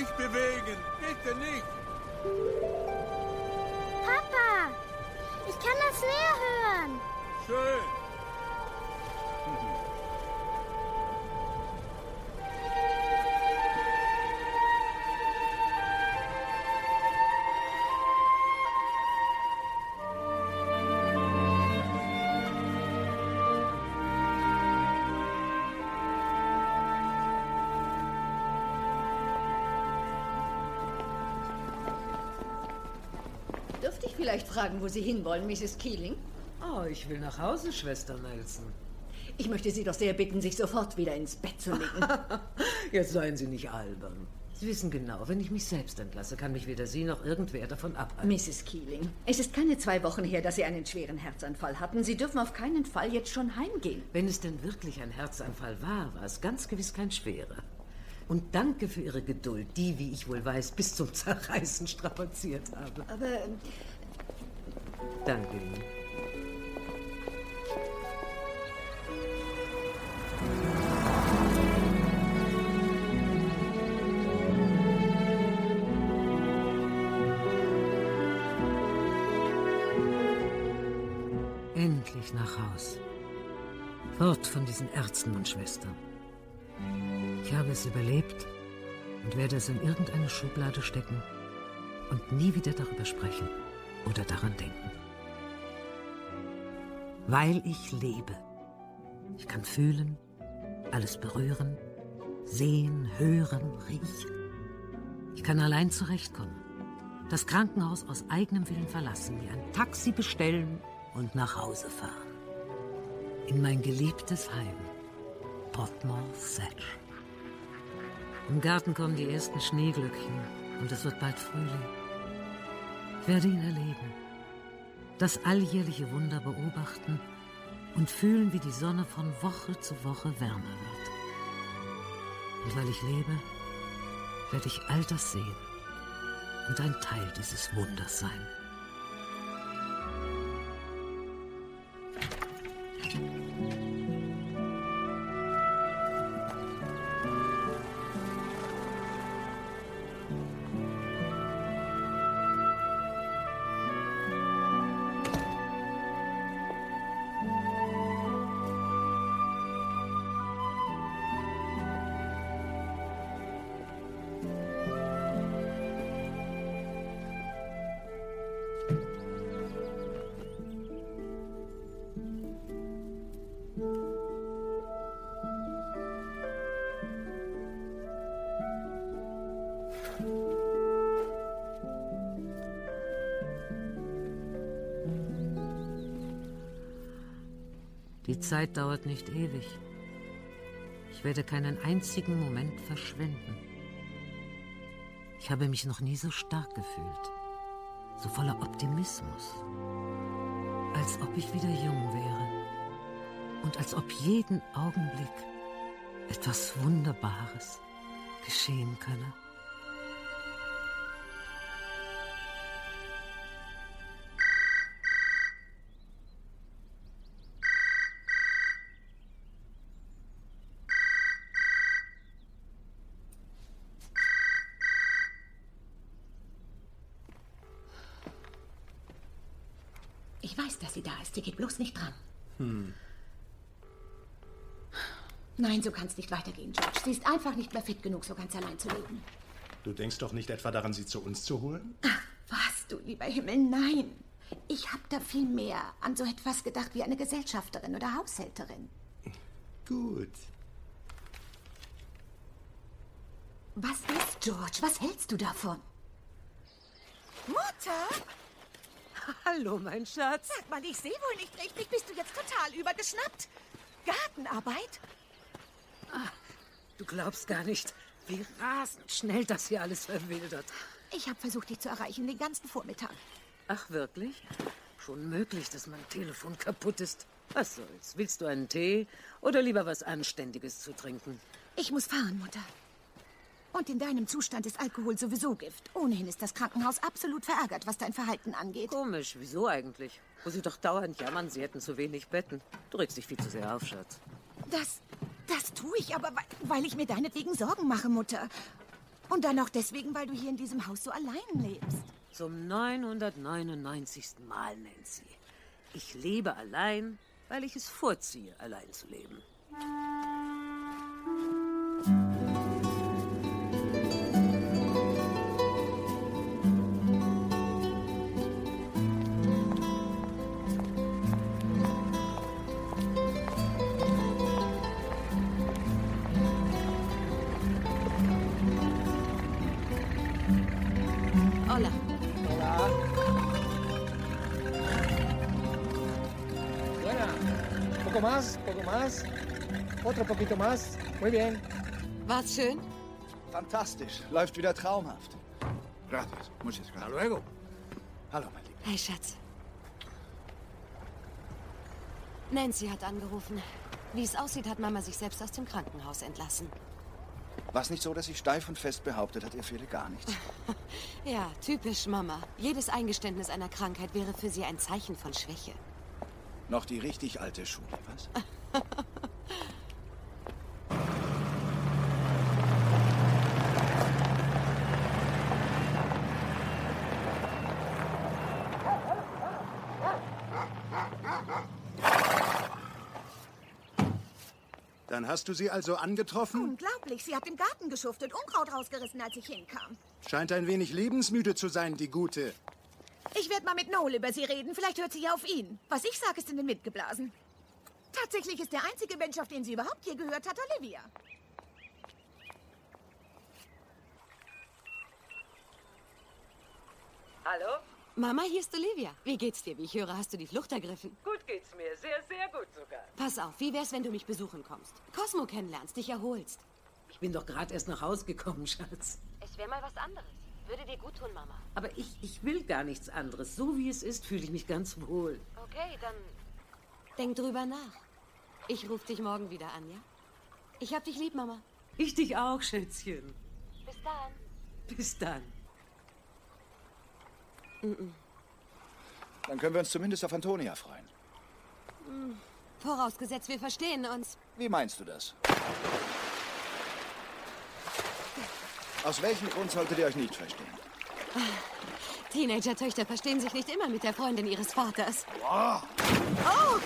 Nicht bewegen, bitte nicht. Papa, ich kann das Meer hören. Schön. Vielleicht fragen, wo Sie hinwollen, Mrs. Keeling? Oh, ich will nach Hause, Schwester Nelson. Ich möchte Sie doch sehr bitten, sich sofort wieder ins Bett zu legen. Jetzt seien Sie nicht albern. Sie wissen genau, wenn ich mich selbst entlasse, kann mich weder Sie noch irgendwer davon abhalten. Mrs. Keeling, es ist keine zwei Wochen her, dass Sie einen schweren Herzanfall hatten. Sie dürfen auf keinen Fall jetzt schon heimgehen. Wenn es denn wirklich ein Herzanfall war, war es ganz gewiss kein schwerer. Und danke für Ihre Geduld, die, wie ich wohl weiß, bis zum Zerreißen strapaziert habe. Aber äh, Danke Ihnen. Endlich nach Haus. Fort von diesen Ärzten und Schwestern. Ich habe es überlebt und werde es in irgendeine Schublade stecken und nie wieder darüber sprechen oder daran denken. Weil ich lebe. Ich kann fühlen, alles berühren, sehen, hören, riechen. Ich kann allein zurechtkommen. Das Krankenhaus aus eigenem Willen verlassen, mir ein Taxi bestellen und nach Hause fahren. In mein geliebtes Heim, Portmore Thatch. Im Garten kommen die ersten Schneeglöckchen und es wird bald Frühling. Ich werde ihn erleben. Das alljährliche Wunder beobachten und fühlen, wie die Sonne von Woche zu Woche wärmer wird. Und weil ich lebe, werde ich all das sehen und ein Teil dieses Wunders sein. Zeit dauert nicht ewig. Ich werde keinen einzigen Moment verschwenden. Ich habe mich noch nie so stark gefühlt, so voller Optimismus, als ob ich wieder jung wäre und als ob jeden Augenblick etwas Wunderbares geschehen könne. Nein, so kann es nicht weitergehen, George. Sie ist einfach nicht mehr fit genug, so ganz allein zu leben. Du denkst doch nicht etwa daran, sie zu uns zu holen? Was, du lieber Himmel, nein. Ich habe da viel mehr an so etwas gedacht wie eine Gesellschafterin oder Haushälterin. Gut. Was ist, George? Was hältst du davon? Mutter? Hallo, mein Schatz. Sag mal, ich sehe wohl nicht richtig. Bist du jetzt total übergeschnappt? Gartenarbeit? Du glaubst gar nicht, wie rasend schnell das hier alles verwildert. Ich habe versucht, dich zu erreichen den ganzen Vormittag. Ach, wirklich? Schon möglich, dass mein Telefon kaputt ist. Was soll's? Willst du einen Tee oder lieber was Anständiges zu trinken? Ich muss fahren, Mutter. Und in deinem Zustand ist Alkohol sowieso Gift. Ohnehin ist das Krankenhaus absolut verärgert, was dein Verhalten angeht. Komisch, wieso eigentlich? Wo sie doch dauernd jammern, sie hätten zu wenig Betten. Du regst dich viel zu sehr auf, Schatz. Das, das tue ich aber, weil, ich mir deinetwegen Sorgen mache, Mutter. Und dann noch deswegen, weil du hier in diesem Haus so allein lebst. Zum 999. Mal, Nancy. Ich lebe allein, weil ich es vorziehe, allein zu leben. Poquito más. Muy bien. War's schön? Fantastisch. Läuft wieder traumhaft. Gracias. Muchas Hasta gracias. luego. Hallo, mein Lieber. Hey, Schatz. Nancy hat angerufen. Wie es aussieht, hat Mama sich selbst aus dem Krankenhaus entlassen. War es nicht so, dass sie steif und fest behauptet hat, ihr fehle gar nichts? Ja, typisch Mama. Jedes Eingeständnis einer Krankheit wäre für sie ein Zeichen von Schwäche. Noch die richtig alte Schule, was? hast du sie also angetroffen? Unglaublich, sie hat im Garten geschuftet, Unkraut rausgerissen, als ich hinkam. Scheint ein wenig lebensmüde zu sein, die Gute. Ich werde mal mit Noel über sie reden, vielleicht hört sie ja auf ihn. Was ich sage, ist in den Wind geblasen. Tatsächlich ist der einzige Mensch, auf den sie überhaupt je gehört hat, Olivia. Hallo? Mama, hier ist Olivia. Wie geht's dir? Wie ich höre, hast du die Flucht ergriffen. Gut geht's mir. Sehr, sehr gut sogar. Pass auf, wie wär's, wenn du mich besuchen kommst? Cosmo kennenlernst, dich erholst. Ich bin doch gerade erst nach Hause gekommen, Schatz. Es wäre mal was anderes. Würde dir gut tun, Mama. Aber ich, ich will gar nichts anderes. So wie es ist, fühle ich mich ganz wohl. Okay, dann. Denk drüber nach. Ich rufe dich morgen wieder an, ja? Ich hab dich lieb, Mama. Ich dich auch, Schätzchen. Bis dann. Bis dann. Dann können wir uns zumindest auf Antonia freuen. Vorausgesetzt, wir verstehen uns. Wie meinst du das? Aus welchem Grund solltet ihr euch nicht verstehen? Teenager-Töchter verstehen sich nicht immer mit der Freundin ihres Vaters. Boah. Oh,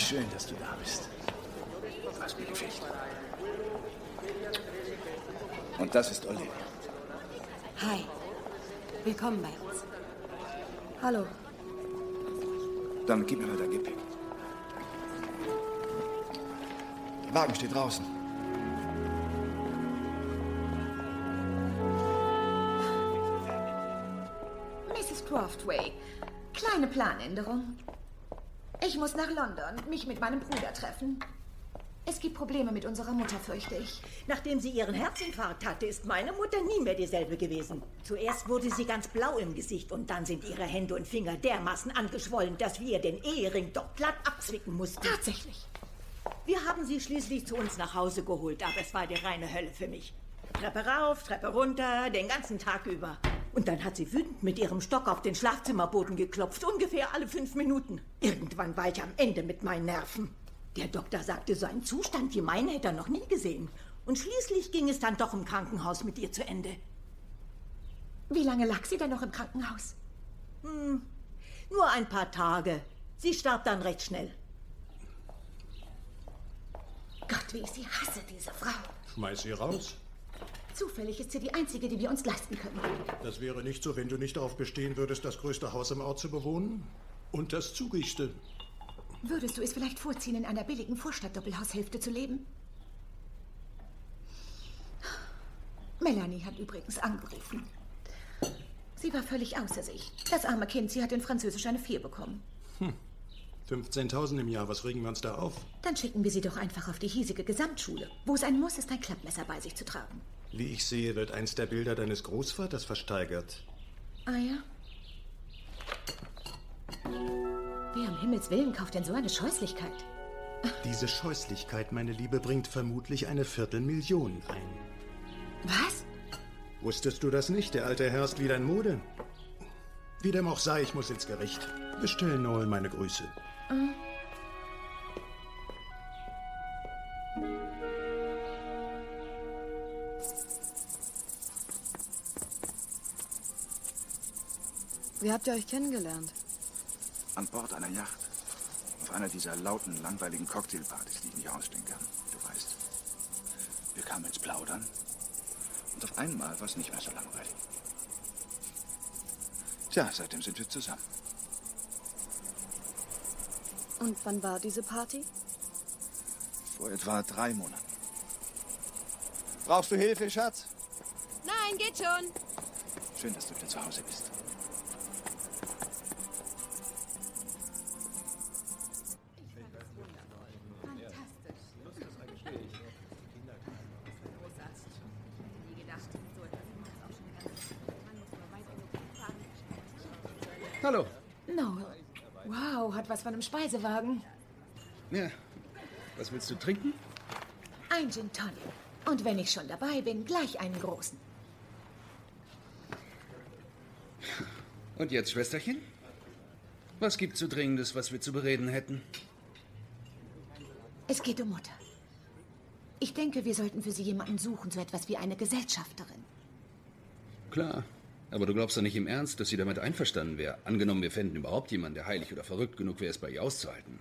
schön, dass du da bist. Was mir gefällt. Und das ist Olivia. Hi. Willkommen bei uns. Hallo. Dann gib mir mal dein Gepäck. Der Wagen steht draußen. Mrs. Croftway, kleine Planänderung. Ich muss nach London, mich mit meinem Bruder treffen. Es gibt Probleme mit unserer Mutter, fürchte ich. Nachdem sie ihren Herzinfarkt hatte, ist meine Mutter nie mehr dieselbe gewesen. Zuerst wurde sie ganz blau im Gesicht und dann sind ihre Hände und Finger dermaßen angeschwollen, dass wir ihr den Ehering doch glatt abzwicken mussten. Tatsächlich. Wir haben sie schließlich zu uns nach Hause geholt, aber es war die reine Hölle für mich. Treppe rauf, Treppe runter, den ganzen Tag über. Und dann hat sie wütend mit ihrem Stock auf den Schlafzimmerboden geklopft, ungefähr alle fünf Minuten. Irgendwann war ich am Ende mit meinen Nerven. Der Doktor sagte, so einen Zustand wie meinen hätte er noch nie gesehen. Und schließlich ging es dann doch im Krankenhaus mit ihr zu Ende. Wie lange lag sie denn noch im Krankenhaus? Hm, nur ein paar Tage. Sie starb dann recht schnell. Gott, wie ich sie hasse, diese Frau. Schmeiß sie raus. Zufällig ist sie die einzige, die wir uns leisten können. Das wäre nicht so, wenn du nicht darauf bestehen würdest, das größte Haus im Ort zu bewohnen. Und das zugigste. Würdest du es vielleicht vorziehen, in einer billigen Vorstadt-Doppelhaushälfte zu leben? Melanie hat übrigens angerufen. Sie war völlig außer sich. Das arme Kind, sie hat in Französisch eine 4 bekommen. 15.000 im Jahr, was regen wir uns da auf? Dann schicken wir sie doch einfach auf die hiesige Gesamtschule. Wo es ein Muss, ist ein Klappmesser bei sich zu tragen. Wie ich sehe, wird eins der Bilder deines Großvaters versteigert. Ah ja? Wer um Himmels Willen kauft denn so eine Scheußlichkeit? Diese Scheußlichkeit, meine Liebe, bringt vermutlich eine Viertelmillion ein. Was? Wusstest du das nicht? Der alte Herr ist wieder in Mode. Wie dem auch sei, ich muss ins Gericht. Bestell Noel meine Grüße. Mhm. Wie habt ihr euch kennengelernt? An Bord einer Yacht. Auf einer dieser lauten, langweiligen Cocktailpartys, die ich nicht ausstehen kann, wie du weißt. Wir kamen ins Plaudern und auf einmal war es nicht mehr so langweilig. Tja, seitdem sind wir zusammen. Und wann war diese Party? Vor etwa drei Monaten. Brauchst du Hilfe, Schatz? Nein, geht schon. Schön, dass du wieder zu Hause bist. Was von einem Speisewagen. Ja. Was willst du trinken? Ein Gin Tonic. Und wenn ich schon dabei bin, gleich einen großen. Und jetzt, Schwesterchen? Was gibt's so Dringendes, was wir zu bereden hätten? Es geht um Mutter. Ich denke, wir sollten für sie jemanden suchen, so etwas wie eine Gesellschafterin. Klar. Aber du glaubst doch nicht im Ernst, dass sie damit einverstanden wäre. Angenommen, wir fänden überhaupt jemanden, der heilig oder verrückt genug wäre, es bei ihr auszuhalten.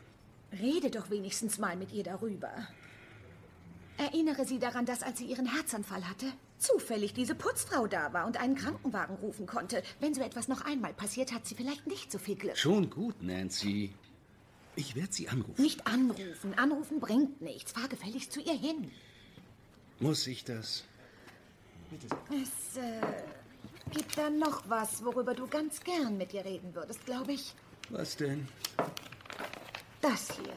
Rede doch wenigstens mal mit ihr darüber. Erinnere sie daran, dass als sie ihren Herzanfall hatte, zufällig diese Putzfrau da war und einen Krankenwagen rufen konnte. Wenn so etwas noch einmal passiert, hat sie vielleicht nicht so viel Glück. Schon gut, Nancy. Ich werde sie anrufen. Nicht anrufen. Anrufen bringt nichts. Fahr gefälligst zu ihr hin. Muss ich das? Es äh, gibt da noch was, worüber du ganz gern mit ihr reden würdest, glaube ich. Was denn? Das hier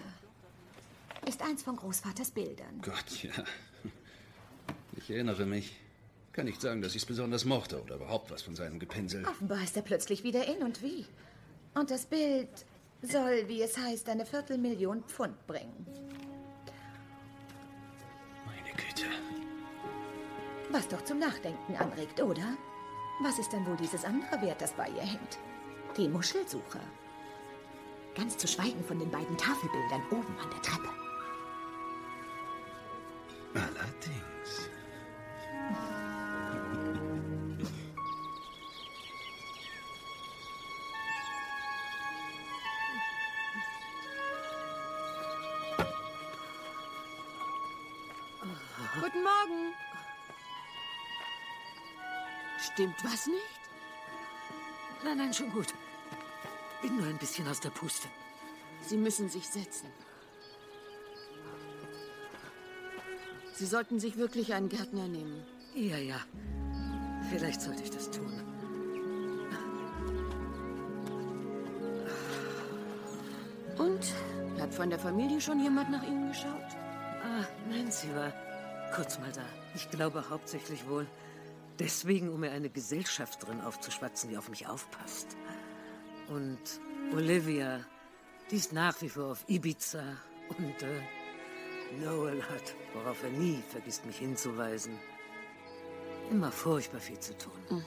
ist eins von Großvaters Bildern. Gott, ja. Ich erinnere mich. Kann nicht sagen, dass ich es besonders mochte oder überhaupt was von seinem Gepinsel. Offenbar ist er plötzlich wieder in und wie. Und das Bild soll, wie es heißt, eine Viertelmillion Pfund bringen. Meine Güte. Was doch zum Nachdenken anregt, oder? Was ist denn wohl dieses andere Wert, das bei ihr hängt? Die Muschelsucher. Ganz zu schweigen von den beiden Tafelbildern oben an der Treppe. Allerdings. Stimmt was nicht? Nein, nein, schon gut. Bin nur ein bisschen aus der Puste. Sie müssen sich setzen. Sie sollten sich wirklich einen Gärtner nehmen. Ja, ja. Vielleicht sollte ich das tun. Und? Hat von der Familie schon jemand nach Ihnen geschaut? Ah, Nancy war kurz mal da. Ich glaube hauptsächlich wohl. Deswegen, um mir eine Gesellschafterin aufzuschwatzen, die auf mich aufpasst. Und Olivia, die ist nach wie vor auf Ibiza. Und äh, Noel hat, worauf er nie vergisst, mich hinzuweisen. Immer furchtbar viel zu tun.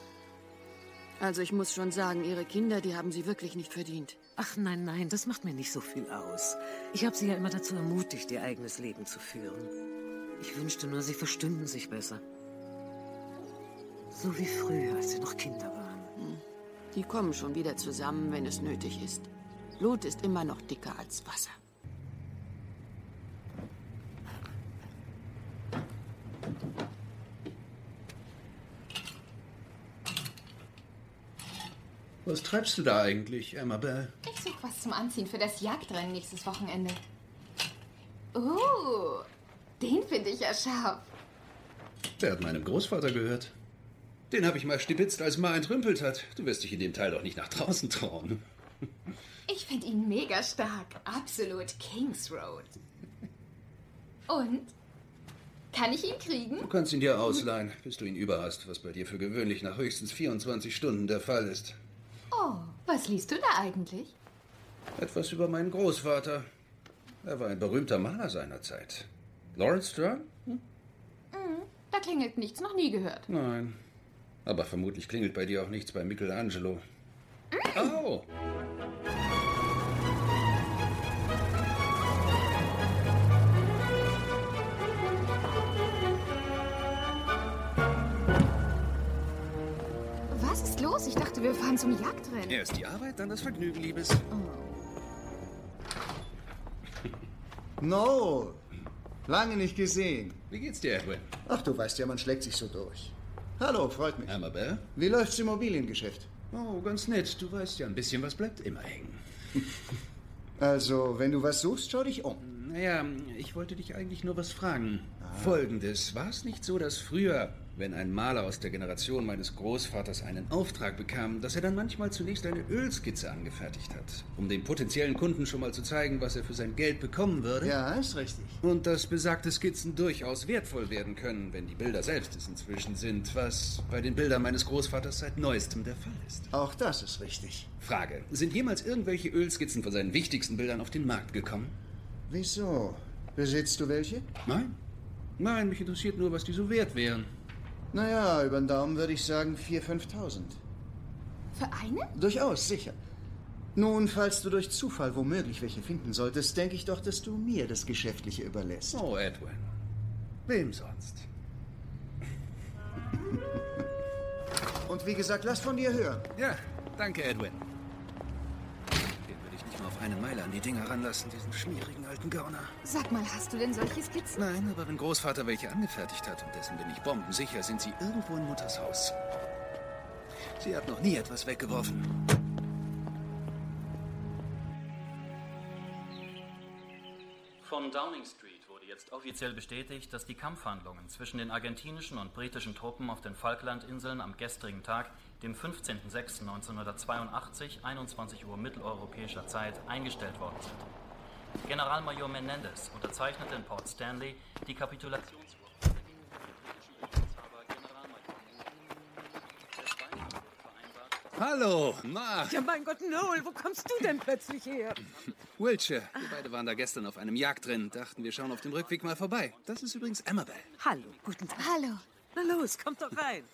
Also ich muss schon sagen, Ihre Kinder, die haben Sie wirklich nicht verdient. Ach nein, nein, das macht mir nicht so viel aus. Ich habe sie ja immer dazu ermutigt, ihr eigenes Leben zu führen. Ich wünschte nur, sie verstünden sich besser. So wie früher, als sie noch Kinder waren. Hm. Die kommen schon wieder zusammen, wenn es nötig ist. Blut ist immer noch dicker als Wasser. Was treibst du da eigentlich, Amabel? Ich suche was zum Anziehen für das Jagdrennen nächstes Wochenende. Oh, den finde ich ja scharf. Der hat meinem Großvater gehört. Den habe ich mal stibitzt, als Ma entrümpelt hat. Du wirst dich in dem Teil doch nicht nach draußen trauen. Ich finde ihn mega stark. Absolut Kings Road. Und? Kann ich ihn kriegen? Du kannst ihn dir ausleihen, bis du ihn über hast, was bei dir für gewöhnlich nach höchstens 24 Stunden der Fall ist. Oh, was liest du da eigentlich? Etwas über meinen Großvater. Er war ein berühmter Maler seiner Zeit. Lawrence Stern? Mhm. Da klingelt nichts, noch nie gehört. Nein. Aber vermutlich klingelt bei dir auch nichts bei Michelangelo. Oh! Was ist los? Ich dachte, wir fahren zum Jagdrennen. Erst die Arbeit, dann das Vergnügen, Liebes. No, lange nicht gesehen. Wie geht's dir, Edwin? Ach, du weißt ja, man schlägt sich so durch. Hallo, freut mich. Amabel? Wie läuft's im Immobiliengeschäft? Oh, ganz nett. Du weißt ja, ein bisschen was bleibt immer hängen. Also, wenn du was suchst, schau dich um. Naja, ich wollte dich eigentlich nur was fragen. Folgendes. War es nicht so, dass früher, wenn ein Maler aus der Generation meines Großvaters einen Auftrag bekam, dass er dann manchmal zunächst eine Ölskizze angefertigt hat, um dem potenziellen Kunden schon mal zu zeigen, was er für sein Geld bekommen würde? Ja, ist richtig. Und dass besagte Skizzen durchaus wertvoll werden können, wenn die Bilder selbst es inzwischen sind, was bei den Bildern meines Großvaters seit neuestem der Fall ist. Auch das ist richtig. Frage. Sind jemals irgendwelche Ölskizzen von seinen wichtigsten Bildern auf den Markt gekommen? Wieso? Besitzt du welche? Nein. Nein, mich interessiert nur, was die so wert wären. Naja, über den Daumen würde ich sagen 4.000, 5.000. Für eine? Durchaus, sicher. Nun, falls du durch Zufall womöglich welche finden solltest, denke ich doch, dass du mir das Geschäftliche überlässt. Oh, Edwin. Wem sonst? Und wie gesagt, lass von dir hören. Ja, danke, Edwin. Den würde ich nicht mal auf eine Meile an die Dinger ranlassen, diesen schmierigen alten Gauner. Sag mal, hast du denn solche Skizzen? Nein, aber wenn Großvater welche angefertigt hat, und dessen bin ich bombensicher, sind sie irgendwo in Mutters Haus. Sie hat noch nie etwas weggeworfen. Von Downing Street wurde jetzt offiziell bestätigt, dass die Kampfhandlungen zwischen den argentinischen und britischen Truppen auf den Falklandinseln am gestrigen Tag, dem 15.06.1982, 21 Uhr mitteleuropäischer Zeit, eingestellt worden sind. Generalmajor Menendez unterzeichnete in Port Stanley die Kapitulationsurkunde. Hallo, Ma. Ja, mein Gott, Noel, wo kommst du denn plötzlich her? Wiltshire. Wir beide waren da gestern auf einem Jagdrennen. Dachten, wir schauen auf dem Rückweg mal vorbei. Das ist übrigens Amabel. Hallo, guten Tag. Hallo. Na los, kommt doch rein.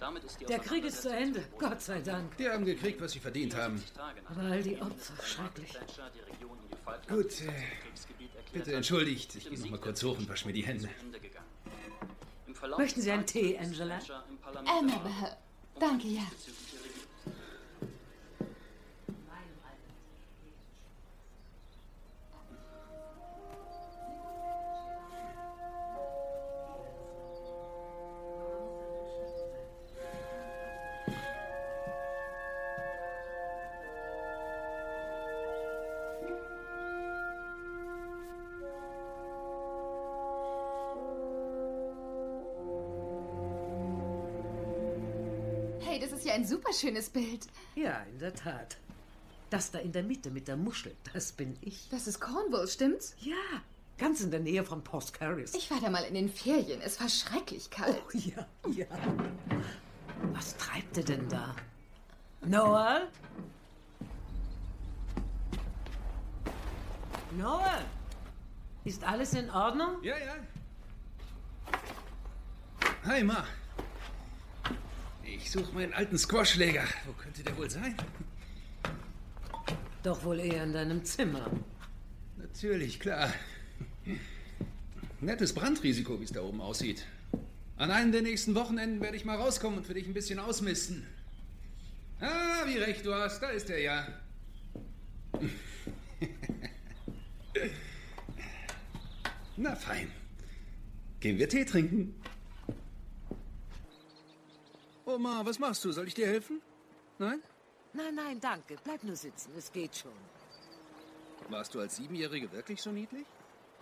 Damit ist die Der Krieg ist zu Ende, Gott sei Dank. Die haben gekriegt, was sie verdient haben. Aber all die Opfer, schrecklich. Gut, äh, bitte entschuldigt. Ich gehe noch mal kurz hoch und wasche mir die Hände. Möchten Sie einen Tee, Angela? Amabel. Danke, ja. Schönes Bild. Ja, in der Tat. Das da in der Mitte mit der Muschel, das bin ich. Das ist Cornwall, stimmt's? Ja, ganz in der Nähe von Port Caris. Ich war da mal in den Ferien. Es war schrecklich kalt. Oh, ja, ja. Was treibt er denn da? Noah? Noah? Ist alles in Ordnung? Ja, ja. Hi, Ma. Ich suche meinen alten Squashschläger. Wo könnte der wohl sein? Doch wohl eher in deinem Zimmer. Natürlich, klar. Nettes Brandrisiko, wie es da oben aussieht. An einem der nächsten Wochenenden werde ich mal rauskommen und für dich ein bisschen ausmisten. Ah, wie recht du hast, da ist er ja. Na fein. Gehen wir Tee trinken? Oma, was machst du? Soll ich dir helfen? Nein? Nein, nein, danke. Bleib nur sitzen, es geht schon. Warst du als Siebenjährige wirklich so niedlich?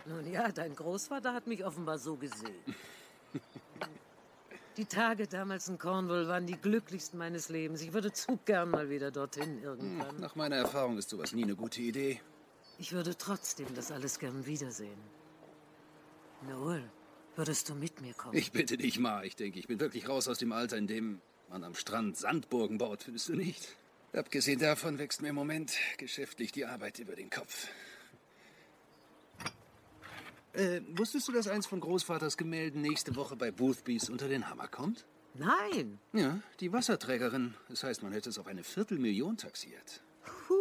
Nun ja, dein Großvater hat mich offenbar so gesehen. Die Tage damals in Cornwall waren die glücklichsten meines Lebens. Ich würde zu gern mal wieder dorthin irgendwann. Nach meiner Erfahrung ist sowas nie eine gute Idee. Ich würde trotzdem das alles gern wiedersehen. Noel, würdest du mit mir kommen? Ich bitte dich mal. Ich denke, ich bin wirklich raus aus dem Alter, in dem man am Strand Sandburgen baut, findest du nicht? Abgesehen davon wächst mir im Moment geschäftlich die Arbeit über den Kopf. Äh, wusstest du, dass eins von Großvaters Gemälden nächste Woche bei Boothbys unter den Hammer kommt? Nein. Ja, die Wasserträgerin. Das heißt, man hätte es auf eine Viertelmillion taxiert. Puh,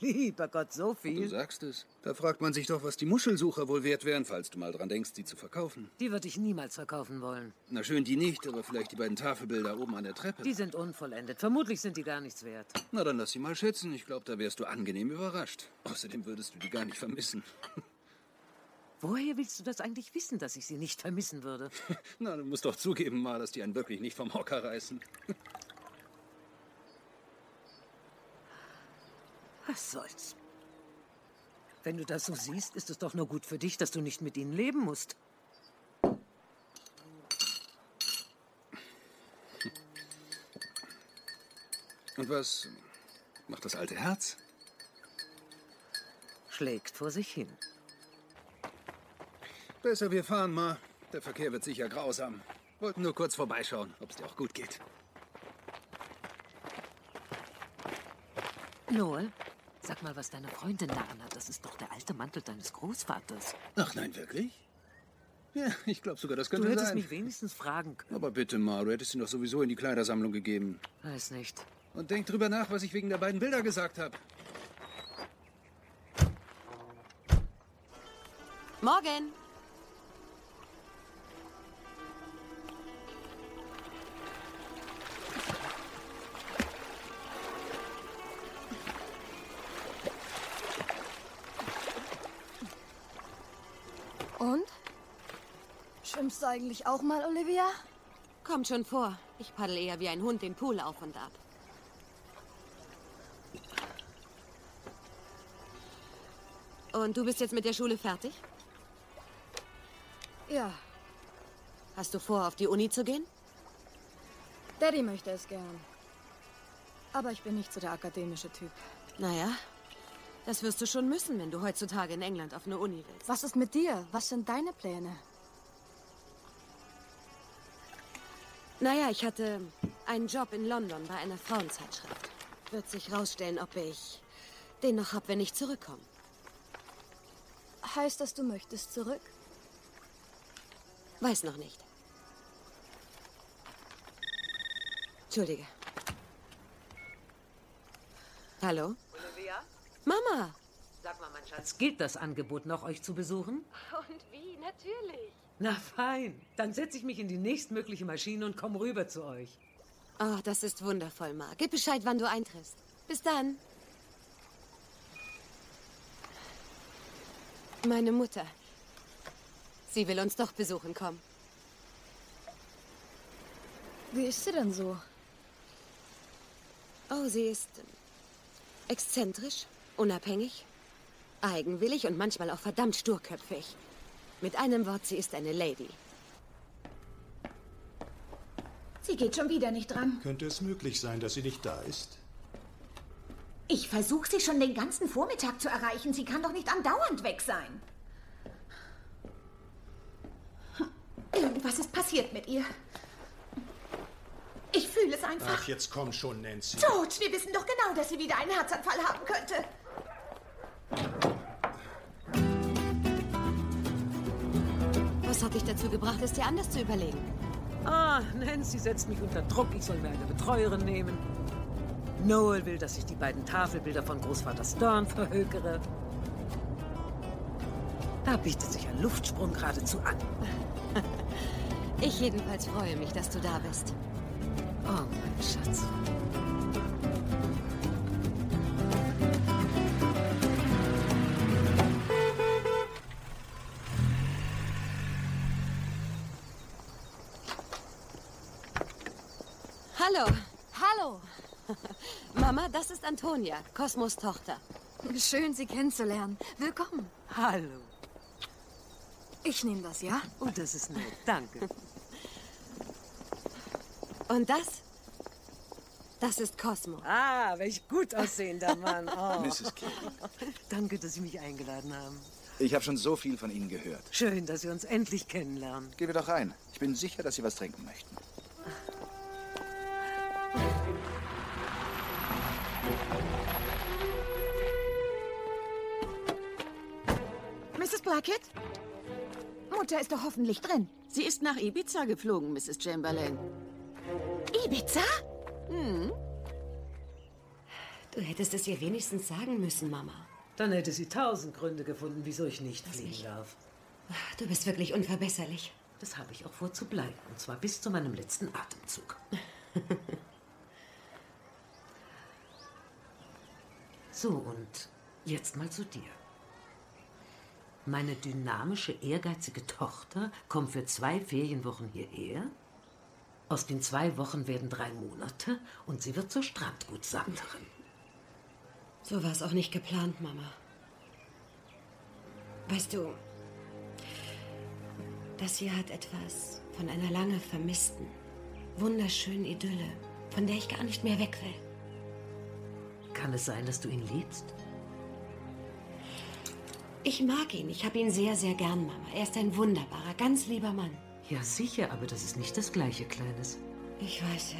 lieber Gott, so viel. Du sagst es. Da fragt man sich doch, was die Muschelsucher wohl wert wären, falls du mal dran denkst, sie zu verkaufen. Die würde ich niemals verkaufen wollen. Na schön, die nicht, aber vielleicht die beiden Tafelbilder oben an der Treppe. Die sind unvollendet. Vermutlich sind die gar nichts wert. Na, dann lass sie mal schätzen. Ich glaube, da wärst du angenehm überrascht. Außerdem würdest du die gar nicht vermissen. Woher willst du das eigentlich wissen, dass ich sie nicht vermissen würde? Na, du musst doch zugeben, mal, dass die einen wirklich nicht vom Hocker reißen. Was soll's? Wenn du das so siehst, ist es doch nur gut für dich, dass du nicht mit ihnen leben musst. Und was macht das alte Herz? Schlägt vor sich hin. Besser, wir fahren mal. Der Verkehr wird sicher grausam. Wollten nur kurz vorbeischauen, ob es dir auch gut geht. Noel, sag mal, was deine Freundin da anhat. Das ist doch der alte Mantel deines Großvaters. Ach nein, wirklich? Ja, ich glaube sogar, das könnte Du hättest sein. mich wenigstens fragen können. Aber bitte, Ma, du hättest ihn doch sowieso in die Kleidersammlung gegeben. Weiß nicht. Und denk drüber nach, was ich wegen der beiden Bilder gesagt habe. Morgen. Schwimmst du eigentlich auch mal, Olivia? Kommt schon vor. Ich paddel eher wie ein Hund den Pool auf und ab. Und du bist jetzt mit der Schule fertig? Ja, Hast du vor, auf die Uni zu gehen? Daddy möchte es gern. Aber ich bin nicht so der akademische Typ. Naja, das wirst du schon müssen, wenn du heutzutage in England auf eine Uni willst. Was ist mit dir? Was sind deine Pläne? Naja, ich hatte einen Job in London bei einer Frauenzeitschrift. Wird sich rausstellen, ob ich den noch hab, wenn ich zurückkomme. Heißt das, du möchtest zurück? Weiß noch nicht. Entschuldige. Hallo? Olivia? Mama! Sag mal, mein Schatz, gilt das Angebot noch, euch zu besuchen? Und wie? Natürlich. Na fein. Dann setze ich mich in die nächstmögliche Maschine und komme rüber zu euch. Oh, das ist wundervoll, Ma. Gib Bescheid, wann du eintriffst. Bis dann. Meine Mutter. Sie will uns doch besuchen kommen. Wie ist sie denn so? Oh, sie ist ähm, exzentrisch, unabhängig, eigenwillig und manchmal auch verdammt sturköpfig. Mit einem Wort, sie ist eine Lady. Sie geht schon wieder nicht dran. Könnte es möglich sein, dass sie nicht da ist? Ich versuche sie schon den ganzen Vormittag zu erreichen. Sie kann doch nicht andauernd weg sein. Irgendwas ist passiert mit ihr. Ich fühle es einfach. Ach, jetzt komm schon, Nancy. George, wir wissen doch genau, dass sie wieder einen Herzanfall haben könnte. Was hat dich dazu gebracht, es dir anders zu überlegen? Ah, Nancy setzt mich unter Druck. Ich soll mir eine Betreuerin nehmen. Noel will, dass ich die beiden Tafelbilder von Großvater Stern verhökere. Da bietet sich ein Luftsprung geradezu an. Ich jedenfalls freue mich, dass du da bist. Oh, mein Schatz. Antonia, Cosmos Tochter. Schön, Sie kennenzulernen. Willkommen. Hallo. Ich nehme das, ja? Oh, das ist nett. Danke. Und das? Das ist Cosmo. Ah, welch gut aussehender Mann. Oh. Mrs. King. Danke, dass Sie mich eingeladen haben. Ich habe schon so viel von Ihnen gehört. Schön, dass wir uns endlich kennenlernen. Gehen wir doch rein. Ich bin sicher, dass Sie was trinken möchten. Blackett? Mutter ist doch hoffentlich drin. Sie ist nach Ibiza geflogen, Mrs. Chamberlain. Ibiza? Hm. Du hättest es ihr wenigstens sagen müssen, Mama. Dann hätte sie tausend Gründe gefunden, wieso ich nicht fliegen nicht. darf. Du bist wirklich unverbesserlich. Das habe ich auch vor zu bleiben. Und zwar bis zu meinem letzten Atemzug. so, und jetzt mal zu dir. Meine dynamische, ehrgeizige Tochter kommt für zwei Ferienwochen hierher. Aus den zwei Wochen werden drei Monate und sie wird zur Strandgutsammlerin. So war es auch nicht geplant, Mama. Weißt du, das hier hat etwas von einer lange vermissten, wunderschönen Idylle, von der ich gar nicht mehr weg will. Kann es sein, dass du ihn liebst? Ich mag ihn. Ich habe ihn sehr, sehr gern, Mama. Er ist ein wunderbarer, ganz lieber Mann. Ja, sicher, aber das ist nicht das gleiche, Kleines. Ich weiß ja.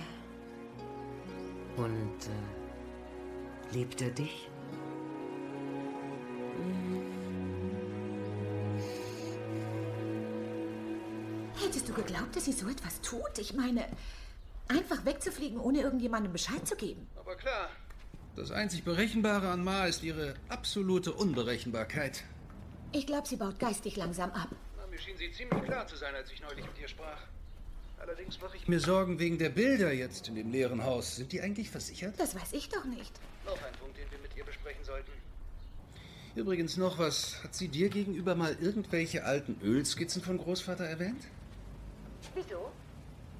Und äh, liebt er dich? Hättest du geglaubt, dass sie so etwas tut? Ich meine, einfach wegzufliegen, ohne irgendjemandem Bescheid zu geben. Aber klar, das einzig Berechenbare an Ma ist ihre absolute Unberechenbarkeit. Ich glaube, sie baut geistig langsam ab. Na, mir schien sie ziemlich klar zu sein, als ich neulich mit ihr sprach. Allerdings mache ich mir Sorgen wegen der Bilder jetzt in dem leeren Haus. Sind die eigentlich versichert? Das weiß ich doch nicht. Noch ein Punkt, den wir mit ihr besprechen sollten. Übrigens noch was. Hat sie dir gegenüber mal irgendwelche alten Ölskizzen von Großvater erwähnt? Wieso?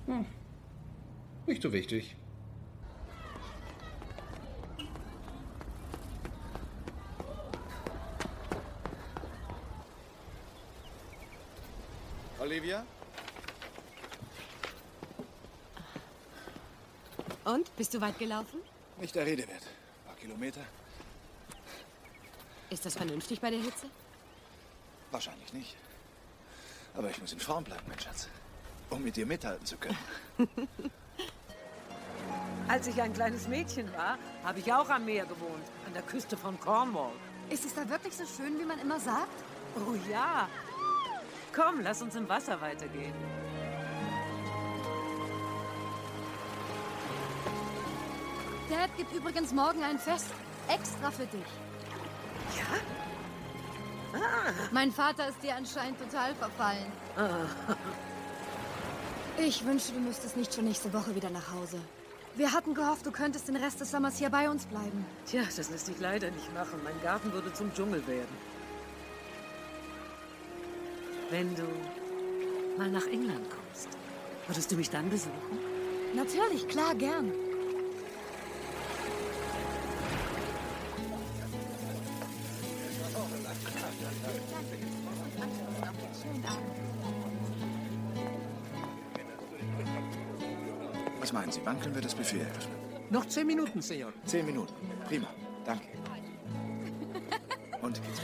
Hm. Nicht so wichtig. Olivia? Und? Bist du weit gelaufen? Nicht der Rede wert. Ein paar Kilometer? Ist das vernünftig bei der Hitze? Wahrscheinlich nicht. Aber ich muss in Form bleiben, mein Schatz. Um mit dir mithalten zu können. Als ich ein kleines Mädchen war, habe ich auch am Meer gewohnt, an der Küste von Cornwall. Ist es da wirklich so schön, wie man immer sagt? Oh ja. Komm, lass uns im Wasser weitergehen. Dad gibt übrigens morgen ein Fest. Extra für dich. Ja? Ah. Mein Vater ist dir anscheinend total verfallen. Ah. Ich wünschte, du müsstest nicht schon nächste Woche wieder nach Hause. Wir hatten gehofft, du könntest den Rest des Sommers hier bei uns bleiben. Tja, das lässt sich leider nicht machen. Mein Garten würde zum Dschungel werden. Wenn du mal nach England kommst, würdest du mich dann besuchen? Natürlich, klar, gern. Was meinen Sie, wann können wir das Buffet eröffnen? Noch zehn Minuten, Senor. Zehn Minuten. Prima. Danke. Und geht's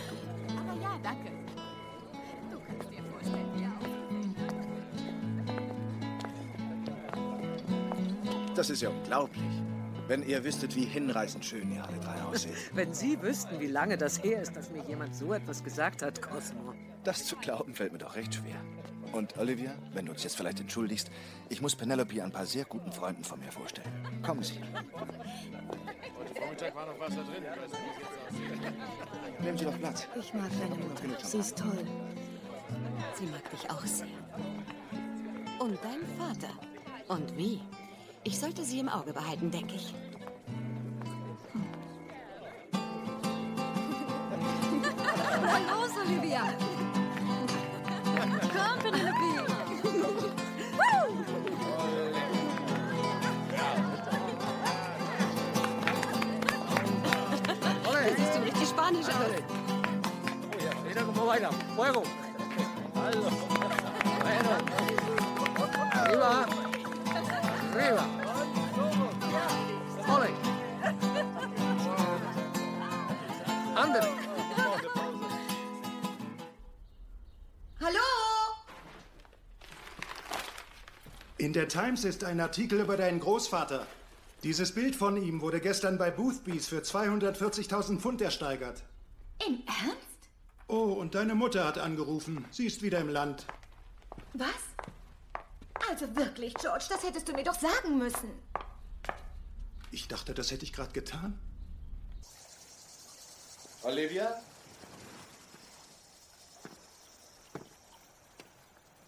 Das ist ja unglaublich. Wenn ihr wüsstet, wie hinreißend schön ihr alle drei aussehen. Wenn Sie wüssten, wie lange das her ist, dass mir jemand so etwas gesagt hat, Cosmo. Das zu glauben fällt mir doch recht schwer. Und Olivia, wenn du uns jetzt vielleicht entschuldigst, ich muss Penelope ein paar sehr guten Freunden von mir vorstellen. Kommen Sie. Heute Vormittag war noch drin. Es jetzt aussieht. Nehmen Sie doch Platz. Ich mag deine Mutter. Sie ist toll. Sie mag dich auch sehr. Und dein Vater. Und wie? Ich sollte sie im Auge behalten, denke ich. Na los, Olivia. Komm, Penelope. Du siehst du richtig spanisch aus. Oh ja, mira cómo baila. Fuego. Bueno. Arriba. Arriba. Ole. Andere. Hallo? In der Times ist ein Artikel über deinen Großvater. Dieses Bild von ihm wurde gestern bei Boothbys für 240.000 Pfund ersteigert. Im Ernst? Oh, und deine Mutter hat angerufen. Sie ist wieder im Land. Was? Also wirklich, George, das hättest du mir doch sagen müssen. Ich dachte, das hätte ich gerade getan. Olivia?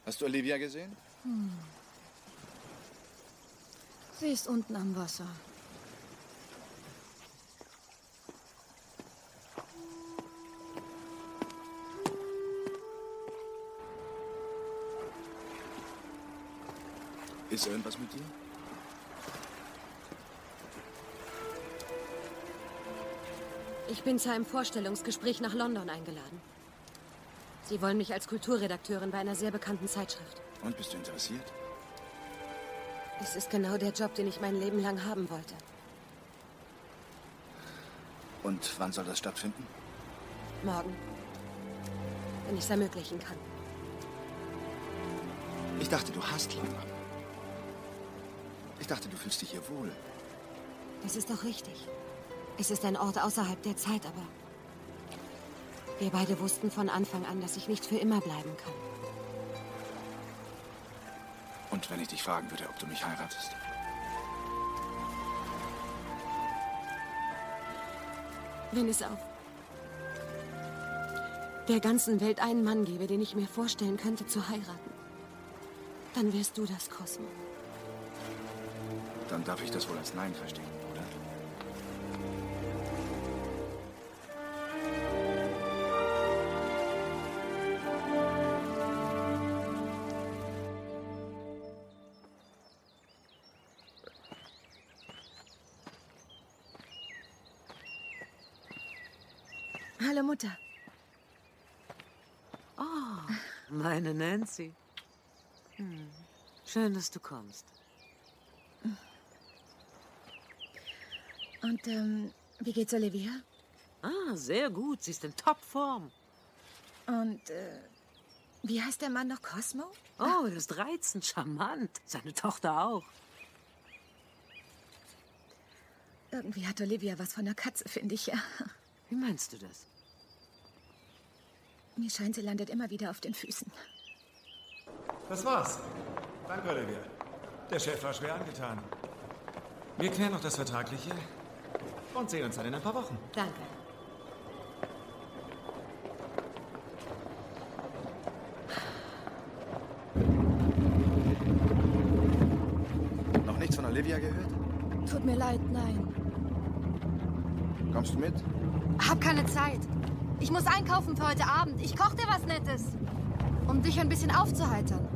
Hast du Olivia gesehen? Hm. Sie ist unten am Wasser. Ist irgendwas mit dir? Ich bin zu einem Vorstellungsgespräch nach London eingeladen. Sie wollen mich als Kulturredakteurin bei einer sehr bekannten Zeitschrift. Und bist du interessiert? Es ist genau der Job, den ich mein Leben lang haben wollte. Und wann soll das stattfinden? Morgen. Wenn ich es ermöglichen kann. Ich dachte, du hast London. Ich dachte, du fühlst dich hier wohl. Das ist doch richtig. Es ist ein Ort außerhalb der Zeit, aber wir beide wussten von Anfang an, dass ich nicht für immer bleiben kann. Und wenn ich dich fragen würde, ob du mich heiratest? Wenn es auf der ganzen Welt einen Mann gäbe, den ich mir vorstellen könnte zu heiraten, dann wärst du das, Cosmo. Dann darf ich das wohl als Nein verstehen, oder? Hallo, Mutter. Oh, meine Nancy. Hm. Schön, dass du kommst. Und, ähm, wie geht's Olivia? Ah, sehr gut. Sie ist in Topform. Und, äh, wie heißt der Mann noch? Cosmo? Oh, er ist reizend, charmant. Seine Tochter auch. Irgendwie hat Olivia was von einer Katze, finde ich ja. Wie meinst du das? Mir scheint, sie landet immer wieder auf den Füßen. Das war's. Danke, Olivia. Der Chef war schwer angetan. Wir klären noch das Vertragliche und sehen uns dann in ein paar Wochen. Danke. Noch nichts von Olivia gehört? Tut mir leid, nein. Kommst du mit? Hab keine Zeit. Ich muss einkaufen für heute Abend. Ich koch dir was Nettes. Um dich ein bisschen aufzuheitern.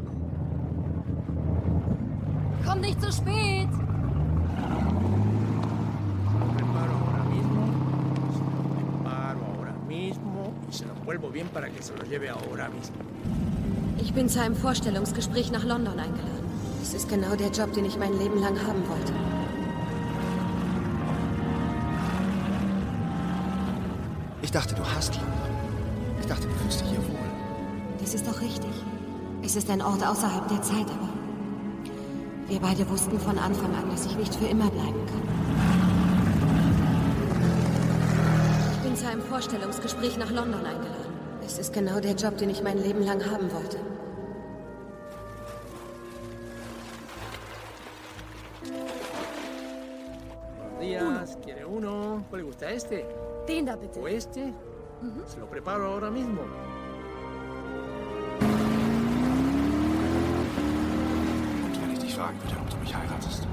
Komm nicht zu spät. preparo ahora mismo. Se lo preparo ahora mismo envuelvo bien para que se lo lleve ahora mismo. Ich bin zu einem Vorstellungsgespräch nach London eingeladen. Es ist genau der Job, den ich mein Leben lang haben wollte. Ich dachte, du hast London. Ich dachte, du fühlst dich hier wohl. Das ist doch richtig. Es ist ein Ort außerhalb der Zeit, aber wir beide wussten von Anfang an, dass ich nicht für immer bleiben kann. Ich bin zu einem Vorstellungsgespräch nach London eingeladen. Es ist genau der Job, den ich mein Leben lang haben wollte. Buenos días. ¿Quiere uno? ¿Cuál le gusta este? Den da bitte. ¿O este? Se lo preparo ahora mismo. Und wenn ich dich fragen würde, ob du mich heiratest?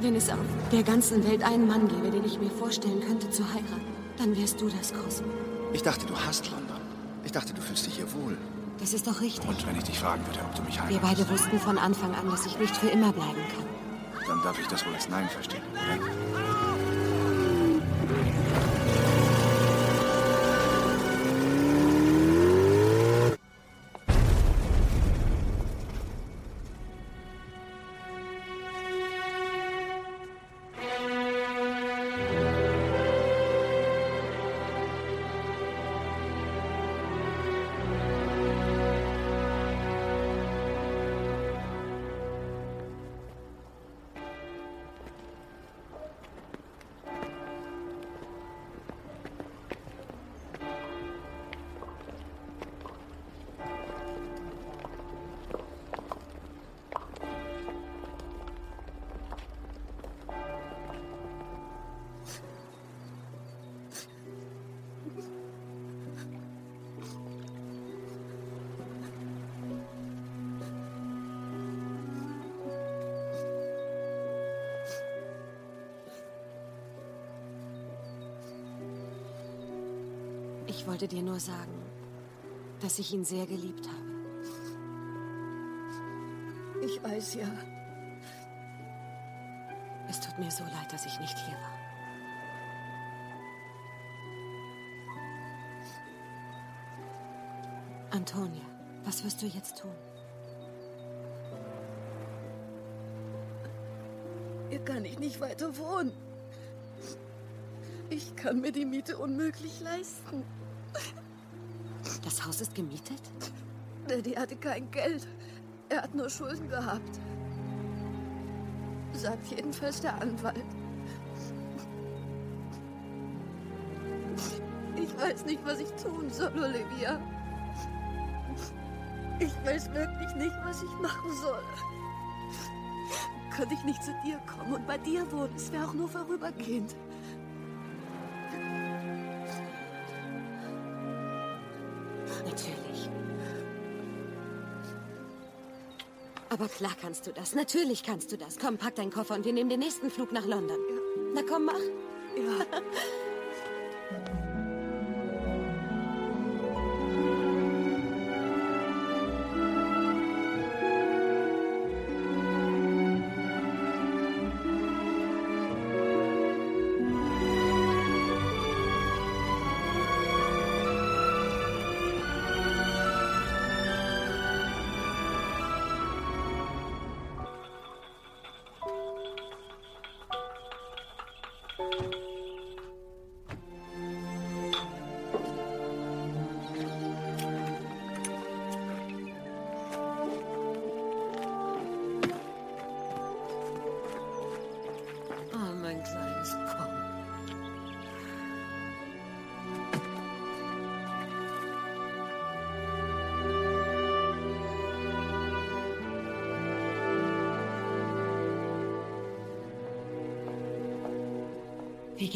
Wenn es auf der ganzen Welt einen Mann gäbe, den ich mir vorstellen könnte zu heiraten, dann wärst du das, Cosmo. Ich dachte, du hast London. Ich dachte, du fühlst dich hier wohl. Das ist doch richtig. Und wenn ich dich fragen würde, ob du mich Wir heiratest? beide wussten von Anfang an, dass ich nicht für immer bleiben kann. Dann darf ich das wohl als Nein verstehen, oder? Ich wollte dir nur sagen, dass ich ihn sehr geliebt habe. Ich weiß ja. Es tut mir so leid, dass ich nicht hier war. Antonia, was wirst du jetzt tun? Hier kann ich nicht weiter wohnen. Ich kann mir die Miete unmöglich leisten. Das Haus ist gemietet? Daddy hatte kein Geld. Er hat nur Schulden gehabt. Sagt jedenfalls der Anwalt. Ich weiß nicht, was ich tun soll, Olivia. Ich weiß wirklich nicht, was ich machen soll. Könnte ich nicht zu dir kommen und bei dir wohnen? Es wäre auch nur vorübergehend. Aber klar kannst du das. Natürlich kannst du das. Komm, pack deinen Koffer und wir nehmen den nächsten Flug nach London. Na komm, mach.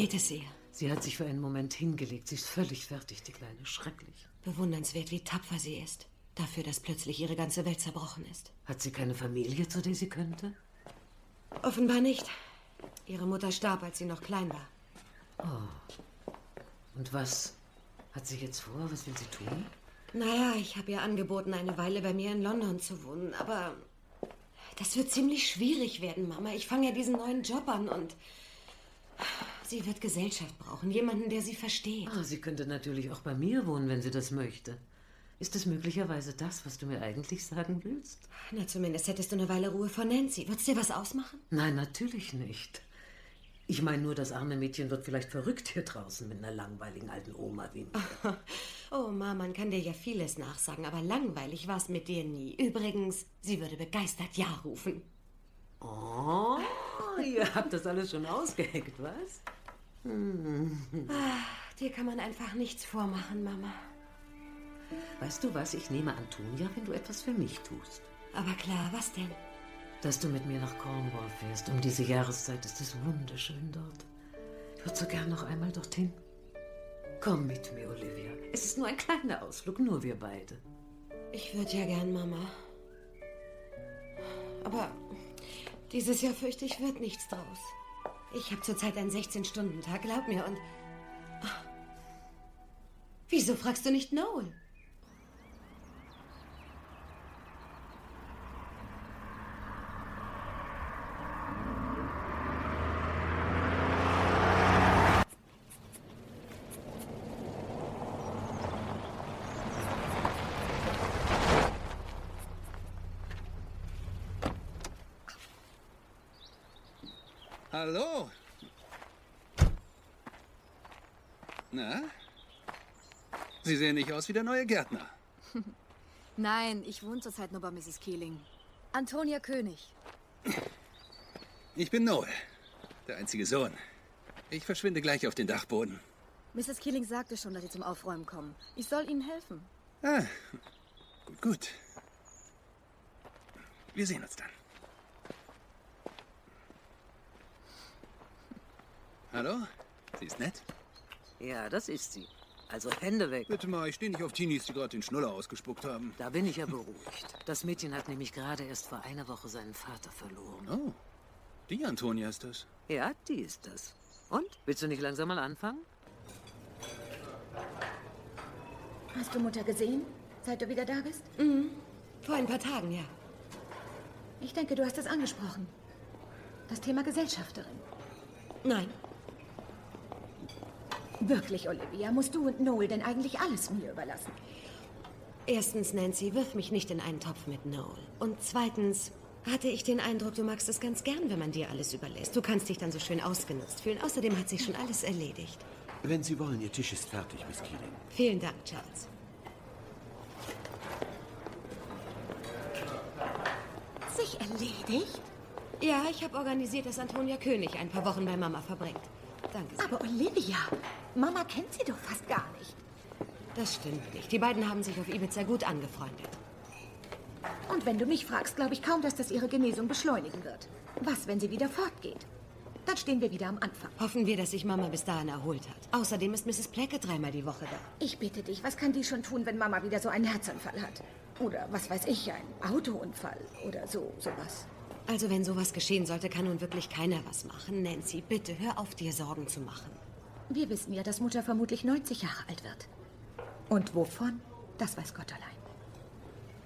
Geht es ihr? Sie hat sich für einen Moment hingelegt. Sie ist völlig fertig, die Kleine. Schrecklich. Bewundernswert, wie tapfer sie ist. Dafür, dass plötzlich ihre ganze Welt zerbrochen ist. Hat sie keine Familie, zu der sie könnte? Offenbar nicht. Ihre Mutter starb, als sie noch klein war. Oh. Und was hat sie jetzt vor? Was will sie tun? Naja, ich habe ihr angeboten, eine Weile bei mir in London zu wohnen, aber das wird ziemlich schwierig werden, Mama. Ich fange ja diesen neuen Job an und sie wird Gesellschaft brauchen, jemanden, der sie versteht. Ah, sie könnte natürlich auch bei mir wohnen, wenn sie das möchte. Ist es möglicherweise das, was du mir eigentlich sagen willst? Na, zumindest hättest du eine Weile Ruhe vor Nancy. Würdest dir was ausmachen? Nein, natürlich nicht. Ich meine nur, das arme Mädchen wird vielleicht verrückt hier draußen mit einer langweiligen alten Oma wie mir. Oh, Ma, man kann dir ja vieles nachsagen, aber langweilig war es mit dir nie. Übrigens, sie würde begeistert Ja rufen. Oh, ihr habt das alles schon ausgeheckt, was? Hm. Ah, dir kann man einfach nichts vormachen, Mama. Weißt du was? Ich nehme Antonia, wenn du etwas für mich tust. Aber klar, was denn? Dass du mit mir nach Cornwall fährst. Um diese Jahreszeit ist es wunderschön dort. Ich würde so gern noch einmal dorthin. Komm mit mir, Olivia. Es ist nur ein kleiner Ausflug, nur wir beide. Ich würde ja gern, Mama. Aber dieses Jahr fürchte ich, wird nichts draus. Ich habe zurzeit einen 16-Stunden-Tag, glaub mir, und... Ah. Wieso fragst du nicht Noel? Hallo? Na? Sie sehen nicht aus wie der neue Gärtner. Nein, ich wohne zurzeit nur bei Mrs. Keeling. Antonia König. Ich bin Noel, der einzige Sohn. Ich verschwinde gleich auf den Dachboden. Mrs. Keeling sagte schon, dass Sie zum Aufräumen kommen. Ich soll Ihnen helfen. Ah, gut, gut. Wir sehen uns dann. Hallo? Sie ist nett? Ja, das ist sie. Also Hände weg. Bitte mal, ich stehe nicht auf Teenies, die gerade den Schnuller ausgespuckt haben. Da bin ich ja beruhigt. Das Mädchen hat nämlich gerade erst vor einer Woche seinen Vater verloren. Oh, die Antonia ist das. Ja, die ist das. Und? Willst du nicht langsam mal anfangen? Hast du Mutter gesehen, seit du wieder da bist? Mhm. Vor ein paar Tagen, ja. Ich denke, du hast es angesprochen. Das Thema Gesellschafterin. Nein. Wirklich, Olivia, musst du und Noel denn eigentlich alles mir überlassen? Erstens, Nancy, wirf mich nicht in einen Topf mit Noel. Und zweitens hatte ich den Eindruck, du magst es ganz gern, wenn man dir alles überlässt. Du kannst dich dann so schön ausgenutzt fühlen. Außerdem hat sich schon alles erledigt. Wenn Sie wollen, Ihr Tisch ist fertig, Miss Keeling. Vielen Dank, Charles. Sich erledigt? Ja, ich habe organisiert, dass Antonia König ein paar Wochen bei Mama verbringt. Danke sehr. Aber Olivia, Mama kennt sie doch fast gar nicht. Das stimmt nicht. Die beiden haben sich auf Ibiza gut angefreundet. Und wenn du mich fragst, glaube ich kaum, dass das ihre Genesung beschleunigen wird. Was, wenn sie wieder fortgeht? Dann stehen wir wieder am Anfang. Hoffen wir, dass sich Mama bis dahin erholt hat. Außerdem ist Mrs. Pleckett dreimal die Woche da. Ich bitte dich, was kann die schon tun, wenn Mama wieder so einen Herzanfall hat? Oder was weiß ich, ein Autounfall oder so, sowas. Also wenn sowas geschehen sollte, kann nun wirklich keiner was machen. Nancy, bitte hör auf, dir Sorgen zu machen. Wir wissen ja, dass Mutter vermutlich 90 Jahre alt wird. Und wovon? Das weiß Gott allein.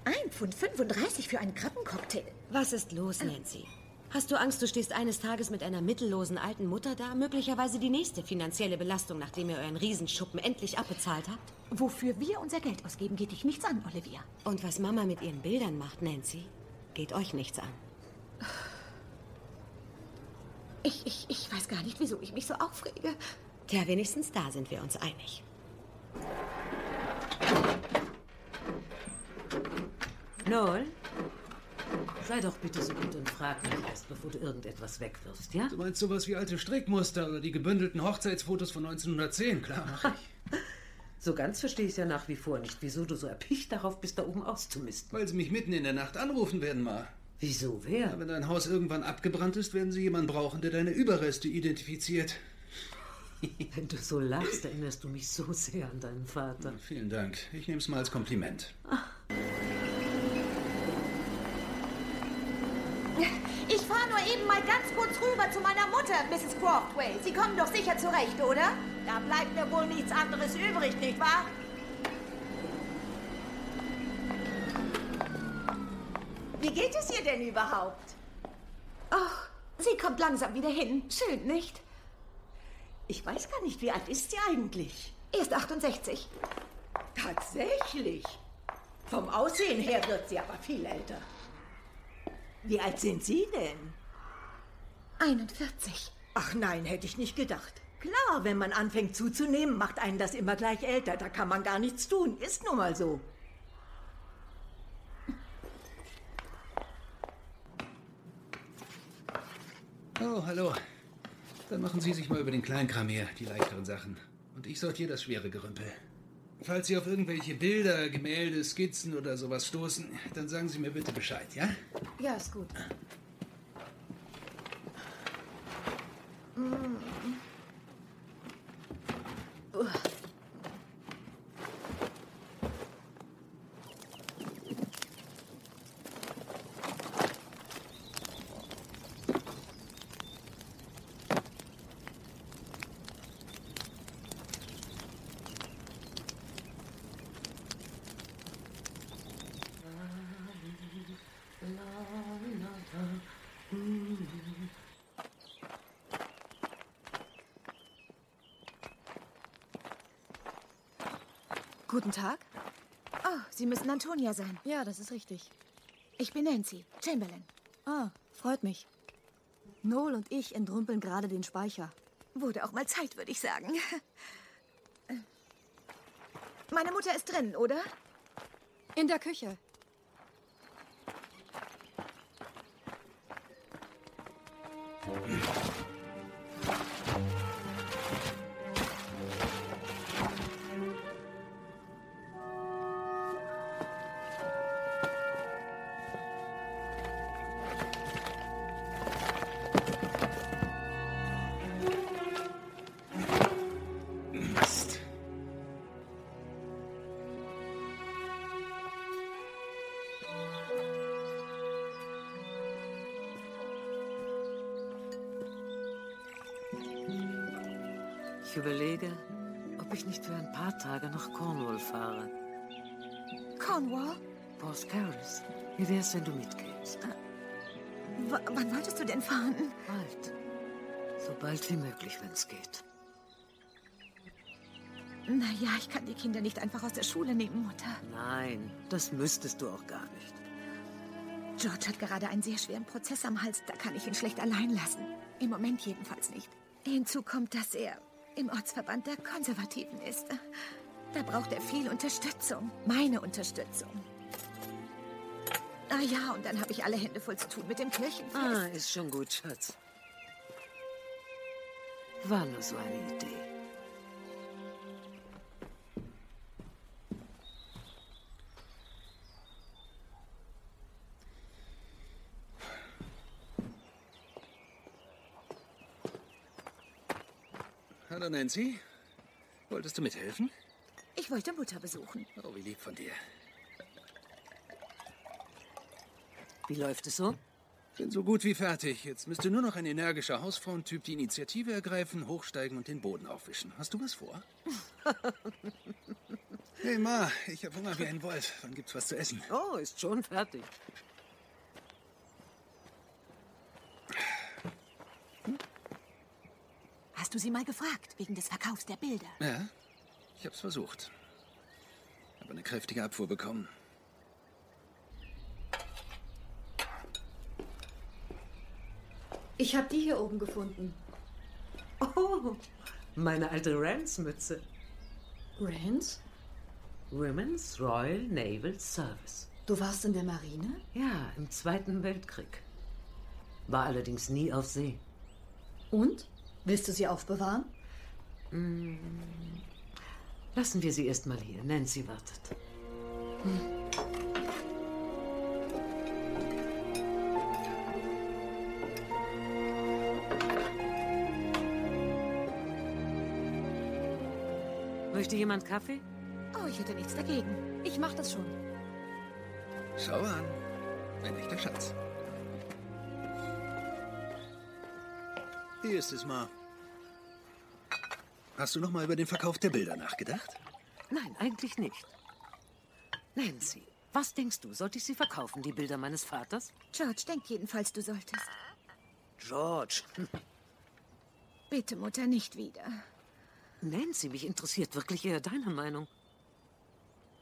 Ein Pfund 35 für einen Krabbencocktail. Was ist los, Nancy? Hast du Angst, du stehst eines Tages mit einer mittellosen alten Mutter da? Möglicherweise die nächste finanzielle Belastung, nachdem ihr euren Riesenschuppen endlich abbezahlt habt? Wofür wir unser Geld ausgeben, geht dich nichts an, Olivia. Und was Mama mit ihren Bildern macht, Nancy, geht euch nichts an. Ich, ich, ich weiß gar nicht, wieso ich mich so aufrege. Tja, wenigstens da sind wir uns einig. Noel, sei doch bitte so gut und frag mich erst, bevor du irgendetwas wegwirfst, ja? Du meinst sowas wie alte Strickmuster oder die gebündelten Hochzeitsfotos von 1910? Klar, mach ich. So ganz verstehe ich ja nach wie vor nicht, wieso du so erpicht darauf bist, da oben auszumisten. Weil sie mich mitten in der Nacht anrufen werden, Ma. Wieso, wer? Ja, wenn dein Haus irgendwann abgebrannt ist, werden sie jemanden brauchen, der deine Überreste identifiziert. Wenn du so lachst, erinnerst du mich so sehr an deinen Vater. Vielen Dank. Ich nehme es mal als Kompliment. Ich fahre nur eben mal ganz kurz rüber zu meiner Mutter, Mrs. Croftway. Sie kommen doch sicher zurecht, oder? Da bleibt mir wohl nichts anderes übrig, nicht wahr? Wie geht es ihr denn überhaupt? Ach, sie kommt langsam wieder hin. Schön, nicht? Ich weiß gar nicht, wie alt ist sie eigentlich? Erst 68. Tatsächlich. Vom Aussehen her wird sie aber viel älter. Wie alt sind Sie denn? 41. Ach nein, hätte ich nicht gedacht. Klar, wenn man anfängt zuzunehmen, macht einen das immer gleich älter. Da kann man gar nichts tun. Ist nun mal so. Oh, hallo. Dann machen Sie sich mal über den Kleinkram her, die leichteren Sachen. Und ich sortiere das schwere Gerümpel. Falls Sie auf irgendwelche Bilder, Gemälde, Skizzen oder sowas stoßen, dann sagen Sie mir bitte Bescheid, ja? Ja, ist gut. Mm. Uah. Tag. Oh, Sie müssen Antonia sein. Ja, das ist richtig. Ich bin Nancy, Chamberlain. Ah, freut mich. Noel und ich entrümpeln gerade den Speicher. Wurde auch mal Zeit, würde ich sagen. Meine Mutter ist drin, oder? In der Küche. Cornwall? Port Carols. Wie wär's, wenn du mitgehst? W wann wolltest du denn fahren? Bald. So bald wie möglich, wenn's geht. Naja, ich kann die Kinder nicht einfach aus der Schule nehmen, Mutter. Nein, das müsstest du auch gar nicht. George hat gerade einen sehr schweren Prozess am Hals. Da kann ich ihn schlecht allein lassen. Im Moment jedenfalls nicht. Hinzu kommt, dass er im Ortsverband der Konservativen ist. Da braucht er viel Unterstützung. Meine Unterstützung. Ah ja, und dann habe ich alle Hände voll zu tun mit dem Kirchenfest. Ah, ist schon gut, Schatz. War nur so eine Idee. Hallo Nancy. Wolltest du mithelfen? Ich wollte Mutter besuchen. Oh, wie lieb von dir. Wie läuft es so? Bin so gut wie fertig. Jetzt müsste nur noch ein energischer Hausfrauentyp die Initiative ergreifen, hochsteigen und den Boden aufwischen. Hast du was vor? hey Ma, ich hab Hunger wie ein Wolf. Wann gibt's was zu essen? Oh, ist schon fertig. Hast du sie mal gefragt, wegen des Verkaufs der Bilder? Ja, ich hab's versucht. Aber eine kräftige Abfuhr bekommen. Ich habe die hier oben gefunden. Oh, meine alte Rance-Mütze. Rance? Women's Royal Naval Service. Du warst in der Marine? Ja, im Zweiten Weltkrieg. War allerdings nie auf See. Und? Willst du sie aufbewahren? Lassen wir sie erst mal hier. Nancy wartet. Möchte jemand Kaffee? Oh, ich hätte nichts dagegen. Ich mach das schon. Schau an. Ein echter Schatz. Hier ist es mal. Hast du noch mal über den Verkauf der Bilder nachgedacht? Nein, eigentlich nicht. Nancy, was denkst du? Sollte ich sie verkaufen, die Bilder meines Vaters? George denkt jedenfalls, du solltest. George. Bitte, Mutter, nicht wieder. Nancy, mich interessiert wirklich eher deine Meinung.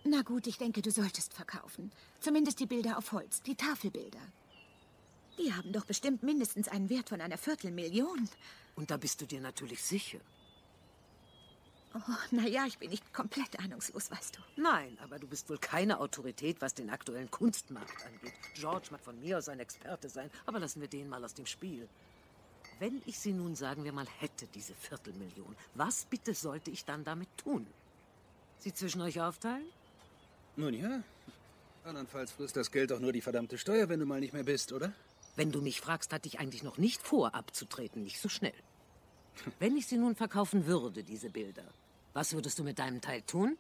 Na gut, ich denke, du solltest verkaufen. Zumindest die Bilder auf Holz, die Tafelbilder. Die haben doch bestimmt mindestens einen Wert von einer Viertelmillion. Und da bist du dir natürlich sicher. Oh, na ja, ich bin nicht komplett ahnungslos, weißt du. Nein, aber du bist wohl keine Autorität, was den aktuellen Kunstmarkt angeht. George mag von mir aus ein Experte sein, aber lassen wir den mal aus dem Spiel. Wenn ich sie nun, sagen wir mal, hätte, diese Viertelmillion, was bitte sollte ich dann damit tun? Sie zwischen euch aufteilen? Nun ja. Andernfalls frisst das Geld doch nur die verdammte Steuer, wenn du mal nicht mehr bist, oder? Wenn du mich fragst, hatte ich eigentlich noch nicht vor, abzutreten, nicht so schnell. Wenn ich sie nun verkaufen würde, diese Bilder, was würdest du mit deinem Teil tun?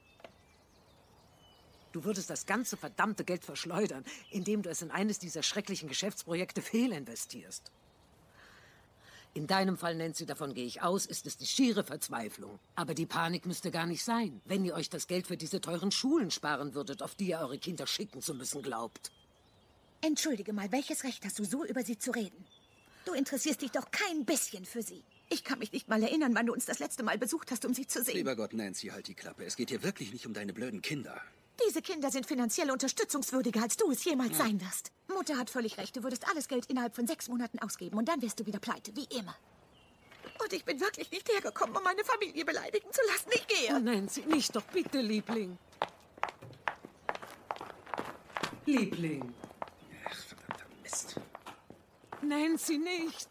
Du würdest das ganze verdammte Geld verschleudern, indem du es in eines dieser schrecklichen Geschäftsprojekte fehlinvestierst. In deinem Fall, Nancy, davon gehe ich aus, ist es die schiere Verzweiflung. Aber die Panik müsste gar nicht sein, wenn ihr euch das Geld für diese teuren Schulen sparen würdet, auf die ihr eure Kinder schicken zu müssen glaubt. Entschuldige mal, welches Recht hast du, so über sie zu reden? Du interessierst dich doch kein bisschen für sie. Ich kann mich nicht mal erinnern, wann du uns das letzte Mal besucht hast, um sie zu sehen. Lieber Gott, Nancy, halt die Klappe. Es geht hier wirklich nicht um deine blöden Kinder. Diese Kinder sind finanziell unterstützungswürdiger, als du es jemals Ja. sein wirst. Mutter hat völlig recht. Du würdest alles Geld innerhalb von sechs Monaten ausgeben und dann wärst du wieder pleite, wie immer. Und ich bin wirklich nicht hergekommen, um meine Familie beleidigen zu lassen. Ich gehe. Oh, Nancy, nicht doch bitte, Liebling. Liebling. Ach, verdammter Mist. Nancy, nicht.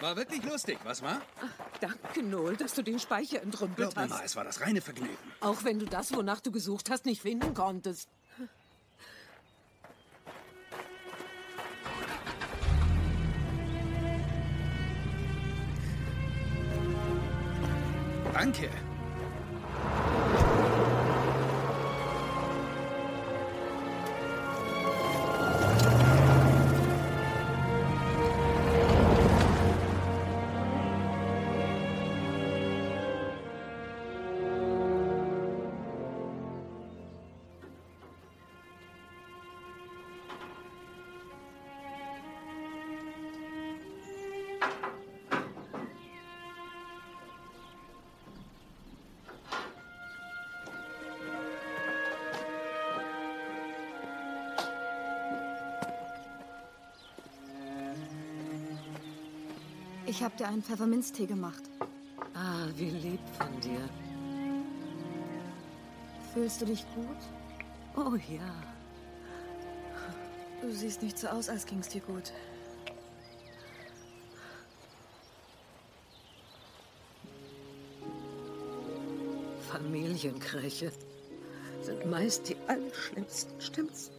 War wirklich lustig, was war? Danke, Noel, dass du den Speicher entrümpelt Glaub mir mal, hast. es war das reine Vergnügen. Auch wenn du das, wonach du gesucht hast, nicht finden konntest. Danke. Ich habe dir einen Pfefferminztee gemacht. Ah, wie lieb von dir. Fühlst du dich gut? Oh ja. Du siehst nicht so aus, als ging's dir gut. Familienkräche sind meist die allerschlimmsten, stimmt's?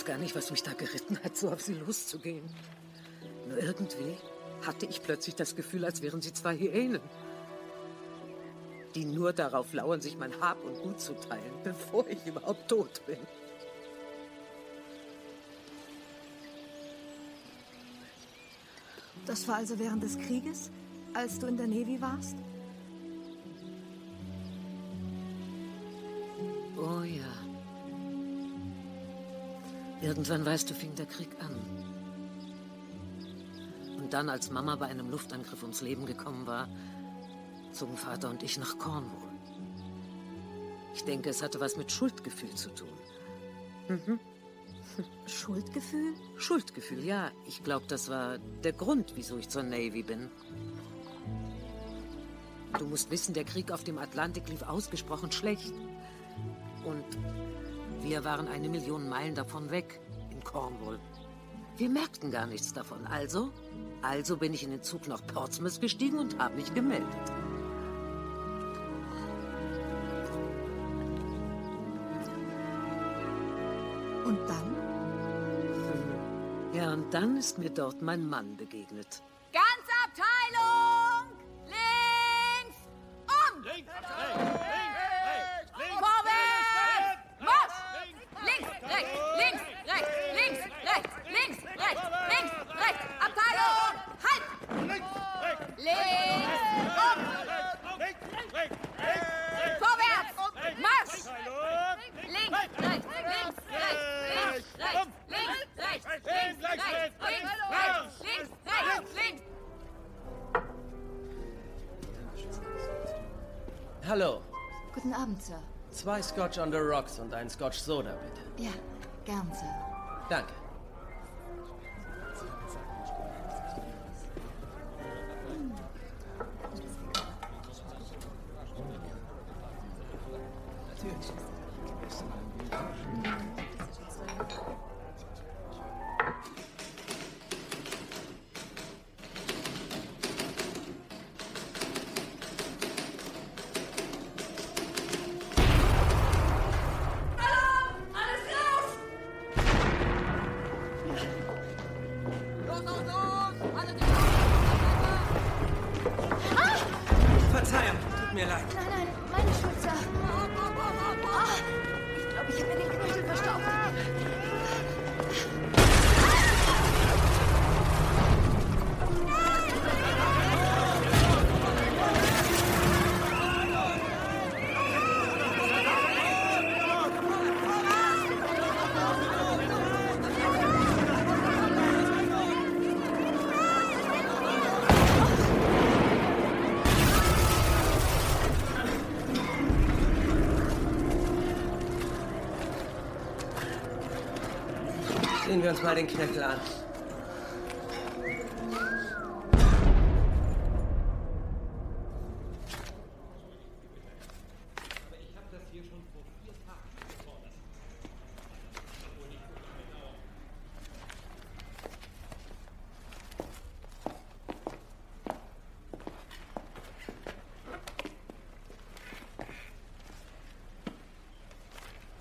Weiß gar nicht, was mich da geritten hat, so auf sie loszugehen. Nur irgendwie hatte ich plötzlich das Gefühl, als wären sie zwei Hyänen, die nur darauf lauern, sich mein Hab und Gut zu teilen, bevor ich überhaupt tot bin. Das war also während des Krieges, als du in der Navy warst? Irgendwann, weißt du, fing der Krieg an. Und dann, als Mama bei einem Luftangriff ums Leben gekommen war, zogen Vater und ich nach Cornwall. Ich denke, es hatte was mit Schuldgefühl zu tun. Mhm. Schuldgefühl? Schuldgefühl, ja. Ich glaube, das war der Grund, wieso ich zur Navy bin. Du musst wissen, der Krieg auf dem Atlantik lief ausgesprochen schlecht. Und wir waren eine Million Meilen davon weg, in Cornwall. Wir merkten gar nichts davon. Also, also bin ich in den Zug nach Portsmouth gestiegen und habe mich gemeldet. Und dann? Ja, und dann ist mir dort mein Mann begegnet. Scotch on the Rocks und ein Scotch Soda, bitte. Ja, gern, Sir. Mal den Knöchel an.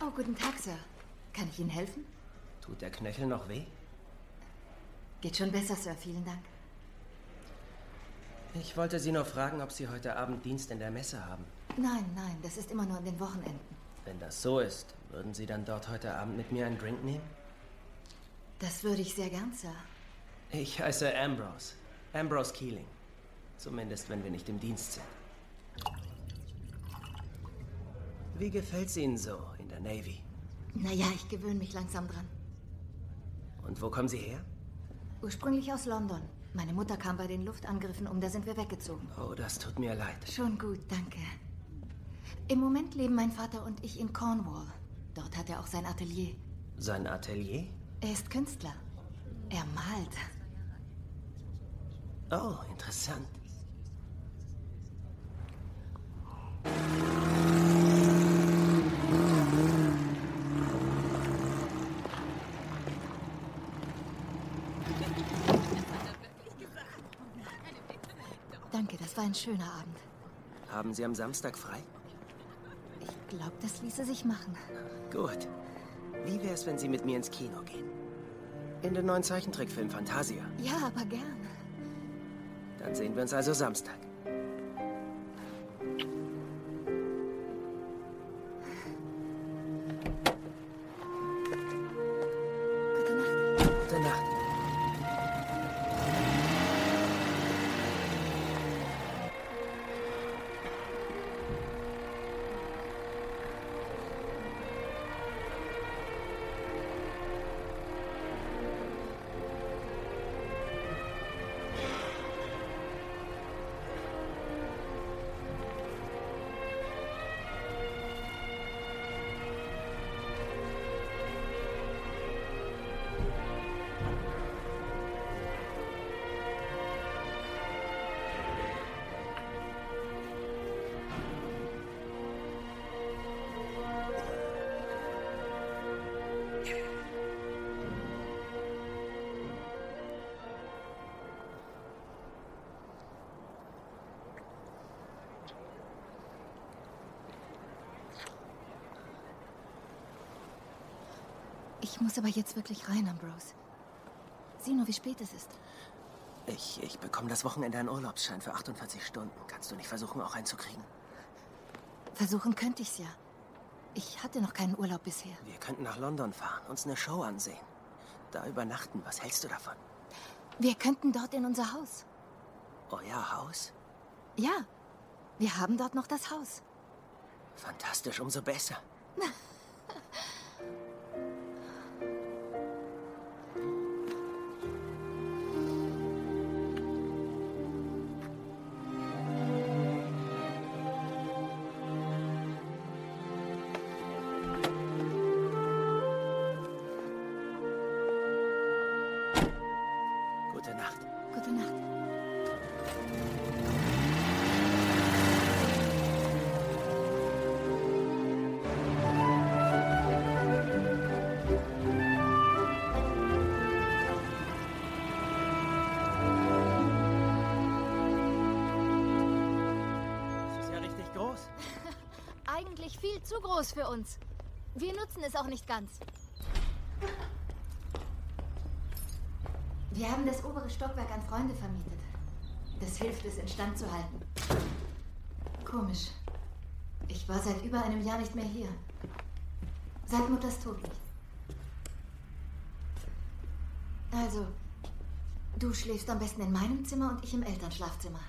Oh, guten Tag, Sir. Kann ich Ihnen helfen? Tut der Knöchel noch weh? Geht schon besser, Sir. Vielen Dank. Ich wollte Sie nur fragen, ob Sie heute Abend Dienst in der Messe haben. Nein, nein, das ist immer nur an den Wochenenden. Wenn das so ist, würden Sie dann dort heute Abend mit mir einen Drink nehmen? Das würde ich sehr gern, Sir. Ich heiße Ambrose. Ambrose Keeling. Zumindest, wenn wir nicht im Dienst sind. Wie gefällt's Ihnen so in der Navy? Naja, ich gewöhne mich langsam dran. Und wo kommen Sie her? Ursprünglich aus London. Meine Mutter kam bei den Luftangriffen um, da sind wir weggezogen. Oh, das tut mir leid. Schon gut, danke. Im Moment leben mein Vater und ich in Cornwall. Dort hat er auch sein Atelier. Sein Atelier? Er ist Künstler. Er malt. Oh, interessant. Danke, das war ein schöner Abend. Haben Sie am Samstag frei? Ich glaube, das ließe sich machen. Gut. Wie wär's, wenn Sie mit mir ins Kino gehen? In den neuen Zeichentrickfilm Fantasia. Ja, aber gern. Dann sehen wir uns also Samstag. Muss aber jetzt wirklich rein, Ambrose. Sieh nur, wie spät es ist. Ich, ich bekomme das Wochenende einen Urlaubsschein für 48 Stunden. Kannst du nicht versuchen, auch einen zu kriegen? Versuchen könnte ich's ja. Ich hatte noch keinen Urlaub bisher. Wir könnten nach London fahren, uns eine Show ansehen. Da übernachten. Was hältst du davon? Wir könnten dort in unser Haus. Euer Haus? Ja, wir haben dort noch das Haus. Fantastisch, umso besser. groß für uns. Wir nutzen es auch nicht ganz. Wir haben das obere Stockwerk an Freunde vermietet. Das hilft es, instand zu halten. Komisch. Ich war seit über einem Jahr nicht mehr hier. Seit Mutters Tod nicht. Also, du schläfst am besten in meinem Zimmer und ich im Elternschlafzimmer.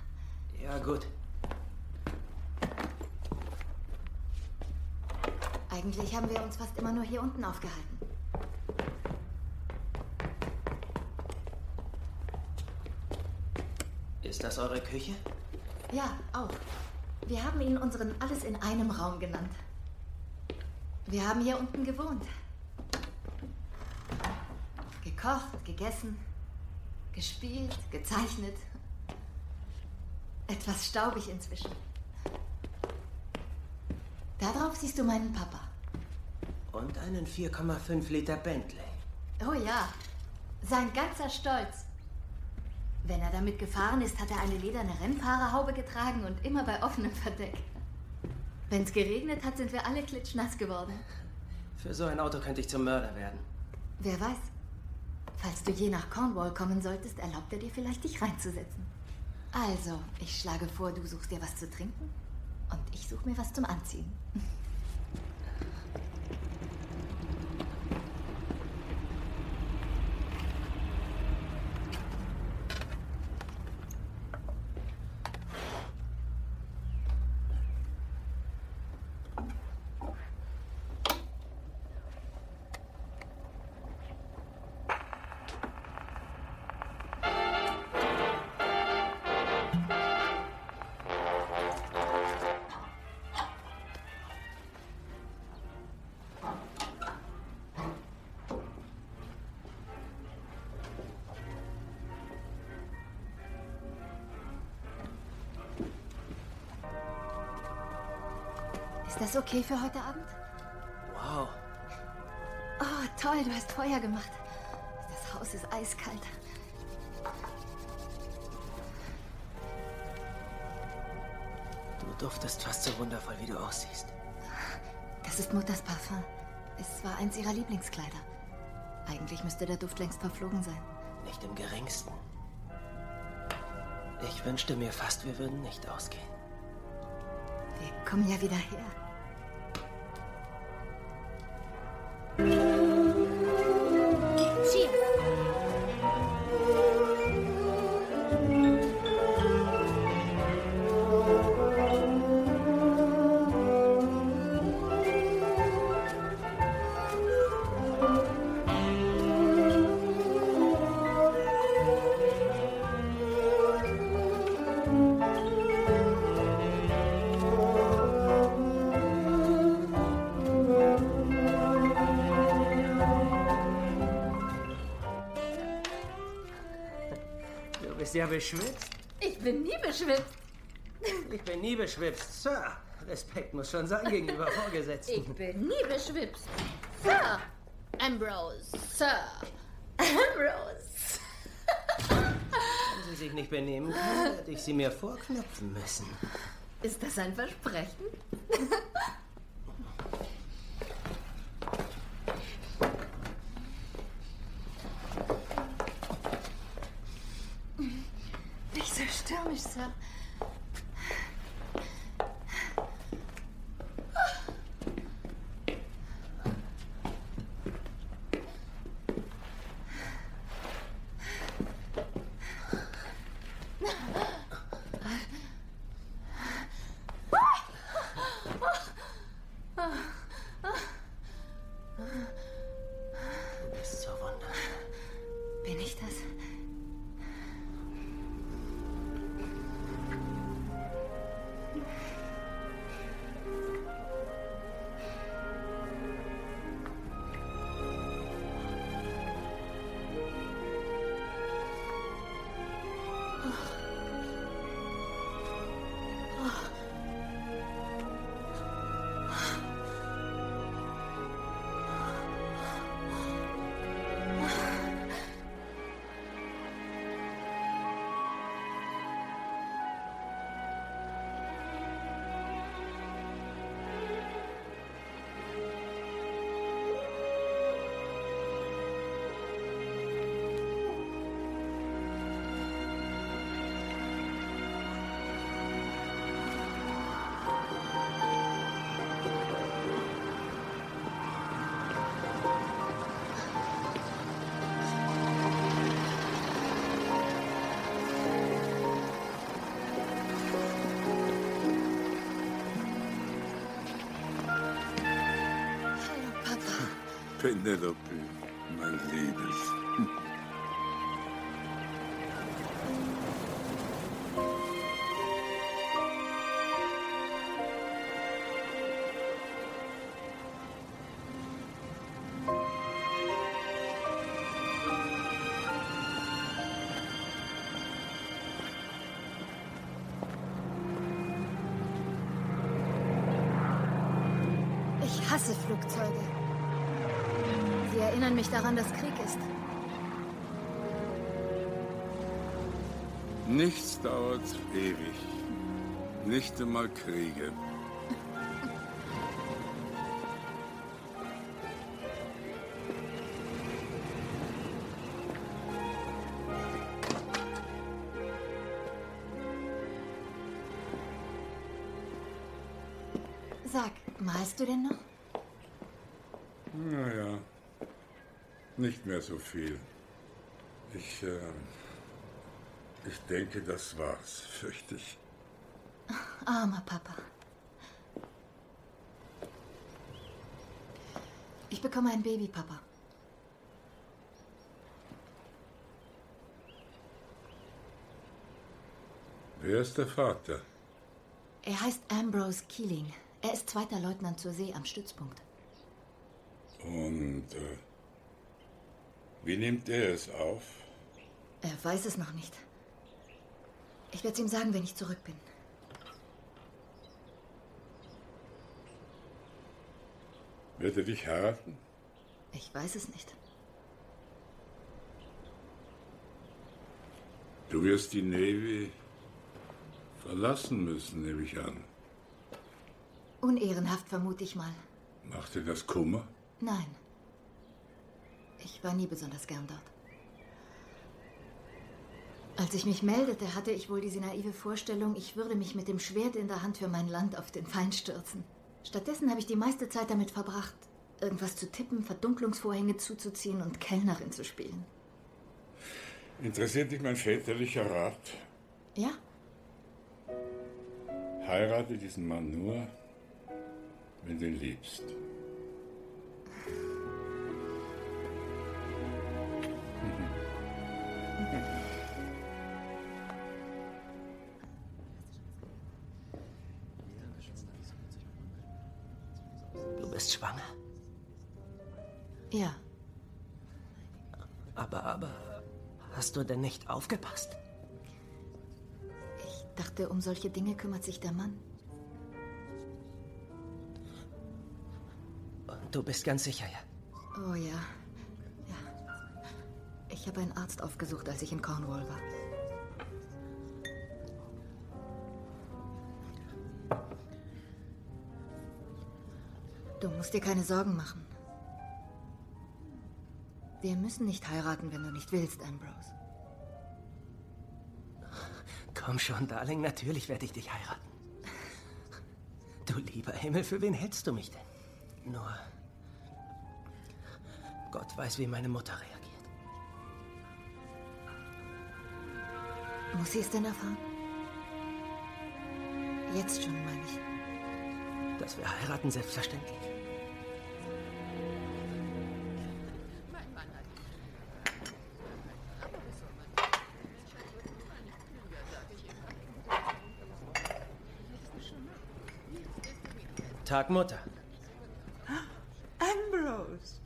Ja, gut. Eigentlich haben wir uns fast immer nur hier unten aufgehalten. Ist das eure Küche? Ja, auch. Wir haben ihn unseren Alles in einem Raum genannt. Wir haben hier unten gewohnt. Gekocht, gegessen, gespielt, gezeichnet. Etwas staubig inzwischen. Darauf siehst du meinen Papa. Und einen 4,5 Liter Bentley. Oh ja, sein ganzer Stolz. Wenn er damit gefahren ist, hat er eine lederne Rennfahrerhaube getragen und immer bei offenem Verdeck. Wenn es geregnet hat, sind wir alle klitschnass geworden. Für so ein Auto könnte ich zum Mörder werden. Wer weiß. Falls du je nach Cornwall kommen solltest, erlaubt er dir vielleicht, dich reinzusetzen. Also, ich schlage vor, du suchst dir was zu trinken und ich suche mir was zum Anziehen. Das okay für heute Abend? Wow. Oh, toll, du hast Feuer gemacht. Das Haus ist eiskalt. Du duftest fast so wundervoll, wie du aussiehst. Das ist Mutters Parfum. Es war eins ihrer Lieblingskleider. Eigentlich müsste der Duft längst verflogen sein. Nicht im geringsten. Ich wünschte mir fast, wir würden nicht ausgehen. Wir kommen ja wieder her. Bist ja beschwipst. Ich bin nie beschwipst. Ich bin nie beschwipst. Sir, Respekt muss schon sein gegenüber Vorgesetzten. Ich bin nie beschwipst. Sir. Ambrose. Sir. Ambrose. Wenn Sie sich nicht benehmen kann, werde ich Sie mir vorknöpfen müssen. Ist das ein Versprechen? Penelope, mein Liebes. Ich hasse Flugzeuge. Sie erinnern mich daran, dass Krieg ist. Nichts dauert ewig. Nicht einmal Kriege. Mehr so viel. Ich, äh, ich denke, das war's, fürchte ich. Armer Papa. Ich bekomme ein Baby, Papa. Wer ist der Vater? Er heißt Ambrose Keeling. Er ist zweiter Leutnant zur See am Stützpunkt. Und äh, wie nimmt er es auf? Er weiß es noch nicht. Ich werde es ihm sagen, wenn ich zurück bin. Wird er dich heiraten? Ich weiß es nicht. Du wirst die Navy verlassen müssen, nehme ich an. Unehrenhaft vermute ich mal. Macht dir das Kummer? Nein. Ich war nie besonders gern dort. Als ich mich meldete, hatte ich wohl diese naive Vorstellung, ich würde mich mit dem Schwert in der Hand für mein Land auf den Feind stürzen. Stattdessen habe ich die meiste Zeit damit verbracht, irgendwas zu tippen, Verdunklungsvorhänge zuzuziehen und Kellnerin zu spielen. Interessiert dich mein väterlicher Rat? Ja? Heirate diesen Mann nur, wenn du ihn liebst. Ja. Aber, aber, hast du denn nicht aufgepasst? Ich dachte, um solche Dinge kümmert sich der Mann. Du bist ganz sicher, ja? Oh ja. Ja. Ich habe einen Arzt aufgesucht, als ich in Cornwall war. Du musst dir keine Sorgen machen. Wir müssen nicht heiraten, wenn du nicht willst, Ambrose. Komm schon, Darling, natürlich werde ich dich heiraten. Du lieber Himmel, für wen hältst du mich denn? Nur. Gott weiß, wie meine Mutter reagiert. Muss sie es denn erfahren? Jetzt schon, meine ich. Dass wir heiraten, selbstverständlich. Tag, Mutter. Ambrose!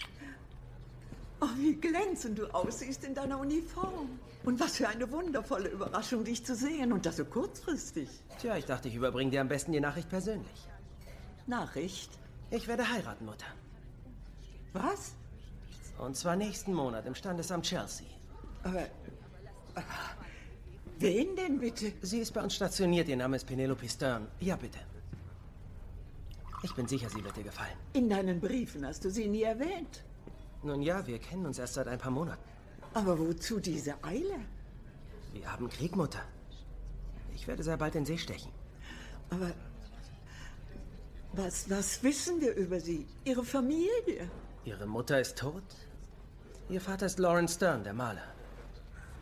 Oh, wie glänzend du aussiehst in deiner Uniform. Und was für eine wundervolle Überraschung, dich zu sehen. Und das so kurzfristig. Tja, ich dachte, ich überbringe dir am besten die Nachricht persönlich. Nachricht? Ich werde heiraten, Mutter. Was? Und zwar nächsten Monat im Standesamt Chelsea. Aber. äh, Wen denn bitte? Sie ist bei uns stationiert. Ihr Name ist Penelope Stern. Ja, bitte. Ich bin sicher, sie wird dir gefallen. In deinen Briefen hast du sie nie erwähnt. Nun ja, wir kennen uns erst seit ein paar Monaten. Aber wozu diese Eile? Wir haben Krieg, Mutter. Ich werde sehr bald in See stechen. Aber. Was, was wissen wir über sie? Ihre Familie? Ihre Mutter ist tot. Ihr Vater ist Lawrence Stern, der Maler.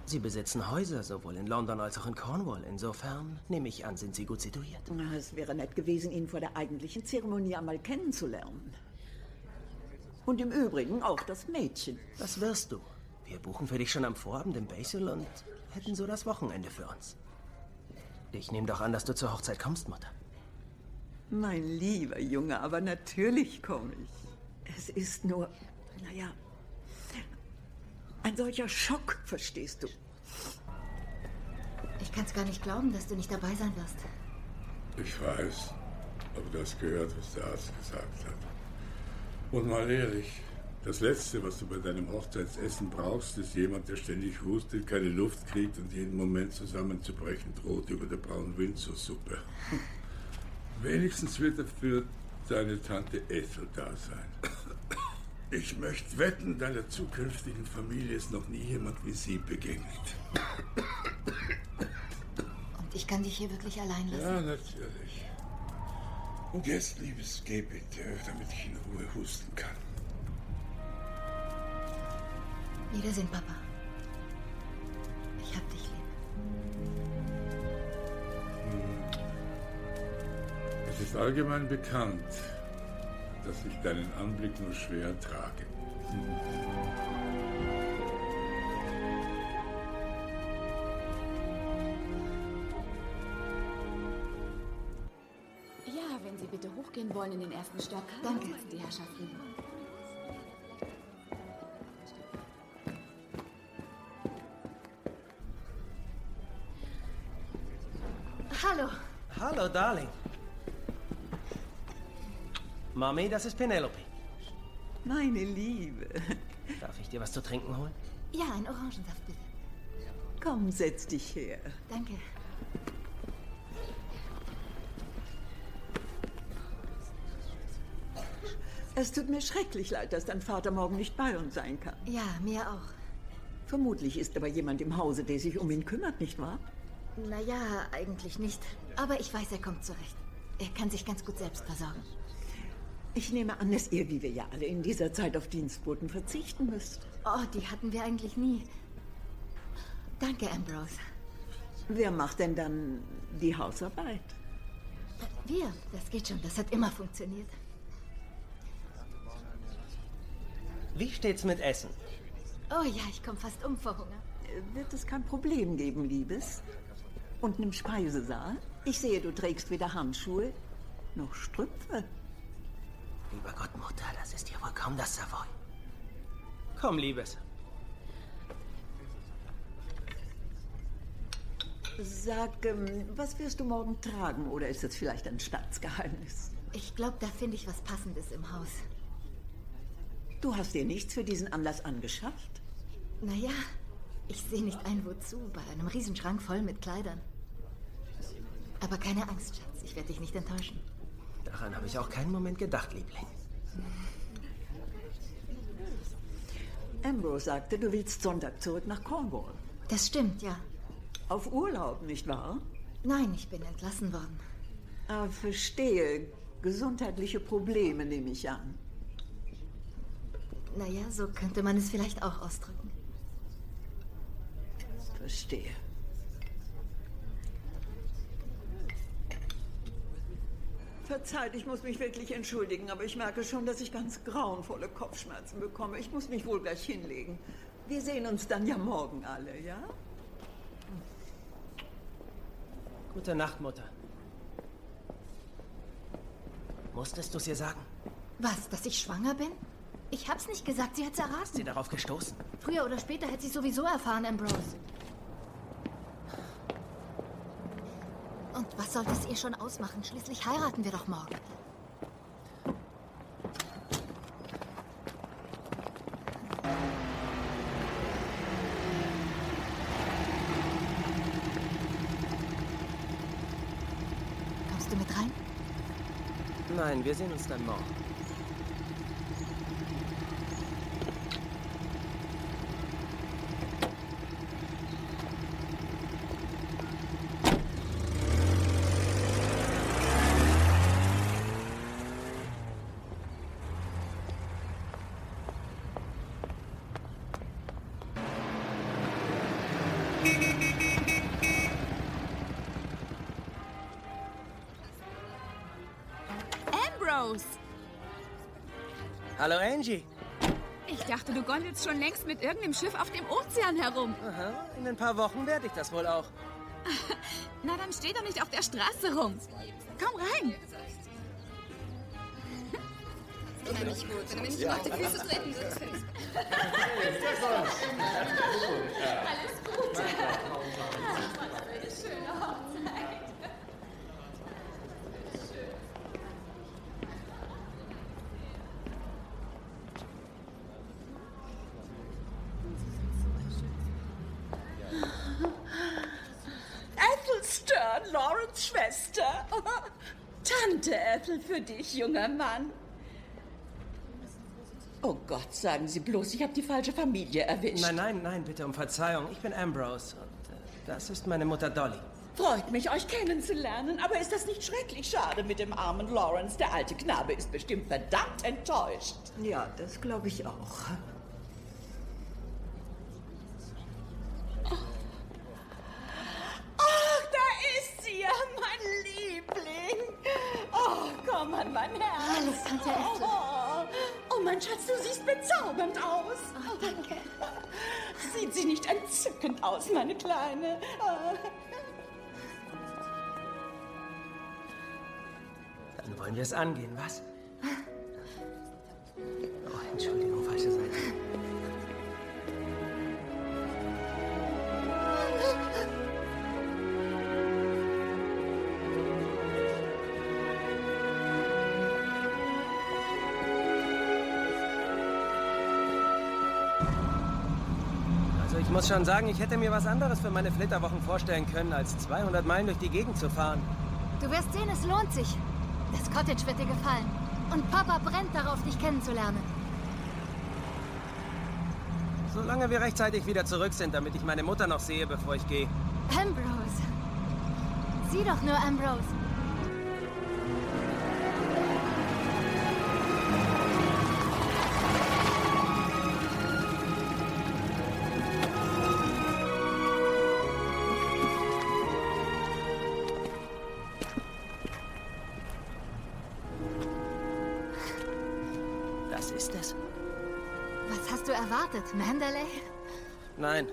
Sie besitzen Häuser sowohl in London als auch in Cornwall. Insofern, nehme ich an, sind Sie gut situiert. Na, Es wäre nett gewesen, ihn vor der eigentlichen Zeremonie einmal kennenzulernen. Und im Übrigen auch das Mädchen. Das wirst du. Wir buchen für dich schon am Vorabend im Basil und hätten so das Wochenende für uns. Ich nehme doch an, dass du zur Hochzeit kommst, Mutter. Mein lieber Junge, aber natürlich komme ich. Es ist nur, naja, ein solcher Schock, verstehst du? Ich kann es gar nicht glauben, dass du nicht dabei sein wirst. Ich weiß, aber du hast gehört, was der Arzt gesagt hat. Und mal ehrlich, das Letzte, was du bei deinem Hochzeitsessen brauchst, ist jemand, der ständig hustet, keine Luft kriegt und jeden Moment zusammenzubrechen droht über der braunen Windsor-Suppe. Wenigstens wird er für deine Tante Ethel da sein. Ich möchte wetten, deiner zukünftigen Familie ist noch nie jemand wie sie begegnet. Und ich kann dich hier wirklich allein lassen. Ja, natürlich. Und jetzt, liebes, geh bitte, damit ich in Ruhe husten kann. Wiedersehen, Papa. Ich hab dich lieb. Es ist allgemein bekannt, dass ich deinen Anblick nur schwer ertrage. Ja, wenn Sie bitte hochgehen wollen in den ersten Stock. Danke. Die Herrschaften. Hallo. Hallo, Darling. Mami, das ist Penelope. Meine Liebe. Darf ich dir was zu trinken holen? Ja, ein Orangensaft bitte. Komm, setz dich her. Danke. Es tut mir schrecklich leid, dass dein Vater morgen nicht bei uns sein kann. Ja, mir auch. Vermutlich ist aber jemand im Hause, der sich um ihn kümmert, nicht wahr? Naja, eigentlich nicht. Aber ich weiß, er kommt zurecht. Er kann sich ganz gut selbst versorgen. Ich nehme an, dass ihr, wie wir ja alle in dieser Zeit auf Dienstboten verzichten müsst. Oh, die hatten wir eigentlich nie. Danke, Ambrose. Wer macht denn dann die Hausarbeit? Wir, das geht schon. Das hat immer funktioniert. Wie steht's mit Essen? Oh ja, ich komme fast um vor Hunger. Wird es kein Problem geben, Liebes? Und im Speisesaal? Ich sehe, du trägst weder Handschuhe noch Strümpfe. Lieber Gott, Mutter, das ist ja wohl kaum das Savoy. Komm, Liebes. Sag, ähm, was wirst du morgen tragen? Oder ist das vielleicht ein Staatsgeheimnis? Ich glaube, da finde ich was Passendes im Haus. Du hast dir nichts für diesen Anlass angeschafft? Naja, ich sehe nicht ein, wozu, bei einem Riesenschrank voll mit Kleidern. Aber keine Angst, Schatz, ich werde dich nicht enttäuschen. Daran habe ich auch keinen Moment gedacht, Liebling. Ambrose sagte, du willst Sonntag zurück nach Cornwall. Das stimmt, ja. Auf Urlaub, nicht wahr? Nein, ich bin entlassen worden. Ah, verstehe. Gesundheitliche Probleme nehme ich an. Naja, so könnte man es vielleicht auch ausdrücken. Verstehe. Verzeiht, ich muss mich wirklich entschuldigen, aber ich merke schon, dass ich ganz grauenvolle Kopfschmerzen bekomme. Ich muss mich wohl gleich hinlegen. Wir sehen uns dann ja morgen alle, ja? Gute Nacht, Mutter. Musstest du es ihr sagen? Was, dass ich schwanger bin? Ich hab's nicht gesagt, sie hat's erraten. Sie darauf gestoßen? Früher oder später hätte sie sowieso erfahren, Ambrose. Und was sollte es ihr schon ausmachen? Schließlich heiraten wir doch morgen. Kommst du mit rein? Nein, wir sehen uns dann morgen. Angie. Ich dachte, du gondelst schon längst mit irgendeinem Schiff auf dem Ozean herum. Aha, in ein paar Wochen werde ich das wohl auch. Na, dann steh doch nicht auf der Straße rum. Komm rein. Unheimlich gut. Wenn du mir nicht auf die Füße treten würdest. Alles gut. Eine schöne Hochzeit. Ethelstern, Lawrence Schwester. Tante Ethel für dich, junger Mann. Oh Gott, sagen Sie bloß, ich habe die falsche Familie erwischt. Nein, nein, nein, bitte um Verzeihung. Ich bin Ambrose und äh, das ist meine Mutter Dolly. Freut mich, euch kennenzulernen, aber ist das nicht schrecklich schade mit dem armen Lawrence? Der alte Knabe ist bestimmt verdammt enttäuscht. Ja, das glaube ich auch. Sie nicht entzückend aus, meine Kleine? Oh. Dann wollen wir es angehen, was? Oh, Entschuldigung, falsche Seite. Muss schon sagen, ich hätte mir was anderes für meine Flitterwochen vorstellen können, als 200 Meilen durch die Gegend zu fahren. Du wirst sehen, es lohnt sich. Das Cottage wird dir gefallen. Und Papa brennt darauf, dich kennenzulernen. Solange wir rechtzeitig wieder zurück sind, damit ich meine Mutter noch sehe, bevor ich gehe. Ambrose. Sieh doch nur, Ambrose. Mandalay? Nein.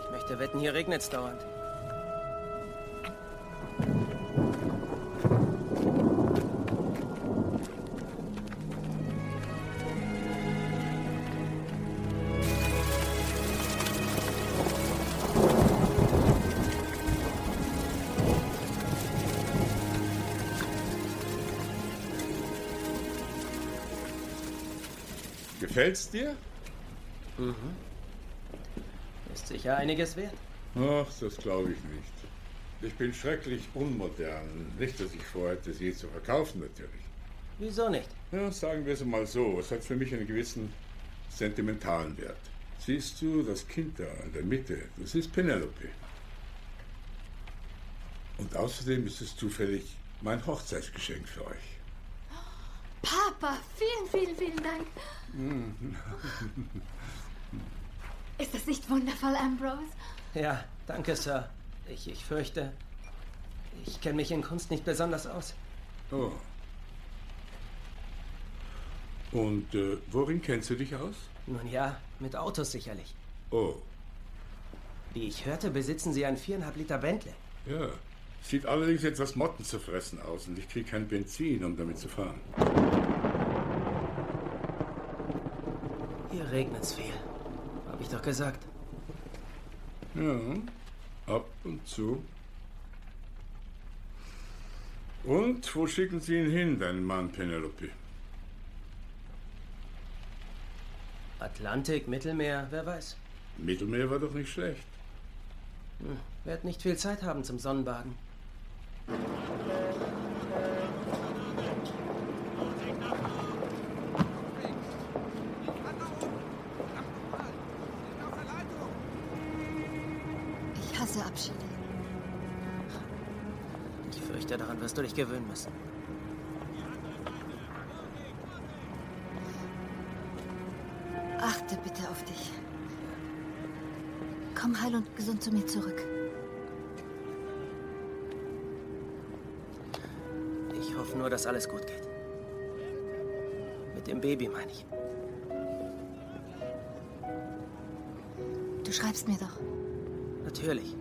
Ich möchte wetten, hier regnet's dauernd. Gefällt's dir? Mhm. Ist sicher einiges wert. Ach, das glaube ich nicht. Ich bin schrecklich unmodern. Nicht, dass ich vorhätte, es je zu verkaufen, natürlich. Wieso nicht? Ja, sagen wir es mal so. Es hat für mich einen gewissen sentimentalen Wert. Siehst du das Kind da in der Mitte? Das ist Penelope. Und außerdem ist es zufällig mein Hochzeitsgeschenk für euch. Papa, vielen, vielen, vielen Dank. Ist das nicht wundervoll, Ambrose? Ja, danke, Sir. Ich, ich fürchte, ich kenne mich in Kunst nicht besonders aus. Oh. Und äh, worin kennst du dich aus? Nun ja, mit Autos sicherlich. Oh, Wie ich hörte, besitzen Sie einen viereinhalb Liter Bentley. ja. Sieht allerdings etwas Motten zu fressen aus und ich kriege kein Benzin, um damit zu fahren. Hier regnet's viel. Hab ich doch gesagt. Ja, ab und zu. Und wo schicken Sie ihn hin, deinen Mann Penelope? Atlantik, Mittelmeer, wer weiß. Mittelmeer war doch nicht schlecht. Hm, werd nicht viel Zeit haben zum Sonnenbaden. Ich hasse Abschiede. Ich fürchte, daran wirst du dich gewöhnen müssen. Achte bitte auf dich. Komm heil und gesund zu mir zurück. Nur, dass alles gut geht. Mit dem Baby, meine ich. Du schreibst mir doch. Natürlich.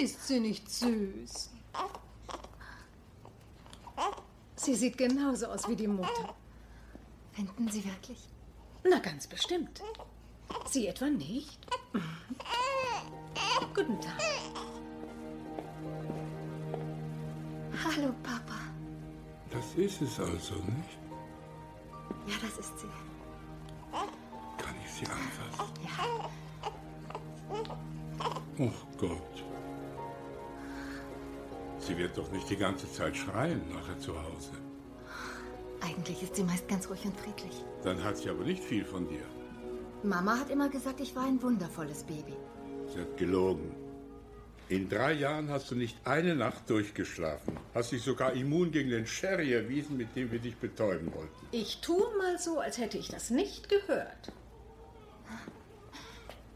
Ist sie nicht süß? Sie sieht genauso aus wie die Mutter. Finden Sie wirklich? Na, ganz bestimmt. Sie etwa nicht? Guten Tag. Hallo, Papa. Das ist es also, nicht? Ja, das ist sie. Kann ich sie anfassen? Ja. Oh Gott. Sie wird doch nicht die ganze Zeit schreien nachher zu Hause. Eigentlich ist sie meist ganz ruhig und friedlich. Dann hat sie aber nicht viel von dir. Mama hat immer gesagt, ich war ein wundervolles Baby. Sie hat gelogen. In drei Jahren hast du nicht eine Nacht durchgeschlafen. Hast dich sogar immun gegen den Sherry erwiesen, mit dem wir dich betäuben wollten. Ich tue mal so, als hätte ich das nicht gehört.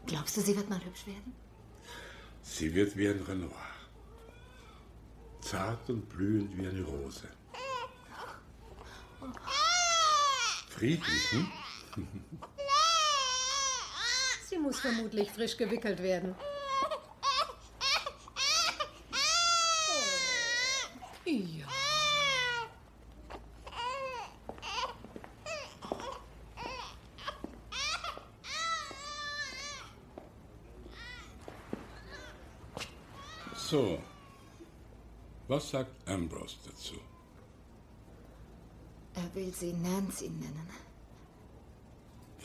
Glaubst du, sie wird mal hübsch werden? Sie wird wie ein Renoir. Zart und blühend wie eine Rose. Friedlich, hm? Sie muss vermutlich frisch gewickelt werden. Ja. So. Was sagt Ambrose dazu? Er will sie Nancy nennen.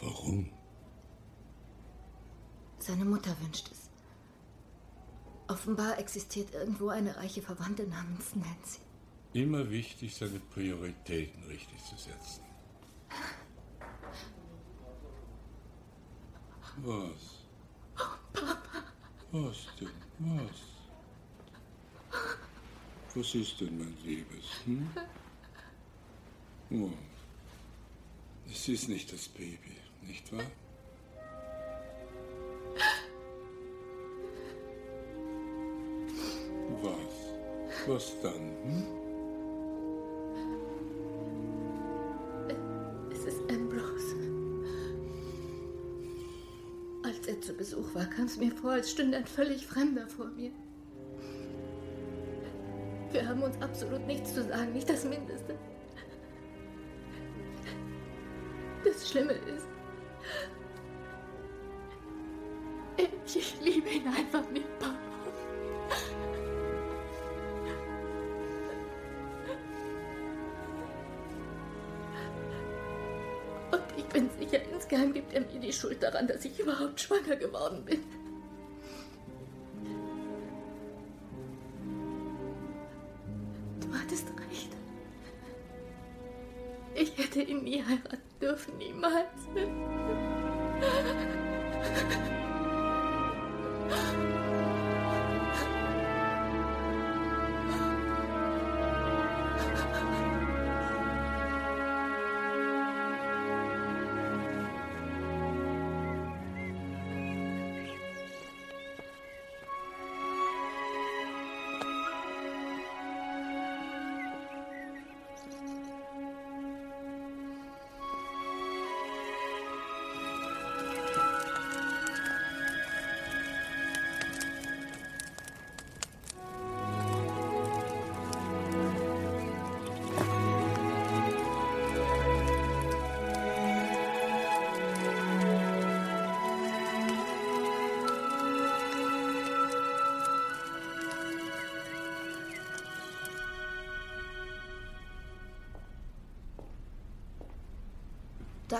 Warum? Seine Mutter wünscht es. Offenbar existiert irgendwo eine reiche Verwandte namens Nancy. Immer wichtig, seine Prioritäten richtig zu setzen. Was? Was denn? Was? Was ist denn, mein Liebes? Hm? Oh. Es ist nicht das Baby, nicht wahr? Was? Was dann? Hm? Es ist Ambrose. Als er zu Besuch war, kam es mir vor, als stünde ein völlig Fremder vor mir. Absolut nichts zu sagen, nicht das Mindeste. Das Schlimme ist, ich, ich liebe ihn einfach nicht, Papa. Und ich bin sicher, insgeheim gibt er mir die Schuld daran, dass ich überhaupt schwanger geworden bin.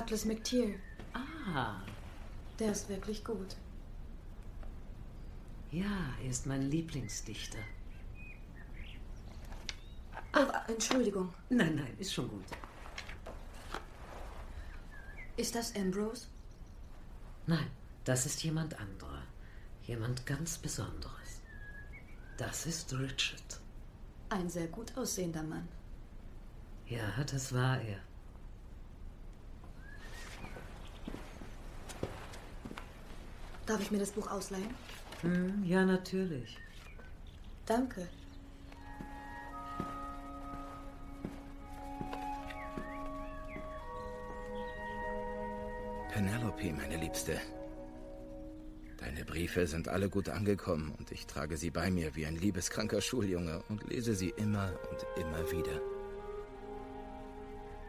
Douglas McTeer. Ah, Der ist wirklich gut. ja, er ist mein Lieblingsdichter. Ah, Entschuldigung. Nein, nein, ist schon gut. Ist das Ambrose? Nein, das ist jemand anderer. Jemand ganz Besonderes. Das ist Richard. Ein sehr gut aussehender Mann. Ja, das war er. Darf ich mir das Buch ausleihen? Hm, ja, natürlich. Danke. Penelope, meine Liebste. Deine Briefe sind alle gut angekommen und ich trage sie bei mir wie ein liebeskranker Schuljunge und lese sie immer und immer wieder.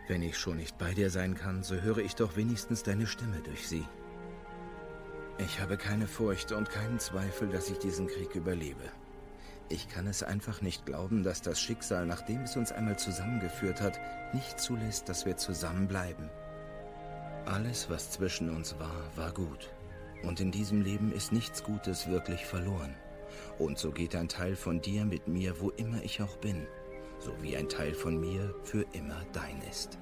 Wenn ich schon nicht bei dir sein kann, so höre ich doch wenigstens deine Stimme durch sie. Ich habe keine Furcht und keinen Zweifel, dass ich diesen Krieg überlebe. Ich kann es einfach nicht glauben, dass das Schicksal, nachdem es uns einmal zusammengeführt hat, nicht zulässt, dass wir zusammenbleiben. Alles, was zwischen uns war, war gut. Und in diesem Leben ist nichts Gutes wirklich verloren. Und so geht ein Teil von dir mit mir, wo immer ich auch bin, so wie ein Teil von mir für immer dein ist.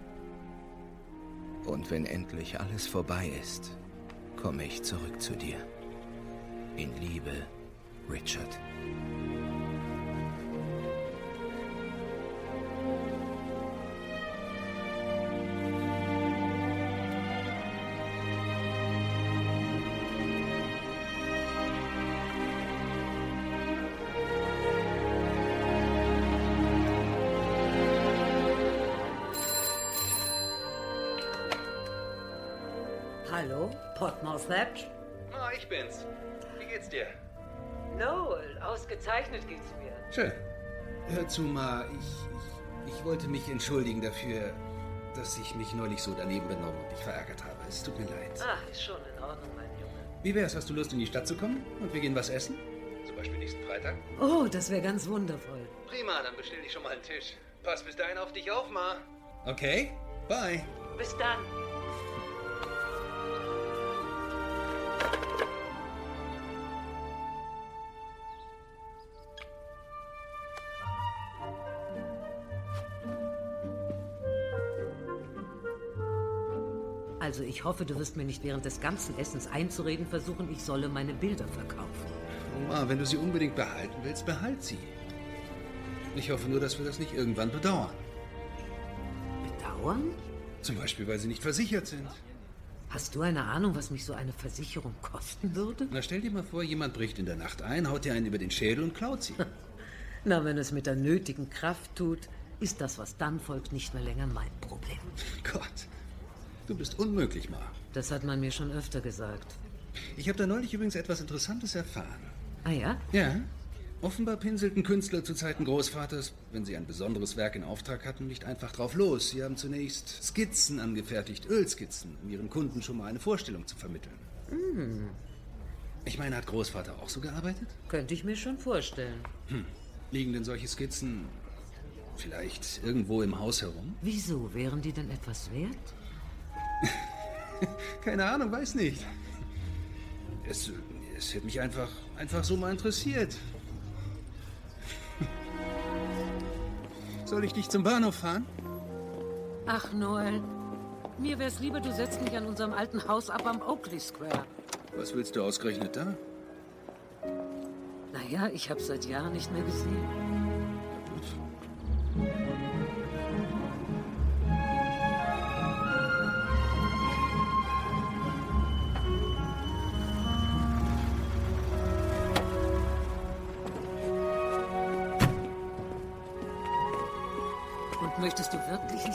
Und wenn endlich alles vorbei ist, komme ich zurück zu dir. In Liebe Richard. Thatch? Ah, ich bin's. Wie geht's dir? Noel, ausgezeichnet geht's mir. Schön. Hör zu, Ma, ich, ich, ich wollte mich entschuldigen dafür, dass ich mich neulich so daneben benommen und dich verärgert habe. Es tut mir leid. Ach, ist schon in Ordnung, mein Junge. Wie wär's, hast du Lust, in die Stadt zu kommen? Und wir gehen was essen? Zum Beispiel nächsten Freitag? Oh, das wäre ganz wundervoll. Prima, dann bestell dich schon mal einen Tisch. Pass bis dahin auf dich auf, Ma. Okay, bye. Bis dann. Also ich hoffe, du wirst mir nicht während des ganzen Essens einzureden versuchen, ich solle meine Bilder verkaufen. Oh, Ma, wenn du sie unbedingt behalten willst, behalt sie. Ich hoffe nur, dass wir das nicht irgendwann bedauern. Bedauern? Zum Beispiel, weil sie nicht versichert sind. Hast du eine Ahnung, was mich so eine Versicherung kosten würde? Na, stell dir mal vor, jemand bricht in der Nacht ein, haut dir einen über den Schädel und klaut sie. Na, wenn es mit der nötigen Kraft tut, ist das, was dann folgt, nicht mehr länger mein Problem. Gott, du bist unmöglich, Ma. Das hat man mir schon öfter gesagt. Ich habe da neulich übrigens etwas Interessantes erfahren. Ah ja? Ja. Offenbar pinselten Künstler zu Zeiten Großvaters, wenn sie ein besonderes Werk in Auftrag hatten, nicht einfach drauf los. Sie haben zunächst Skizzen angefertigt, Ölskizzen, um ihren Kunden schon mal eine Vorstellung zu vermitteln. Hm, Ich meine, hat Großvater auch so gearbeitet? könnte ich mir schon vorstellen. Hm. Liegen denn solche Skizzen vielleicht irgendwo im Haus herum? Wieso? Wären die denn etwas wert? Keine Ahnung, weiß nicht. Es, es hätte mich einfach, einfach so mal interessiert. Soll ich dich zum Bahnhof fahren? Ach, Noel. Mir wär's lieber, du setzt mich an unserem alten Haus ab am Oakley Square. Was willst du ausgerechnet da? Naja, ich hab's seit Jahren nicht mehr gesehen. Und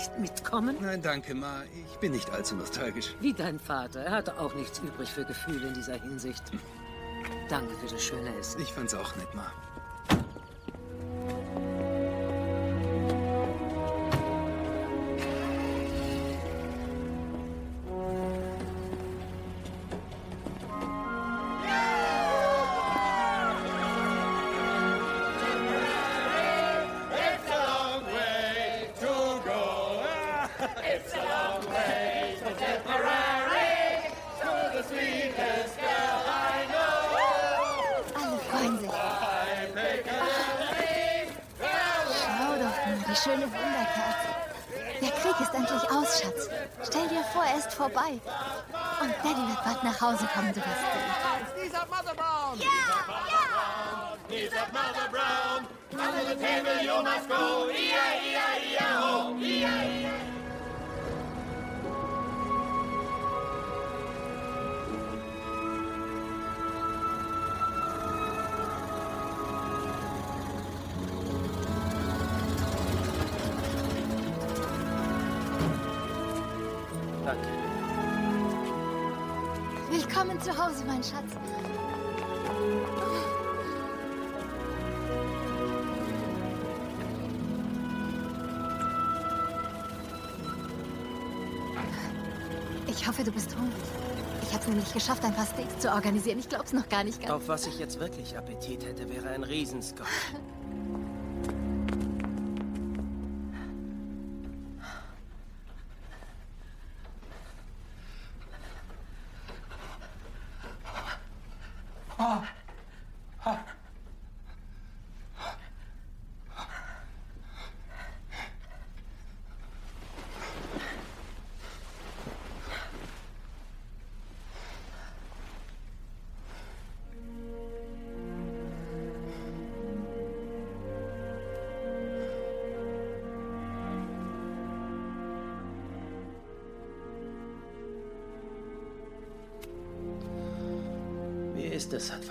nicht mitkommen? Nein, danke, Ma. Ich bin nicht allzu nostalgisch. Wie dein Vater. Er hatte auch nichts übrig für Gefühle in dieser Hinsicht. Danke für das schöne Essen. Ich fand's auch nett, Ma. Die schöne Wunderkerze. Der Krieg ist endlich aus, Schatz. Stell dir vor, er ist vorbei. Und Daddy wird bald nach Hause kommen. Knees up, Mother Brown. Knees up, Mother Brown. Under the table you must go. E-I-E-I-E-I-O. E-I-E-I. Willkommen zu Hause, mein Schatz. Ich hoffe, du bist hungrig. Ich habe es nämlich geschafft, ein paar Steaks zu organisieren. Ich glaub's noch gar nicht ganz. Auf was ich jetzt wirklich Appetit hätte, wäre ein Riesenscotch.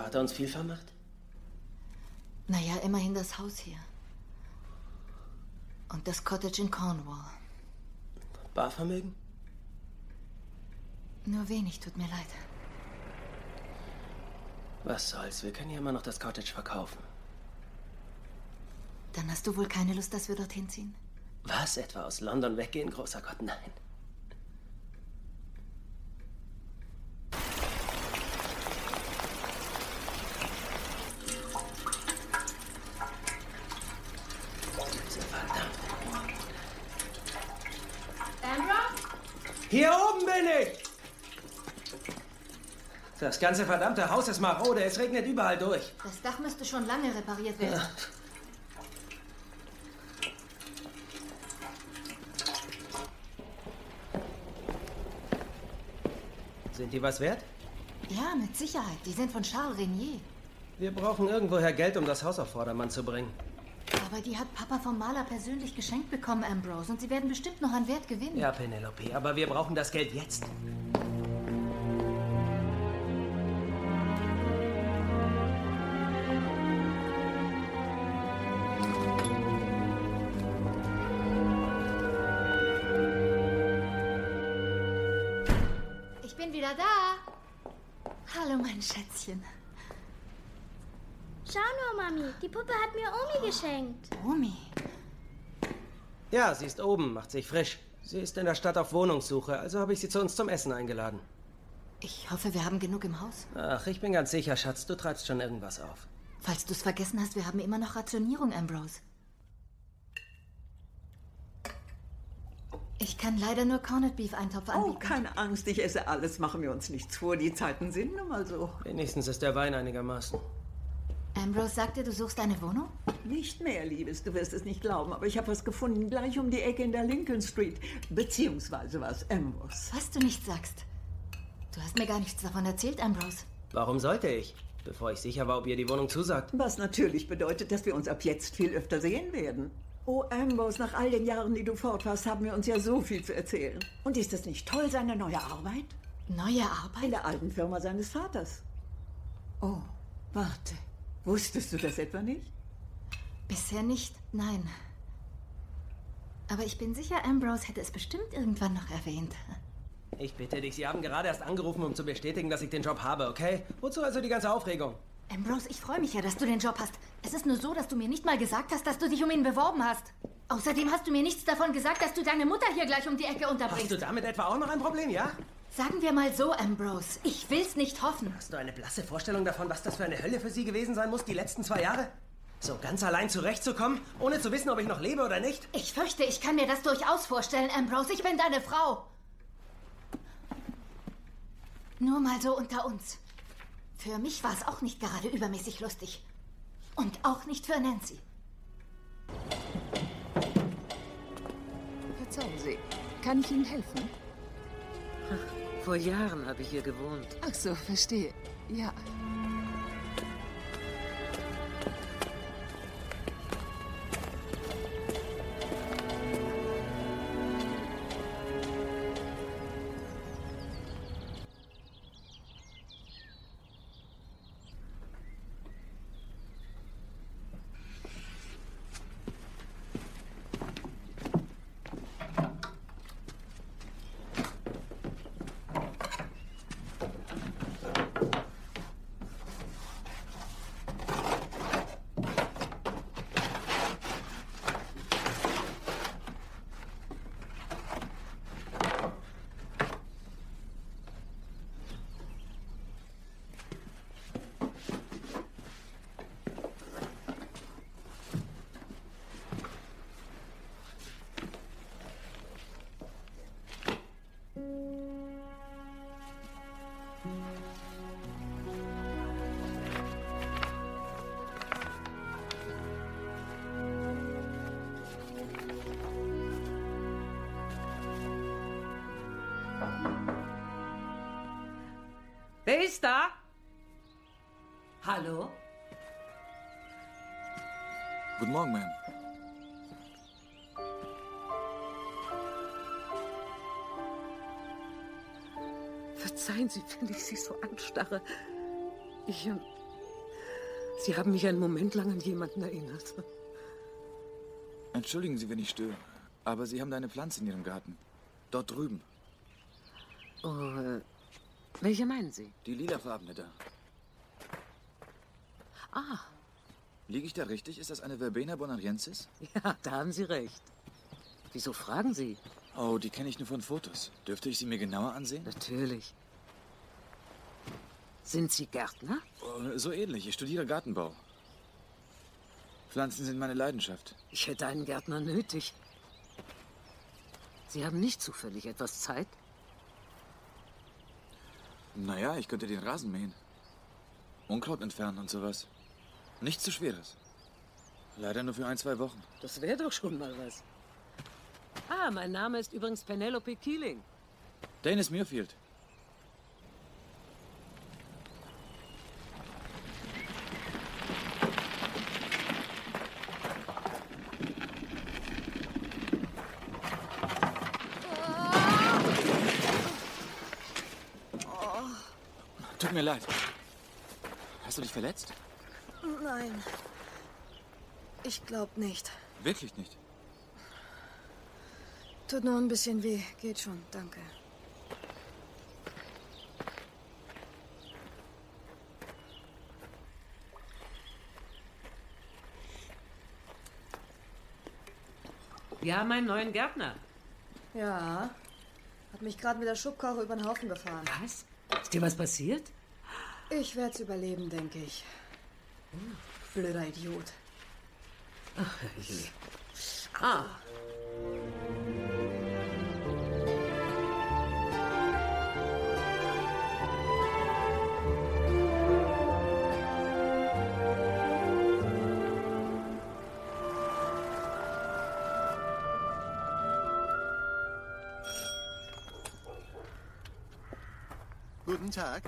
Vater uns viel vermacht? Naja, immerhin das Haus hier. Und das Cottage in Cornwall. Barvermögen? Nur wenig, tut mir leid. Was soll's, wir können ja immer noch das Cottage verkaufen. Dann hast du wohl keine Lust, dass wir dorthin ziehen? Was, etwa aus London weggehen, großer Gott, nein. Ambrose? Hier oben bin ich! Das ganze verdammte Haus ist marode, es regnet überall durch. Das Dach müsste schon lange repariert werden. Sind die was wert? Ja, mit Sicherheit. Die sind von Charles Renier. Wir brauchen irgendwoher Geld, um das Haus auf Vordermann zu bringen. Aber die hat Papa vom Maler persönlich geschenkt bekommen, Ambrose. Und sie werden bestimmt noch an Wert gewinnen. Ja, Penelope, aber wir brauchen das Geld jetzt. Mein Schätzchen. Schau nur, Mami. Die Puppe hat mir Omi geschenkt. Omi? Ja, sie ist oben, macht sich frisch. Sie ist in der Stadt auf Wohnungssuche, also habe ich sie zu uns zum Essen eingeladen. Ich hoffe, wir haben genug im Haus. Ach, ich bin ganz sicher, Schatz, du treibst schon irgendwas auf. Falls du es vergessen hast, wir haben immer noch Rationierung, Ambrose. Ich kann leider nur Corned Beef Eintopf Oh, anbieten. keine Angst, ich esse alles, machen wir uns nichts vor. Die Zeiten sind nun mal so. Wenigstens ist der Wein einigermaßen. Ambrose sagte, du suchst eine Wohnung? Nicht mehr, Liebes, du wirst es nicht glauben, aber ich habe was gefunden, gleich um die Ecke in der Lincoln Street. Beziehungsweise was, Ambrose. Was du nicht sagst. Du hast mir gar nichts davon erzählt, Ambrose. Warum sollte ich? Bevor ich sicher war, ob ihr die Wohnung zusagt. Was natürlich bedeutet, dass wir uns ab jetzt viel öfter sehen werden. Oh, Ambrose, nach all den Jahren, die du fort warst, haben wir uns ja so viel zu erzählen. Und ist das nicht toll, seine neue Arbeit? Neue Arbeit? In der alten Firma seines Vaters. Oh, warte. Wusstest du das etwa nicht? Bisher nicht, nein. Aber ich bin sicher, Ambrose hätte es bestimmt irgendwann noch erwähnt. Ich bitte dich, Sie haben gerade erst angerufen, um zu bestätigen, dass ich den Job habe, okay? Wozu also die ganze Aufregung? Ambrose, ich freue mich ja, dass du den Job hast. Es ist nur so, dass du mir nicht mal gesagt hast, dass du dich um ihn beworben hast. Außerdem hast du mir nichts davon gesagt, dass du deine Mutter hier gleich um die Ecke unterbringst. Hast du damit etwa auch noch ein Problem, ja? Sagen wir mal so, Ambrose. Ich will's nicht hoffen. Hast du eine blasse Vorstellung davon, was das für eine Hölle für Sie gewesen sein muss, die letzten zwei Jahre? So ganz allein zurechtzukommen, ohne zu wissen, ob ich noch lebe oder nicht? Ich fürchte, ich kann mir das durchaus vorstellen, Ambrose. Ich bin deine Frau. Nur mal so unter uns. Für mich war es auch nicht gerade übermäßig lustig. Und auch nicht für Nancy. Verzeihen Sie, kann ich Ihnen helfen? Vor Jahren habe ich hier gewohnt. Ach so, verstehe. Ja. Guten Morgen, Ma'am. Verzeihen Sie, wenn ich Sie so anstarre. Ich. ähm, Sie haben mich einen Moment lang an jemanden erinnert. Entschuldigen Sie, wenn ich störe, aber Sie haben da eine Pflanze in Ihrem Garten. Dort drüben. Oh, äh, welche meinen Sie? Die lilafarbene da. Ah, Liege ich da richtig? Ist das eine Verbena bonariensis? ja, da haben Sie recht. Wieso fragen Sie? Oh, die kenne ich nur von Fotos. Dürfte ich sie mir genauer ansehen? Natürlich. Sind Sie Gärtner? Oh, so ähnlich. Ich studiere Gartenbau. Pflanzen sind meine Leidenschaft. Ich hätte einen Gärtner nötig. Sie haben nicht zufällig etwas Zeit? Naja, ich könnte den Rasen mähen. Unkraut entfernen und sowas. Nichts zu Schweres. Leider nur für ein, zwei Wochen. Das wäre doch schon mal was. Ah, mein Name ist übrigens Penelope Keeling. Dennis Muirfield. Tut mir leid. Hast du dich verletzt? Nein. Ich glaube nicht. Wirklich nicht. Tut nur ein bisschen weh. Geht schon, danke. Wir haben einen neuen Gärtner. Ja. Hat mich gerade mit der Schubkarre über den Haufen gefahren. Was? Ist dir was passiert? Ich werde es überleben, denke ich. Blöder Idiot. Ach, je. Ah. Guten Tag.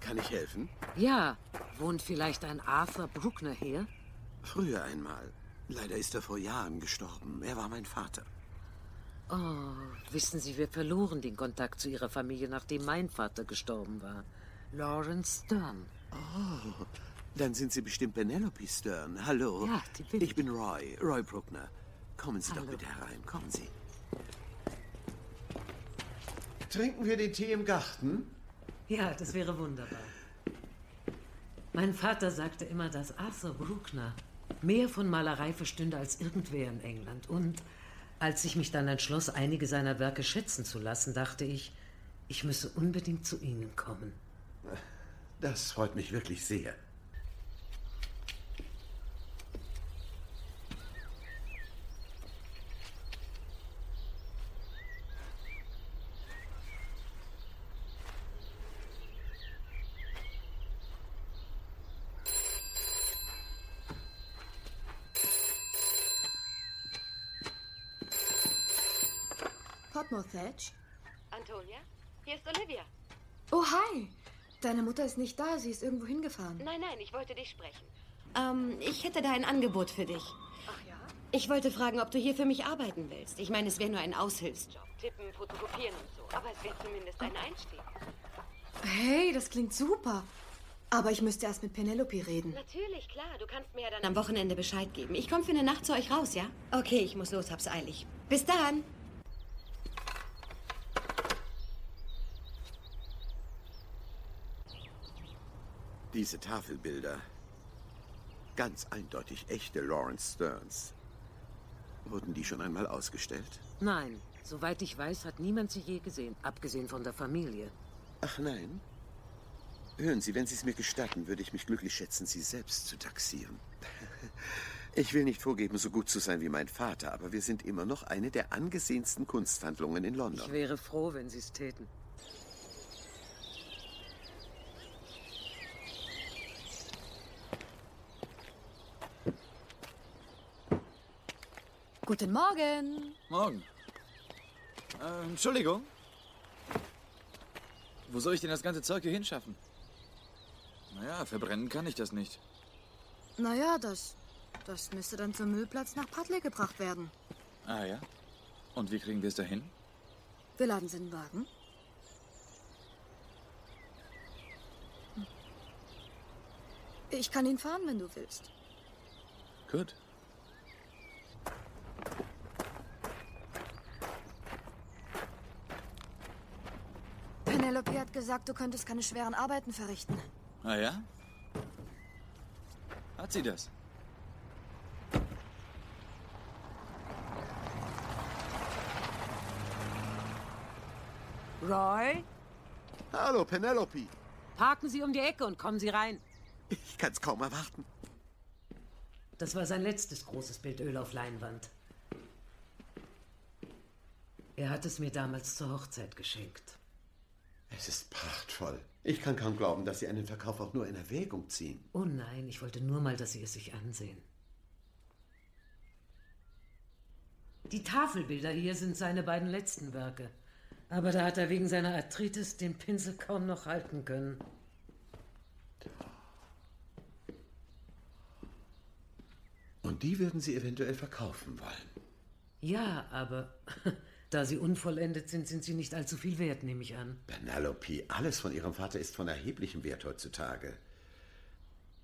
Kann ich helfen? Ja, wohnt vielleicht ein Arthur Bruckner hier? Früher einmal. Leider ist er vor Jahren gestorben. Er war mein Vater. Oh, wissen Sie, wir verloren den Kontakt zu Ihrer Familie, nachdem mein Vater gestorben war. Lawrence Stern. Oh, dann sind Sie bestimmt Penelope Stern. Hallo. Ja, die bin ich. bin Roy, Roy Bruckner. Kommen Sie Hallo. doch bitte herein. Kommen Sie. Trinken wir den Tee im Garten? Ja, das wäre wunderbar. Mein Vater sagte immer, dass Arthur Bruckner mehr von Malerei verstünde als irgendwer in England. Und als ich mich dann entschloss, einige seiner Werke schätzen zu lassen, dachte ich, ich müsse unbedingt zu Ihnen kommen. Das freut mich wirklich sehr. Potmore Thatch? Antonia, hier ist Olivia. Oh, hi. Deine Mutter ist nicht da. Sie ist irgendwo hingefahren. Nein, nein, ich wollte dich sprechen. Ähm, ich hätte da ein Angebot für dich. Ach ja? Ich wollte fragen, ob du hier für mich arbeiten willst. Ich meine, es wäre nur ein Aushilfsjob. Tippen, fotografieren und so. Aber es wäre zumindest ein Einstieg. Hey, das klingt super. Aber ich müsste erst mit Penelope reden. Natürlich, klar. Du kannst mir ja dann am Wochenende Bescheid geben. Ich komme für eine Nacht zu euch raus, ja? Okay, ich muss los, hab's eilig. Bis dann. Diese Tafelbilder. Ganz eindeutig echte Lawrence Stearns. Wurden die schon einmal ausgestellt? Nein, soweit ich weiß, hat niemand sie je gesehen, abgesehen von der Familie. Ach nein? Hören Sie, wenn Sie es mir gestatten, würde ich mich glücklich schätzen, Sie selbst zu taxieren. Ich will nicht vorgeben, so gut zu sein wie mein Vater, aber wir sind immer noch eine der angesehensten Kunsthandlungen in London. Ich wäre froh, wenn Sie es täten. Guten Morgen. Morgen. Äh, Entschuldigung. Wo soll ich denn das ganze Zeug hier hinschaffen? Naja, verbrennen kann ich das nicht. Naja, das, das müsste dann zum Müllplatz nach Padley gebracht werden. Ah ja? Und wie kriegen wir es dahin? Wir laden sie in den Wagen. Ich kann ihn fahren, wenn du willst. Gut. Penelope hat gesagt, du könntest keine schweren Arbeiten verrichten. Ah ja? Hat sie das? Roy? Hallo, Penelope. Parken Sie um die Ecke und kommen Sie rein. Ich kann's kaum erwarten. Das war sein letztes großes Bild Öl auf Leinwand. Er hat es mir damals zur Hochzeit geschenkt. Es ist prachtvoll. Ich kann kaum glauben, dass Sie einen Verkauf auch nur in Erwägung ziehen. Oh nein, ich wollte nur mal, dass Sie es sich ansehen. Die Tafelbilder hier sind seine beiden letzten Werke. Aber da hat er wegen seiner Arthritis den Pinsel kaum noch halten können. Und die würden Sie eventuell verkaufen wollen. Ja, aber da sie unvollendet sind, sind sie nicht allzu viel wert, nehme ich an. Penelope, alles von Ihrem Vater ist von erheblichem Wert heutzutage.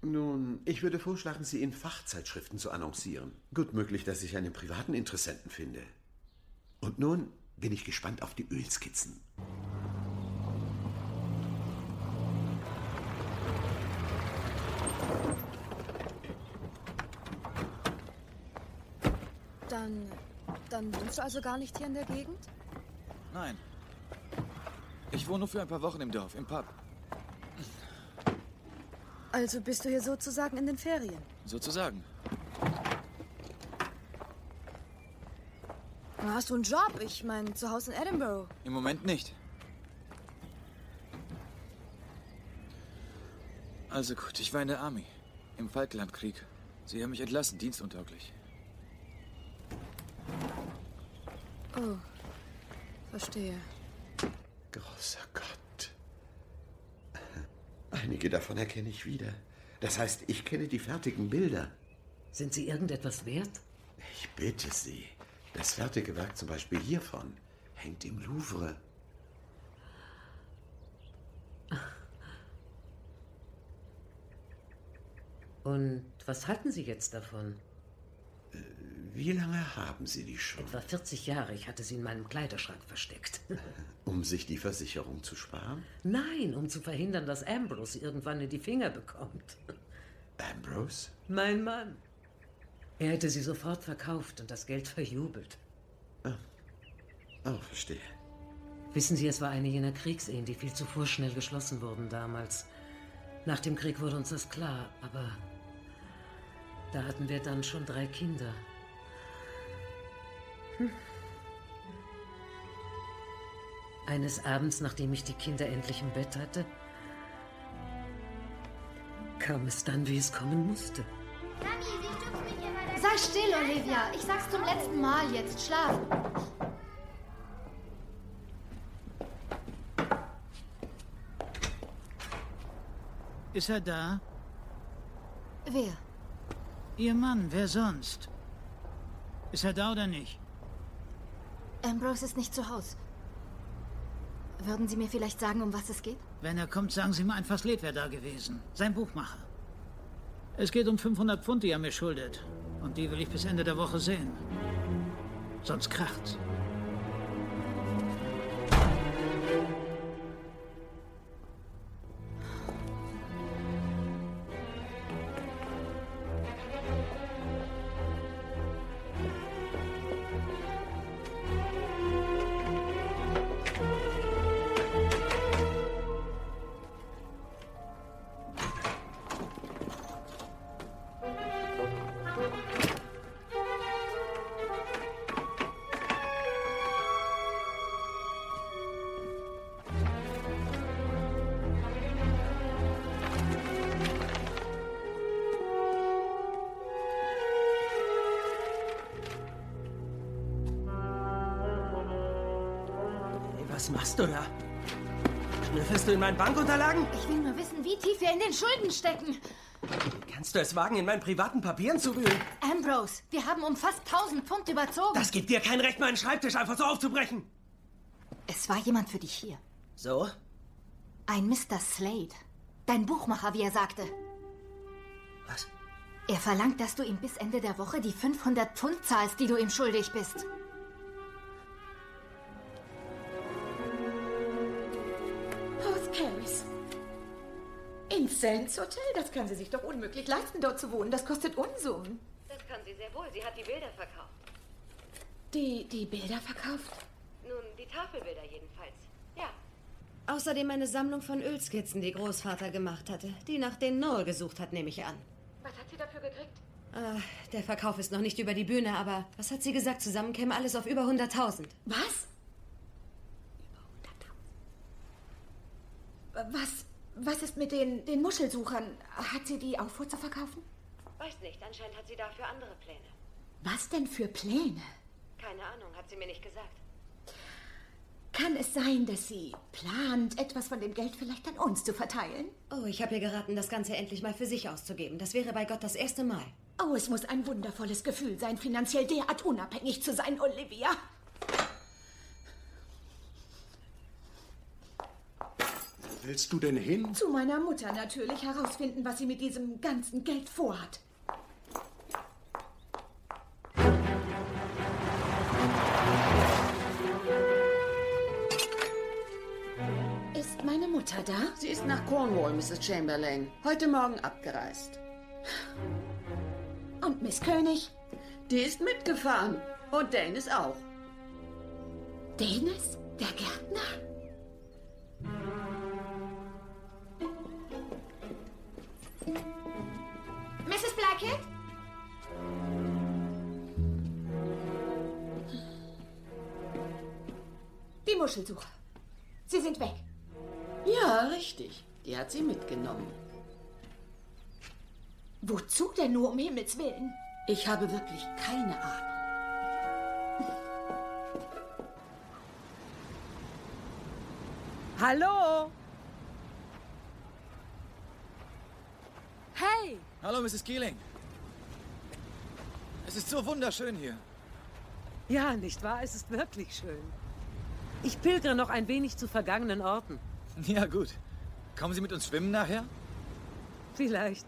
Nun, ich würde vorschlagen, sie in Fachzeitschriften zu annoncieren. Gut möglich, dass ich einen privaten Interessenten finde. Und nun bin ich gespannt auf die Ölskizzen. Dann, dann wohnst du also gar nicht hier in der Gegend? Nein. Ich wohne nur für ein paar Wochen im Dorf, im Pub. Also bist du hier sozusagen in den Ferien? Sozusagen. Hast du einen Job? Ich meine, zu Hause in Edinburgh. Im Moment nicht. Also gut, ich war in der Army. Im Falklandkrieg. Sie haben mich entlassen, dienstuntauglich. Oh, verstehe. Großer Gott. Einige davon erkenne ich wieder. Das heißt, ich kenne die fertigen Bilder. Sind sie irgendetwas wert? Ich bitte Sie. Das fertige Werk zum Beispiel hiervon hängt im Louvre. Und was halten Sie jetzt davon? Wie lange haben Sie die schon? Etwa 40 Jahre. Ich hatte sie in meinem Kleiderschrank versteckt. Um sich die Versicherung zu sparen? Nein, um zu verhindern, dass Ambrose irgendwann in die Finger bekommt. Ambrose? Mein Mann. Er hätte sie sofort verkauft und das Geld verjubelt. Oh, verstehe. Wissen Sie, es war eine jener Kriegsehen, die viel zu vorschnell geschlossen wurden damals. Nach dem Krieg wurde uns das klar, aber da hatten wir dann schon drei Kinder. Hm. Eines Abends, nachdem ich die Kinder endlich im Bett hatte, kam es dann, wie es kommen musste. Sei still, Olivia. Ich sag's zum letzten Mal jetzt. Schlaf. Ist er da? Wer? Ihr Mann, wer sonst? Ist er da oder nicht? Ambrose ist nicht zu Hause. Würden Sie mir vielleicht sagen, um was es geht? Wenn er kommt, sagen Sie mir einfach, Sled wäre da gewesen. Sein Buchmacher. Es geht um 500 Pfund, die er mir schuldet. Und die will ich bis Ende der Woche sehen. Sonst kracht's. Meinen Bankunterlagen? Ich will nur wissen, wie tief wir in den Schulden stecken. Kannst du es wagen, in meinen privaten Papieren zu wühlen? Ambrose, wir haben um fast 1000 Pfund überzogen. Das gibt dir kein Recht, meinen Schreibtisch einfach so aufzubrechen. Es war jemand für dich hier. So? Ein Mr. Slade. Dein Buchmacher, wie er sagte. Was? Er verlangt, dass du ihm bis Ende der Woche die 500 Pfund zahlst, die du ihm schuldig bist. Ins Sands Hotel? Das kann sie sich doch unmöglich leisten, dort zu wohnen. Das kostet Unsummen. Das kann sie sehr wohl. Sie hat die Bilder verkauft. Die, die Bilder verkauft? Nun, die Tafelbilder jedenfalls. Ja. Außerdem eine Sammlung von Ölskizzen, die Großvater gemacht hatte. Die nach denen Noel gesucht hat, nehme ich an. Was hat sie dafür gekriegt? Ah, der Verkauf ist noch nicht über die Bühne, aber was hat sie gesagt? Zusammen käme alles auf über 100.000. Was? Was, was ist mit den, den Muschelsuchern? Hat sie die auch vor zu verkaufen? Weiß nicht, anscheinend hat sie dafür andere Pläne. Was denn für Pläne? Keine Ahnung, hat sie mir nicht gesagt. Kann es sein, dass sie plant, etwas von dem Geld vielleicht an uns zu verteilen? Oh, ich habe ihr geraten, das Ganze endlich mal für sich auszugeben. Das wäre bei Gott das erste Mal. Oh, es muss ein wundervolles Gefühl sein, finanziell derart unabhängig zu sein, Olivia. Willst du denn hin? Zu meiner Mutter natürlich herausfinden, was sie mit diesem ganzen Geld vorhat. Ist meine Mutter da? Sie ist nach Cornwall, Mrs. Chamberlain. Heute Morgen abgereist. Und Miss König? Die ist mitgefahren. Und Dennis auch. Dennis? Der Gärtner? Blackett? Die Muschelsucher. Sie sind weg. Ja, richtig. Die hat sie mitgenommen. Wozu denn nur um Himmels Willen? Ich habe wirklich keine Ahnung. Hallo? Hey! Hallo, Mrs. Keeling. Es ist so wunderschön hier. Ja, nicht wahr? Es ist wirklich schön. Ich pilgere noch ein wenig zu vergangenen Orten. Ja, gut. Kommen Sie mit uns schwimmen nachher? Vielleicht.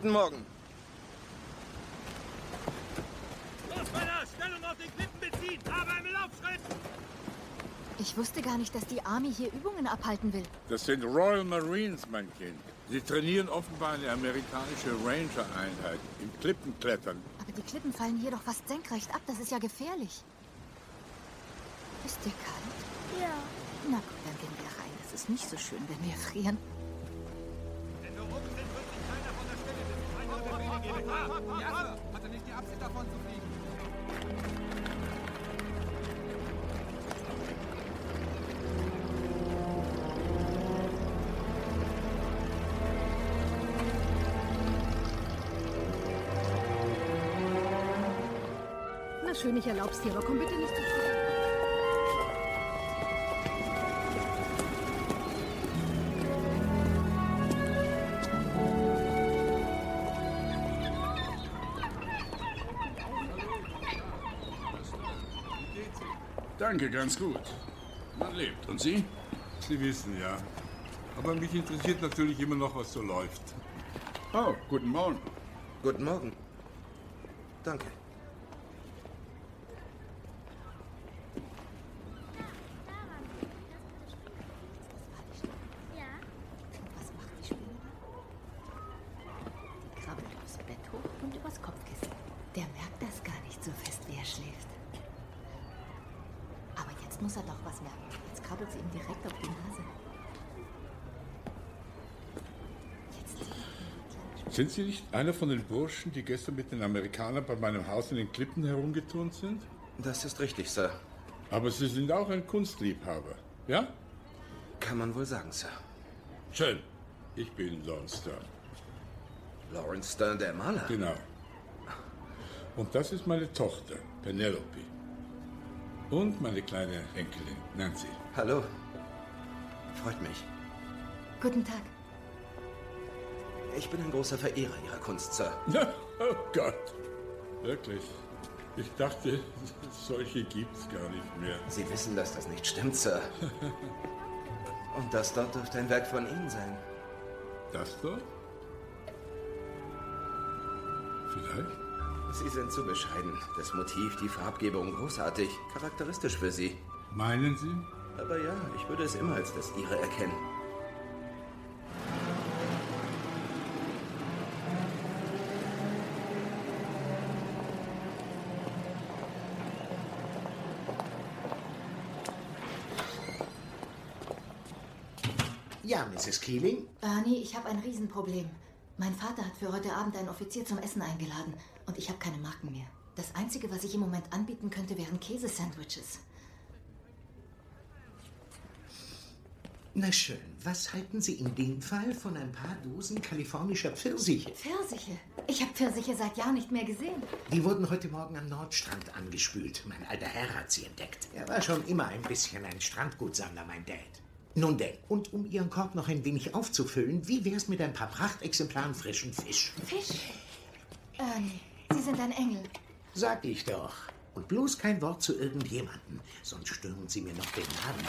Guten Morgen. Los, Männer! Stellung auf den Klippen beziehen! Aber im Laufschritt! Ich wusste gar nicht, dass die Army hier Übungen abhalten will. Das sind Royal Marines, mein Kind. Sie trainieren offenbar eine amerikanische Ranger-Einheit im Klippenklettern. Aber die Klippen fallen hier doch fast senkrecht ab. Das ist ja gefährlich. Ist dir kalt? Ja. Na gut, dann gehen wir rein. Es ist nicht so schön, wenn wir frieren. Ja, hatte nicht die Absicht davon zu fliegen. Na schön, ich erlaub's dir, aber komm bitte nicht zu früh. Danke, ganz gut. Man lebt. Und Sie? Sie wissen ja. Aber mich interessiert natürlich immer noch, was so läuft. Oh, guten Morgen. Guten Morgen. Danke. Die krabbelt aufs Bett hoch und übers Kopfkissen. Der merkt das gar nicht so fest, wie er schläft. Aber jetzt muss er doch was merken. Jetzt krabbelt sie ihm direkt auf die Nase. Sind Sie nicht einer von den Burschen, die gestern mit den Amerikanern bei meinem Haus in den Klippen herumgeturnt sind? Das ist richtig, Sir. Aber Sie sind auch ein Kunstliebhaber, ja? Kann man wohl sagen, Sir. Schön. Ich bin Lawrence Stern. Lawrence Stern, der Maler? Genau. Und das ist meine Tochter, Penelope. Und meine kleine Enkelin, Nancy. Hallo. Freut mich. Guten Tag. Ich bin ein großer Verehrer Ihrer Kunst, Sir. oh Gott. Wirklich. Ich dachte, solche gibt's gar nicht mehr. Sie wissen, dass das nicht stimmt, Sir. Und das dort dürfte ein Werk von Ihnen sein. Das dort? Vielleicht? Sie sind zu bescheiden. Das Motiv, die Farbgebung großartig. Charakteristisch für Sie. Meinen Sie? Aber ja, ich würde es immer als das Ihre erkennen. Mrs. Keeling? Bernie, ich habe ein Riesenproblem. Mein Vater hat für heute Abend einen Offizier zum Essen eingeladen und ich habe keine Marken mehr. Das Einzige, was ich im Moment anbieten könnte, wären Käsesandwiches. Na schön, was halten Sie in dem Fall von ein paar Dosen kalifornischer Pfirsiche? Pfirsiche? Ich habe Pfirsiche seit Jahren nicht mehr gesehen. Die wurden heute Morgen am Nordstrand angespült. Mein alter Herr hat sie entdeckt. Er war schon immer ein bisschen ein Strandgutsammler, mein Dad. Nun denn, und um Ihren Korb noch ein wenig aufzufüllen, wie wär's mit ein paar Prachtexemplaren frischen Fisch? Fisch? Ernie, Sie sind ein Engel. Sag ich doch. Und bloß kein Wort zu irgendjemandem, sonst stürmen Sie mir noch den Laden.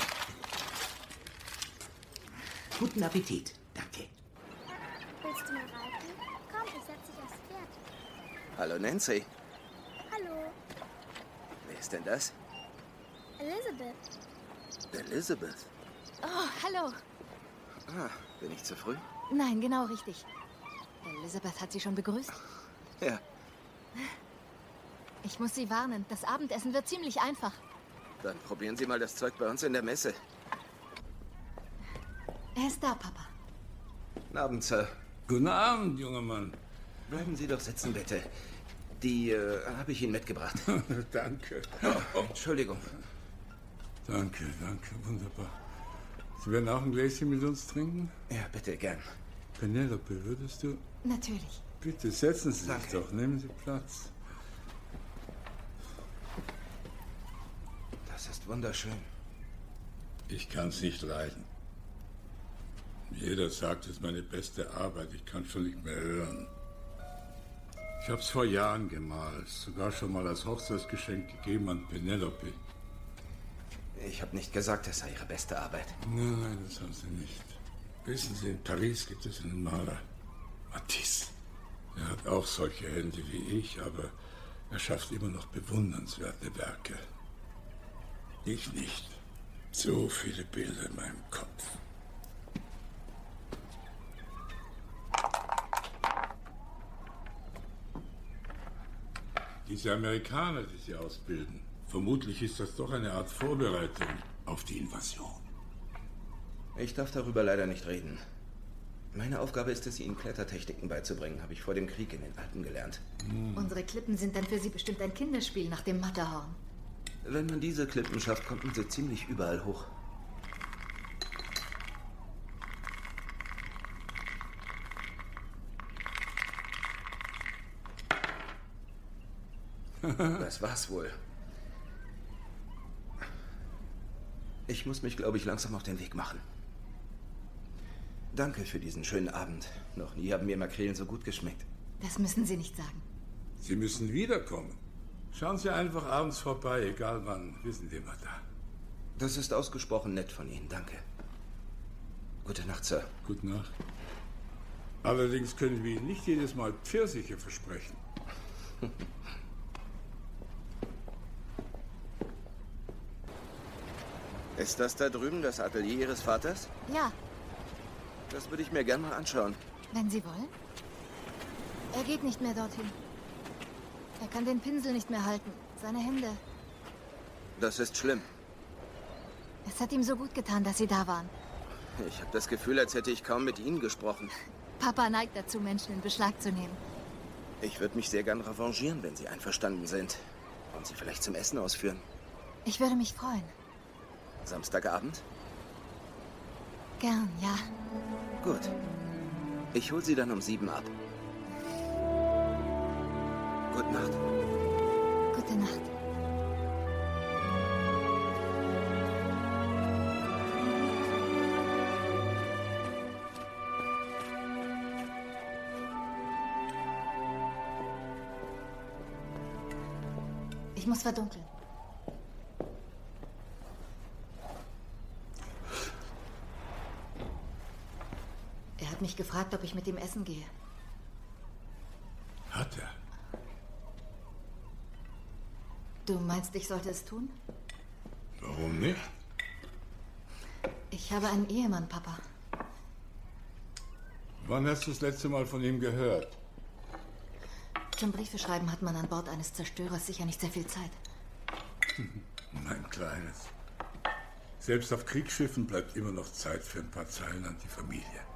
Guten Appetit. Danke. Willst du mal reiten? Komm, ich setz dich aufs Pferd. Hallo, Nancy. Hallo, Wer ist denn das? Elizabeth. Elizabeth. Oh, hallo. Ah, bin ich zu früh? Nein, genau richtig. Elizabeth hat Sie schon begrüßt. Ja, Ich muss Sie warnen, das Abendessen wird ziemlich einfach. dann probieren Sie mal das Zeug bei uns in der Messe. Er ist da, Papa. Guten Abend, Sir. Guten Abend, junger Mann. Bleiben Sie doch sitzen, bitte. Die äh, habe ich Ihnen mitgebracht. danke. Oh, Entschuldigung. Danke, danke, wunderbar. Sie werden auch ein Gläschen mit uns trinken? Ja, bitte, gern. Penelope, würdest du... Natürlich. Bitte setzen Sie sich doch, nehmen Sie Platz. Das ist wunderschön. Ich kann es nicht leiden. Jeder sagt, es ist meine beste Arbeit. Ich kann schon nicht mehr hören. Ich habe es vor Jahren gemalt, sogar schon mal als Hochzeitsgeschenk gegeben an Penelope. Ich habe nicht gesagt, es sei Ihre beste Arbeit. Nein, nein, das haben Sie nicht. Wissen Sie, in Paris gibt es einen Maler, Matisse. Er hat auch solche Hände wie ich, aber er schafft immer noch bewundernswerte Werke. Ich nicht. So viele Bilder in meinem Kopf. Diese Amerikaner, die sie ausbilden, vermutlich ist das doch eine Art Vorbereitung auf die Invasion. Ich darf darüber leider nicht reden. Meine Aufgabe ist es, Ihnen Klettertechniken beizubringen, habe ich vor dem Krieg in den Alpen gelernt. Unsere Klippen sind dann für Sie bestimmt ein Kinderspiel nach dem Matterhorn. Wenn man diese Klippen schafft, kommt man so ziemlich überall hoch. Das war's wohl. Ich muss mich, glaube ich, langsam auf den Weg machen. Danke für diesen schönen Abend. Noch nie haben mir Makrelen so gut geschmeckt. Das müssen Sie nicht sagen. Sie müssen wiederkommen. Schauen Sie einfach abends vorbei, egal wann. Wir sind immer da. Das ist ausgesprochen nett von Ihnen, danke. Gute Nacht, Sir. Gute Nacht. Allerdings können wir Ihnen nicht jedes Mal Pfirsiche versprechen. Ist das da drüben das Atelier Ihres Vaters? Ja, Das würde ich mir gern mal anschauen. wenn Sie wollen. Er geht nicht mehr dorthin. Er kann den Pinsel nicht mehr halten. Seine Hände. Das ist schlimm. Es hat ihm so gut getan, dass Sie da waren. Ich habe das Gefühl, als hätte ich kaum mit Ihnen gesprochen. Papa neigt dazu, Menschen in Beschlag zu nehmen. Ich würde mich sehr gern revanchieren, wenn Sie einverstanden sind. Und Sie vielleicht zum Essen ausführen. Ich würde mich freuen. Samstagabend? Gern, ja. Gut. Ich hol Sie dann um sieben ab. Gute Nacht. Gute Nacht. Ich muss verdunkeln. Hat mich gefragt, ob ich mit ihm essen gehe. Hat er? Du meinst, ich sollte es tun? Warum nicht? Ich habe einen Ehemann, Papa. Wann hast du das letzte Mal von ihm gehört? Zum Briefeschreiben hat man an Bord eines Zerstörers sicher nicht sehr viel Zeit. Mein Kleines. Selbst auf Kriegsschiffen bleibt immer noch Zeit für ein paar Zeilen an die Familie.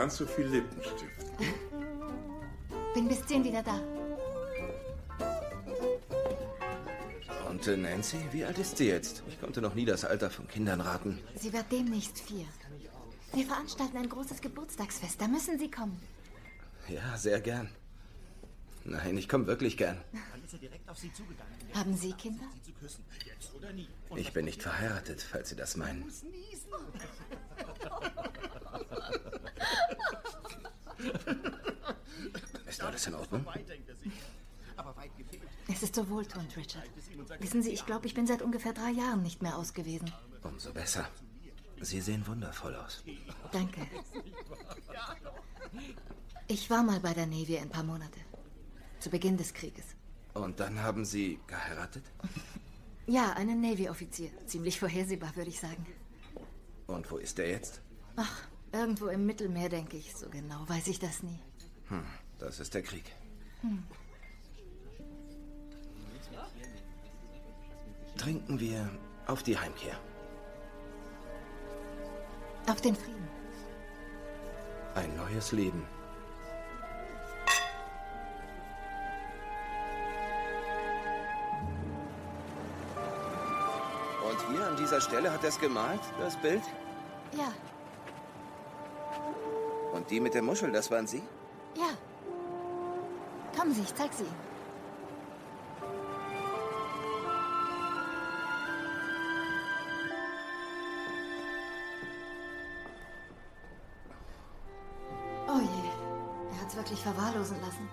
Ganz so viel Lippenstift. Bin bis 10 wieder da. Und äh, Nancy, wie alt ist sie jetzt? Ich konnte noch nie das Alter von Kindern raten. Sie wird demnächst vier. Wir veranstalten ein großes Geburtstagsfest. Da müssen Sie kommen. Ja, sehr gern. Nein, ich komme wirklich gern. Dann ist er direkt auf sie zugegangen. Haben Sie Kinder? Sie zu küssen. Jetzt oder nie. Ich bin nicht verheiratet, falls Sie das meinen. Ist alles in Ordnung? Es ist so wohltuend, Richard. Wissen Sie, ich glaube, ich bin seit ungefähr drei Jahren nicht mehr aus gewesen. Umso besser. Sie sehen wundervoll aus. Danke. Ich war mal bei der Navy ein paar Monate. Zu Beginn des Krieges. Und dann haben Sie geheiratet? Ja, einen Navy-Offizier. Ziemlich vorhersehbar, würde ich sagen. Und wo ist er jetzt? Ach, irgendwo im Mittelmeer, denke ich. So genau weiß ich das nie. Hm, das ist der Krieg. Hm. Trinken wir auf die Heimkehr. Auf den Frieden. Ein neues Leben. Dieser Stelle hat er es gemalt, das Bild? Ja, Und die mit der Muschel, das waren Sie? ja. Kommen Sie, ich zeig sie Ihnen. Oh je, er hat's wirklich verwahrlosen lassen.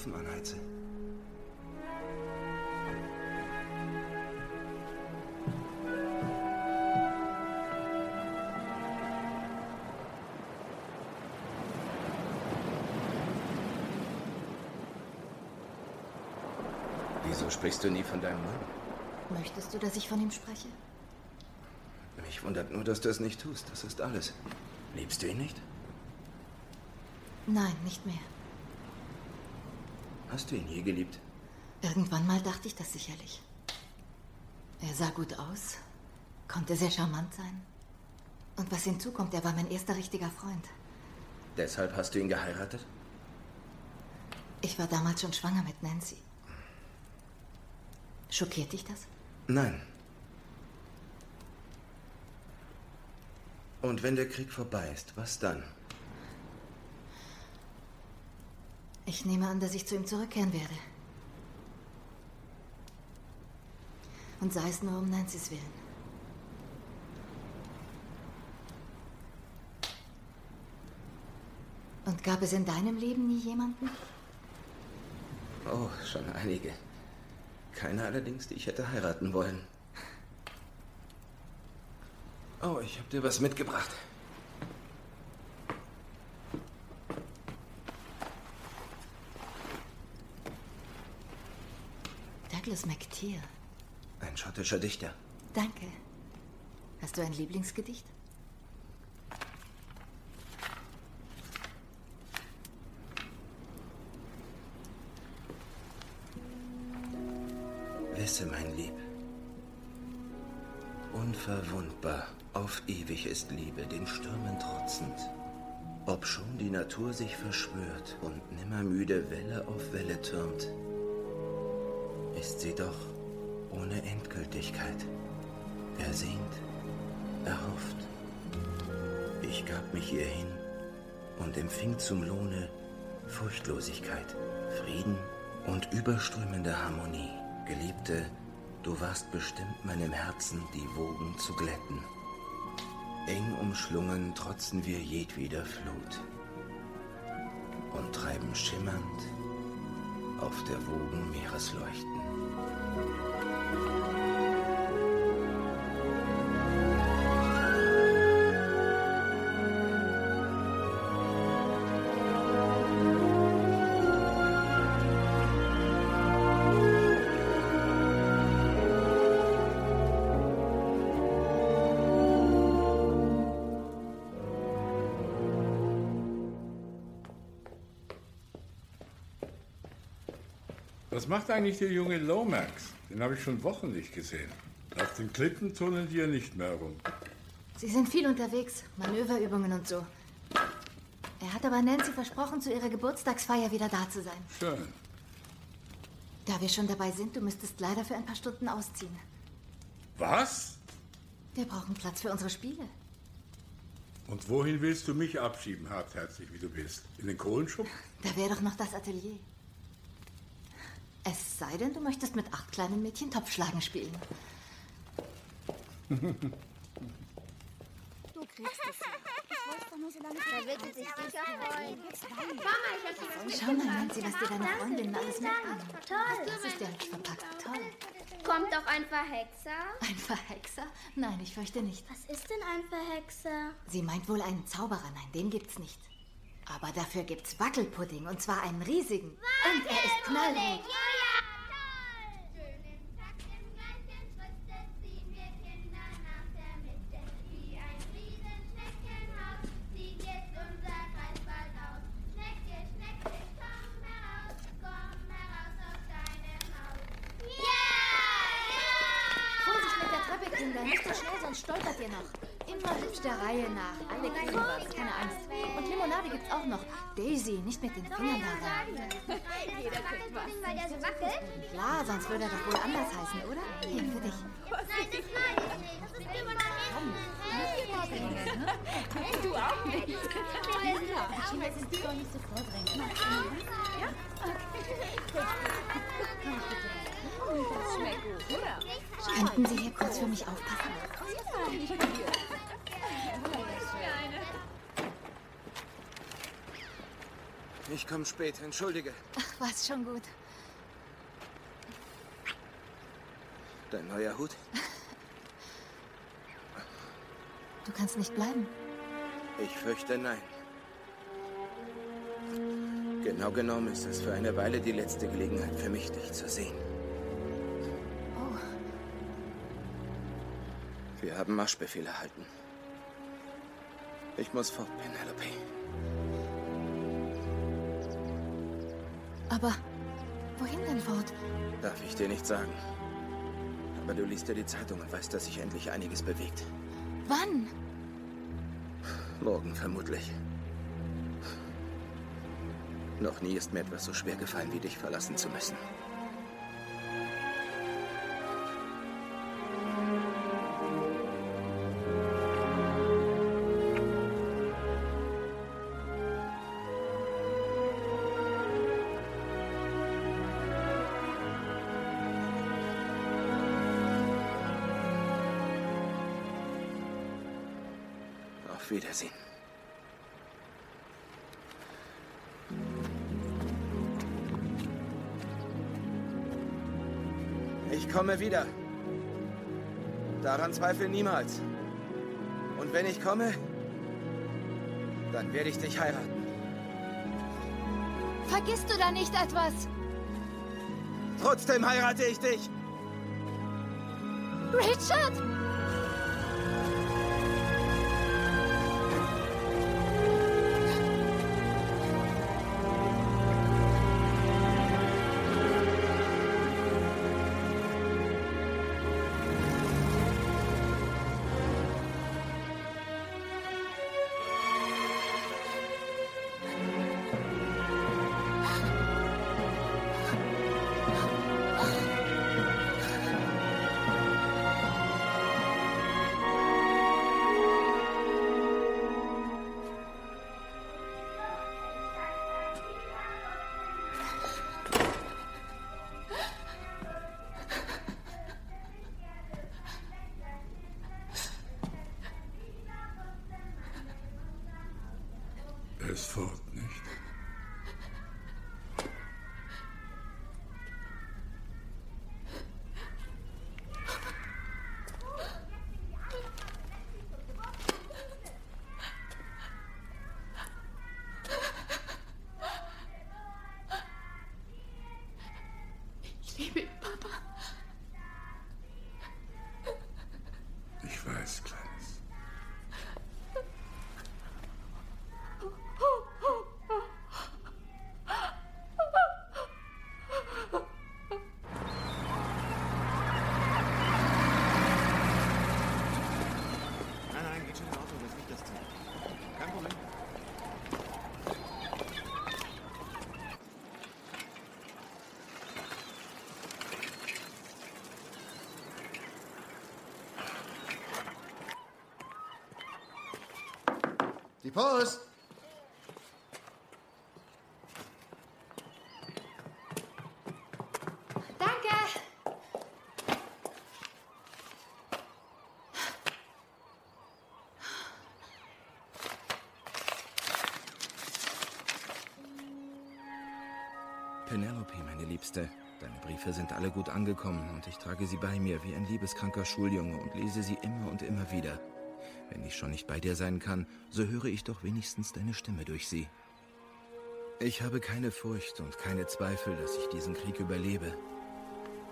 Ofen anheize. Wieso sprichst du nie von deinem Mann? Möchtest du, dass ich von ihm spreche? Mich wundert nur, dass du es nicht tust. Das ist alles. Liebst du ihn nicht? Nein, nicht mehr. Hast du ihn je geliebt? Irgendwann mal dachte ich das sicherlich. Er sah gut aus, konnte sehr charmant sein. Und was hinzukommt, er war mein erster richtiger Freund. Deshalb hast du ihn geheiratet? Ich war damals schon schwanger mit Nancy. Schockiert dich das? Nein. Und wenn der Krieg vorbei ist, was dann? Ich nehme an, dass ich zu ihm zurückkehren werde. Und sei es nur um Nancy's Willen. Und gab es in deinem Leben nie jemanden? Oh, schon einige. Keine allerdings, die ich hätte heiraten wollen. Oh, ich habe dir was mitgebracht. Douglas McTeer. Ein schottischer Dichter. Danke. Hast du ein Lieblingsgedicht? Wisse, mein Lieb, unverwundbar, auf ewig ist Liebe, den Stürmen trotzend. Ob schon die Natur sich verschwört und nimmermüde Welle auf Welle türmt, ist sie doch ohne Endgültigkeit, ersehnt, erhofft. Ich gab mich ihr hin und empfing zum Lohne Furchtlosigkeit, Frieden und überströmende Harmonie. Geliebte, du warst bestimmt meinem Herzen die Wogen zu glätten. Eng umschlungen trotzen wir jedweder Flut und treiben schimmernd auf der Wogen Meeresleuchten. Was macht eigentlich der junge Lomax? Den habe ich schon Wochen nicht gesehen. Auf den Klippen turnen die ja nicht mehr herum. Sie sind viel unterwegs, Manöverübungen und so. Er hat aber Nancy versprochen, zu ihrer Geburtstagsfeier wieder da zu sein. Schön. Da wir schon dabei sind, du müsstest leider für ein paar Stunden ausziehen. Was? Wir brauchen Platz für unsere Spiele. Und wohin willst du mich abschieben, hartherzig wie du bist? In den Kohlenschuppen? Da wäre doch noch das Atelier. Es sei denn, du möchtest mit acht kleinen Mädchen Topfschlagen spielen. Du kriegst es. Ich wollte doch nur so lange Da wird sie sich sicher freuen. Schau mal, Nancy, was dir deine Freundinnen alles mitbringen. Toll. Das ist ja hübsch verpackt. Toll. Kommt doch ein Verhexer. Ein Verhexer? Nein, ich fürchte nicht. Was ist denn ein Verhexer? Sie meint wohl einen Zauberer. Nein, den gibt's nicht. Aber dafür gibt's Wackelpudding und zwar einen riesigen. Und er ist knallrot. Vorsicht mit der Treppe, Kinder. Nicht so schnell, sonst stolpert ihr noch. Immer hübsch der Reihe nach. Alle kriegen was, keine Angst. Und Limonade gibt's auch noch. Daisy, nicht mit den Fingern da rein. Jeder kriegt was. Weil der so wackelt? Klar, sonst würde er doch wohl anders heißen, oder? Hier, für dich. Nein, das mag ich nicht. Das ist immer noch Du auch nicht. Ja, das ist die doch nicht so vordrängen. Ja? Das schmeckt gut, oder? Könnten Sie hier kurz für mich aufpassen? Ich komme spät, entschuldige. Ach, war's schon gut. Dein neuer Hut? Du kannst nicht bleiben. Ich fürchte nein. Genau genommen ist es für eine Weile die letzte Gelegenheit für mich, dich zu sehen. Oh, Wir haben Marschbefehl erhalten. Ich muss fort, Penelope. Aber wohin denn fort? Darf ich dir nicht sagen. Aber du liest ja die Zeitung und weißt, dass sich endlich einiges bewegt. Wann? Morgen vermutlich. Noch nie ist mir etwas so schwer gefallen, wie dich verlassen zu müssen. Komme wieder. Daran zweifle niemals. Und wenn ich komme, dann werde ich dich heiraten. Vergisst du da nicht etwas? Trotzdem heirate ich dich. Richard! Er ist fort, nicht? Ich liebe ihn, Papa. Ich weiß, Kleines. Nein, nein, geht schon in Ordnung, das ist nicht das Ziel. Kein Problem. Die Post! Danke! Penelope, meine Liebste, deine Briefe sind alle gut angekommen und ich trage sie bei mir wie ein liebeskranker Schuljunge und lese sie immer und immer wieder. Wenn ich schon nicht bei dir sein kann, so höre ich doch wenigstens deine Stimme durch sie. Ich habe keine Furcht und keine Zweifel, dass ich diesen Krieg überlebe.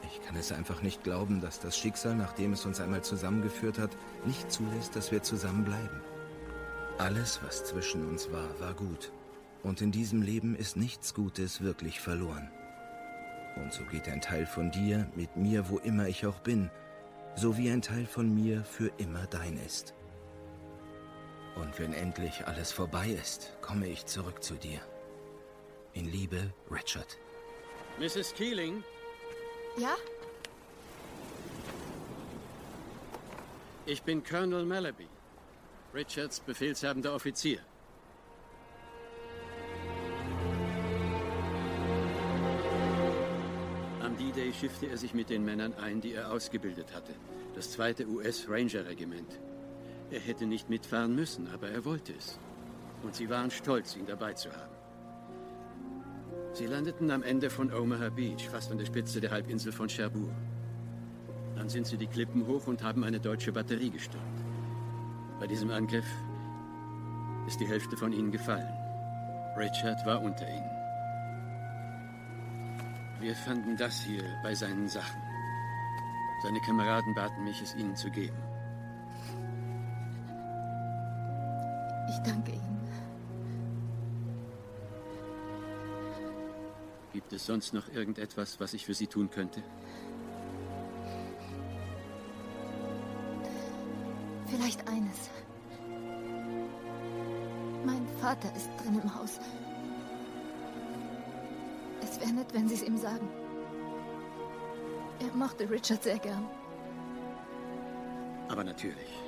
Ich kann es einfach nicht glauben, dass das Schicksal, nachdem es uns einmal zusammengeführt hat, nicht zulässt, dass wir zusammenbleiben. Alles, was zwischen uns war, war gut. Und in diesem Leben ist nichts Gutes wirklich verloren. Und so geht ein Teil von dir mit mir, wo immer ich auch bin, so wie ein Teil von mir für immer dein ist. Und wenn endlich alles vorbei ist, komme ich zurück zu dir. In Liebe, Richard. Mrs. Keeling, Ja? ich bin Colonel Malaby, Richards befehlshabender Offizier. Am D-Day schiffte er sich mit den Männern ein, die er ausgebildet hatte. Das zweite US-Ranger-Regiment. Er hätte nicht mitfahren müssen, aber er wollte es. Und sie waren stolz, ihn dabei zu haben. Sie landeten am Ende von Omaha Beach, fast an der Spitze der Halbinsel von Cherbourg. Dann sind sie die Klippen hoch und haben eine deutsche Batterie gestürmt. Bei diesem Angriff ist die Hälfte von ihnen gefallen. Richard war unter ihnen. Wir fanden das hier bei seinen Sachen. Seine Kameraden baten mich, es ihnen zu geben. Gibt es sonst noch irgendetwas, was ich für Sie tun könnte? Vielleicht eines. Mein Vater ist drin im Haus. Es wäre nett, wenn Sie es ihm sagen. Er mochte Richard sehr gern. Aber natürlich.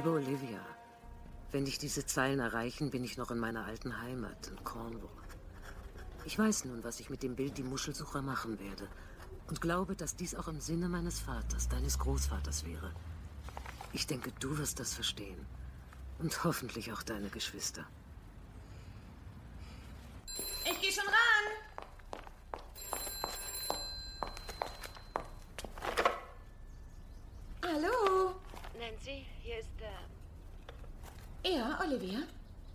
Liebe Olivia, wenn dich diese Zeilen erreichen, bin ich noch in meiner alten Heimat in Cornwall. Ich weiß nun, was ich mit dem Bild Die Muschelsucher machen werde und glaube, dass dies auch im Sinne meines Vaters, deines Großvaters wäre. Ich denke, du wirst das verstehen und hoffentlich auch deine Geschwister. Ich gehe schon ran. Hallo. Nancy, hier ist der. Ja, Olivia?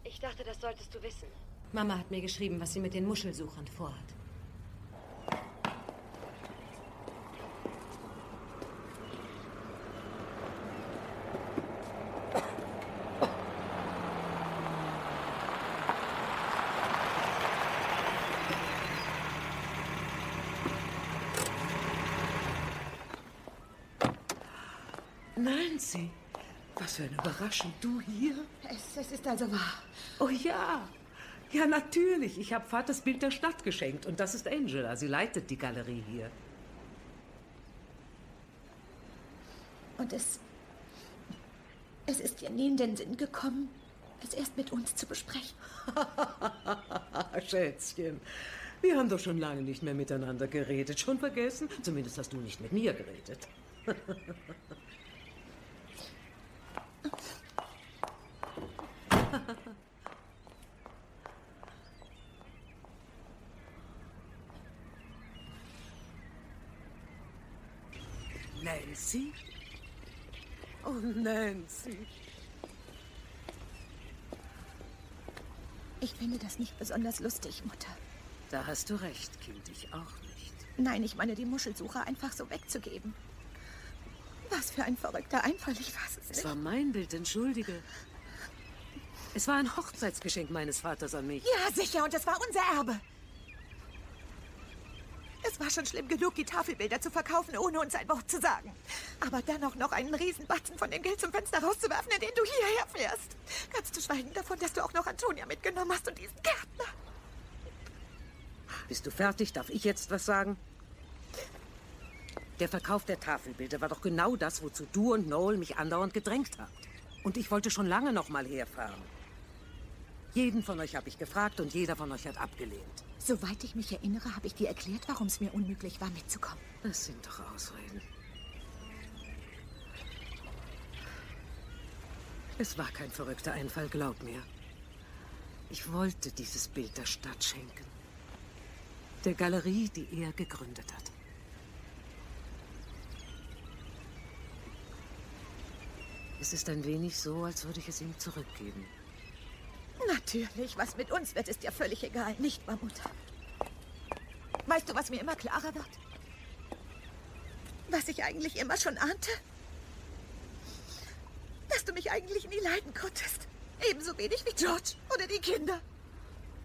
Ich dachte, das solltest du wissen. Mama hat mir geschrieben, was sie mit den Muschelsuchern vorhat. Nancy, was für eine Überraschung. Du hier? Es, es ist also wahr. Oh ja. Ja, natürlich. Ich habe Vaters Bild der Stadt geschenkt. Und das ist Angela. Sie leitet die Galerie hier. Und es. Es ist dir nie in den Sinn gekommen, es erst mit uns zu besprechen. Schätzchen, wir haben doch schon lange nicht mehr miteinander geredet. Schon vergessen? Zumindest hast du nicht mit mir geredet. Nancy? Oh, Nancy. Ich finde das nicht besonders lustig, Mutter. Da hast du recht, Kind, ich auch nicht. Nein, ich meine, die Muschelsucher einfach so wegzugeben. Was für ein verrückter Einfall, ich weiß es Es nicht. war mein Bild, entschuldige. Es war ein Hochzeitsgeschenk meines Vaters an mich. Ja, sicher, und es war unser Erbe. Es war schon schlimm genug, die Tafelbilder zu verkaufen, ohne uns ein Wort zu sagen. Aber dann auch noch einen Riesenbatzen von dem Geld zum Fenster rauszuwerfen, in den du hierher fährst. Ganz zu schweigen davon, dass du auch noch Antonia mitgenommen hast und diesen Gärtner. Bist du fertig? Darf ich jetzt was sagen? Der Verkauf der Tafelbilder war doch genau das, wozu du und Noel mich andauernd gedrängt habt. Und ich wollte schon lange noch mal herfahren. Jeden von euch habe ich gefragt und jeder von euch hat abgelehnt. Soweit ich mich erinnere, habe ich dir erklärt, warum es mir unmöglich war, mitzukommen. Das sind doch Ausreden. Es war kein verrückter Einfall, glaub mir. Ich wollte dieses Bild der Stadt schenken. Der Galerie, die er gegründet hat. Es ist ein wenig so, als würde ich es ihm zurückgeben. Natürlich, was mit uns wird, ist ja völlig egal, nicht wahr, Mutter? Weißt du, was mir immer klarer wird? Was ich eigentlich immer schon ahnte? Dass du mich eigentlich nie leiden konntest. Ebenso wenig wie George oder die Kinder.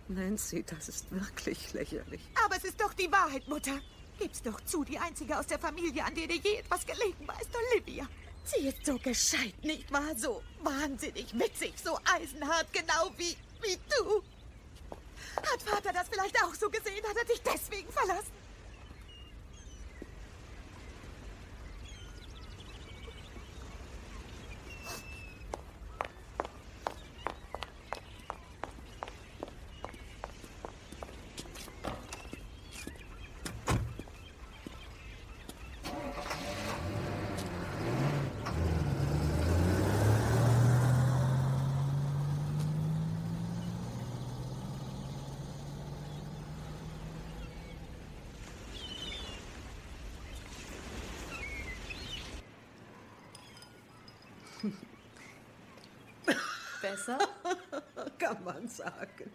Nancy, das ist wirklich lächerlich. Aber es ist doch die Wahrheit, Mutter. Gib's doch zu, die einzige aus der Familie, an der dir je etwas gelegen war, ist Olivia. Sie ist so gescheit, nicht wahr? So wahnsinnig witzig, so eisenhart, genau wie, wie du. Hat Vater das vielleicht auch so gesehen? Hat er dich deswegen verlassen? Besser? Kann man sagen.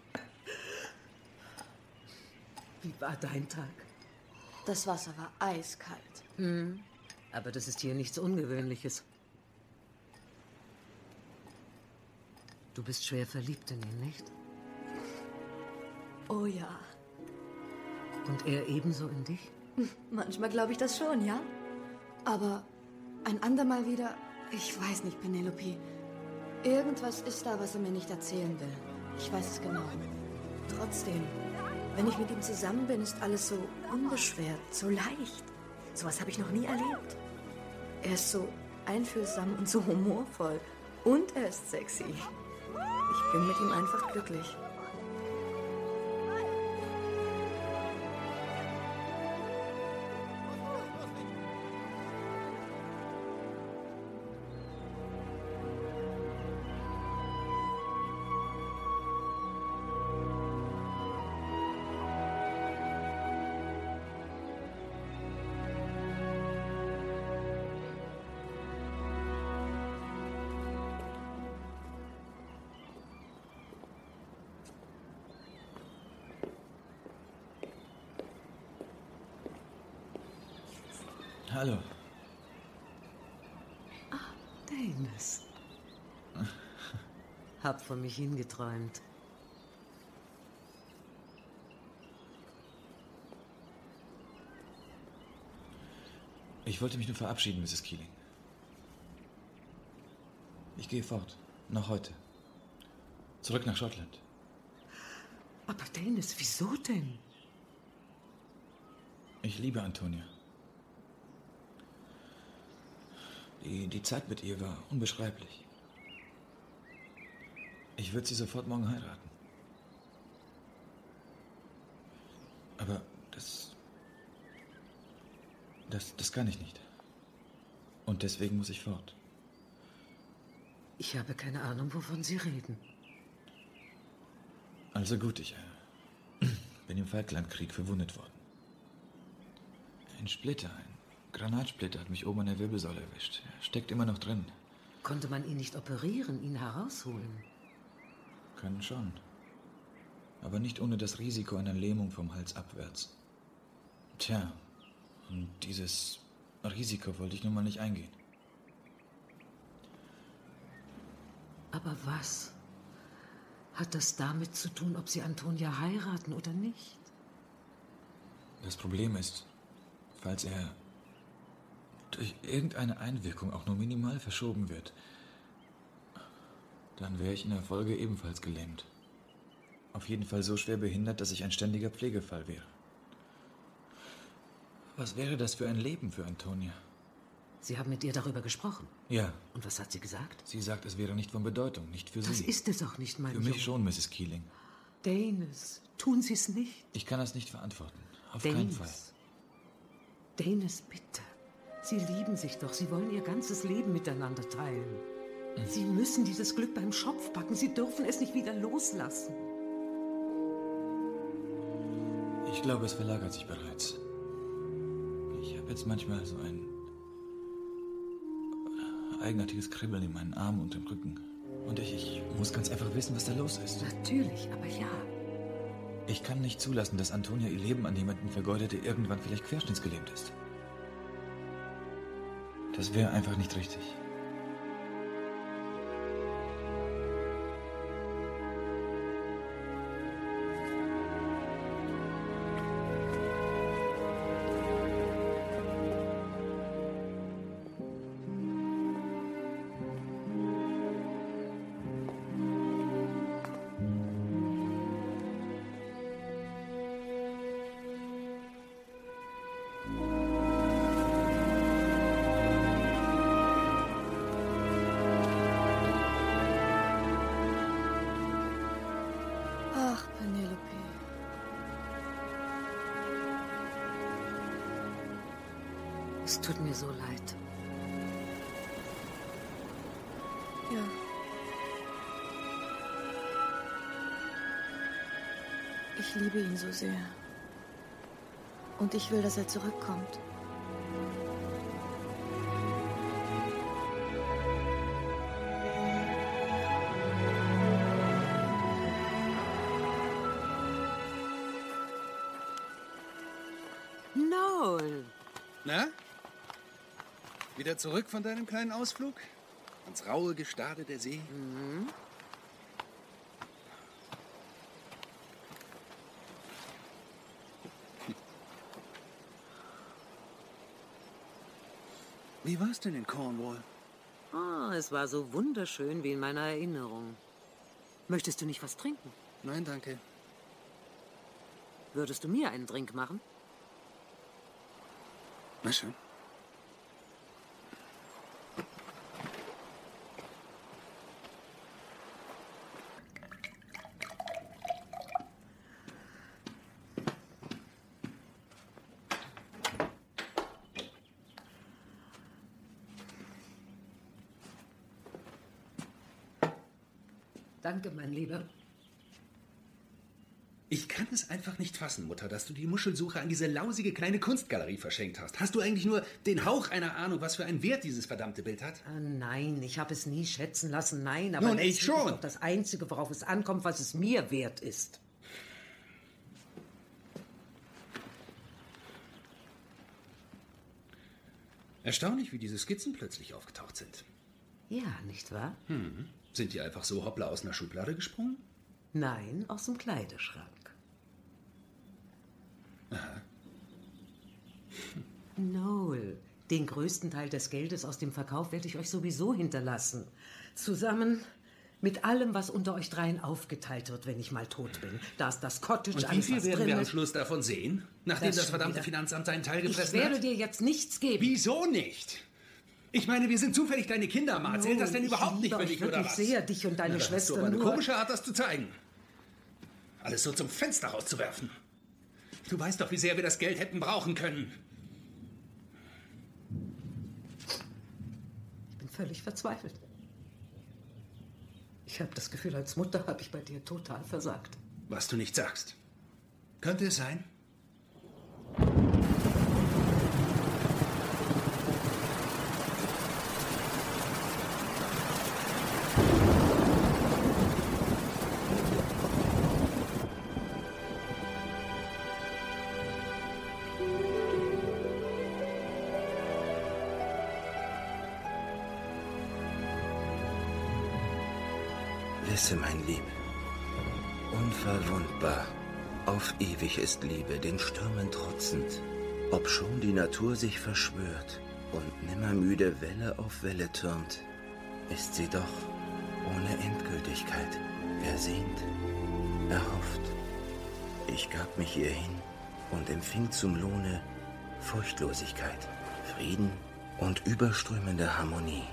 Wie war dein Tag? Das Wasser war eiskalt. Hm. Aber das ist hier nichts Ungewöhnliches. Du bist schwer verliebt in ihn, nicht? Oh ja. Und er ebenso in dich? Manchmal glaube ich das schon, ja. Aber ein andermal wieder, ich weiß nicht, Penelope. Irgendwas ist da, was er mir nicht erzählen will. Ich weiß es genau. Trotzdem, wenn ich mit ihm zusammen bin, ist alles so unbeschwert, so leicht. Sowas habe ich noch nie erlebt. Er ist so einfühlsam und so humorvoll. Und er ist sexy. Ich bin mit ihm einfach glücklich. Hallo. Dennis. Hab von mich hingeträumt. Ich wollte mich nur verabschieden, Mrs. Keeling. Ich gehe fort. Noch heute. Zurück nach Schottland. Aber Dennis, wieso denn? Ich liebe Antonia. Die, die Zeit mit ihr war unbeschreiblich. Ich würde sie sofort morgen heiraten. Aber das. Das, das kann ich nicht. Und deswegen muss ich fort. Ich habe keine Ahnung, wovon Sie reden. Also gut, ich äh, bin im Falklandkrieg verwundet worden. Ein Splitter, Granatsplitter hat mich oben an der Wirbelsäule erwischt. Er steckt immer noch drin. Konnte man ihn nicht operieren, ihn herausholen? Können schon. Aber nicht ohne das Risiko einer Lähmung vom Hals abwärts. Tja, und dieses Risiko wollte ich nun mal nicht eingehen. Aber was hat das damit zu tun, ob Sie Antonia heiraten oder nicht? Das Problem ist, falls er durch irgendeine Einwirkung auch nur minimal verschoben wird, dann wäre ich in der Folge ebenfalls gelähmt. Auf jeden Fall so schwer behindert, dass ich ein ständiger Pflegefall wäre. Was wäre das für ein Leben für Antonia? Sie haben mit ihr darüber gesprochen. Ja. Und was hat sie gesagt? Sie sagt, es wäre nicht von Bedeutung, nicht für Das Sie. ist es auch nicht, mein Für mich Junge. schon, Mrs. Keeling. Danes, tun Sie es nicht. Ich kann das nicht verantworten. Auf keinen Fall. Danes, bitte. Sie lieben sich doch. Sie wollen ihr ganzes Leben miteinander teilen. Sie müssen dieses Glück beim Schopf packen. Sie dürfen es nicht wieder loslassen. Ich glaube, es verlagert sich bereits. Ich habe jetzt manchmal so ein eigenartiges Kribbeln in meinen Armen und im Rücken. Und ich, ich muss ganz einfach wissen, was da los ist. Natürlich, aber ja. Ich kann nicht zulassen, dass Antonia ihr Leben an jemanden vergeudet, der irgendwann vielleicht querschnittsgelähmt ist. Das wäre einfach nicht richtig. So leid. Ja. Ich liebe ihn so sehr. Und ich will, dass er zurückkommt. Wieder zurück von deinem kleinen Ausflug? Ans raue Gestade der See? Mhm. Wie war's denn in Cornwall? Ah, es war so wunderschön wie in meiner Erinnerung. Möchtest du nicht was trinken? Nein, danke. Würdest du mir einen Drink machen? Na schön. Danke, mein Lieber. Ich kann es einfach nicht fassen, Mutter, dass du die Muschelsuche an diese lausige kleine Kunstgalerie verschenkt hast. Hast du eigentlich nur den Hauch einer Ahnung, was für einen Wert dieses verdammte Bild hat? Ah, nein, ich habe es nie schätzen lassen. Nein, aber Nun, ich schon. ist doch das Einzige, worauf es ankommt, was es mir wert ist. Erstaunlich, wie diese Skizzen plötzlich aufgetaucht sind. Ja, nicht wahr? Hm. Sind die einfach so hoppla aus einer Schublade gesprungen? Nein, aus dem Kleiderschrank. Aha. Noel, den größten Teil des Geldes aus dem Verkauf werde ich euch sowieso hinterlassen. Zusammen mit allem, was unter euch dreien aufgeteilt wird, wenn ich mal tot bin. Da ist das Cottage, Und wie viel werden drin wir am. Schluss davon sehen, nachdem Das das, verdammte wieder. Finanzamt seinen Teil Ich gefressen werde hat? dir jetzt nichts geben. Wieso nicht? Ich meine, wir sind zufällig deine Kinder, Ma. Zählt das denn überhaupt ich nicht für dich, oder was? sehr, dich und deine Na, Schwester du aber eine nur. komische Art, das zu zeigen. Alles so zum Fenster rauszuwerfen. Du weißt doch, wie sehr wir das Geld hätten brauchen können. Ich bin völlig verzweifelt. Ich habe das Gefühl, als Mutter habe ich bei dir total versagt. Was du nicht sagst. Könnte es sein? Ist Liebe den Stürmen trotzend, ob schon die Natur sich verschwört und nimmermüde Welle auf Welle türmt, ist sie doch ohne Endgültigkeit ersehnt, erhofft. Ich gab mich ihr hin und empfing zum Lohne Furchtlosigkeit, Frieden und überströmende Harmonie.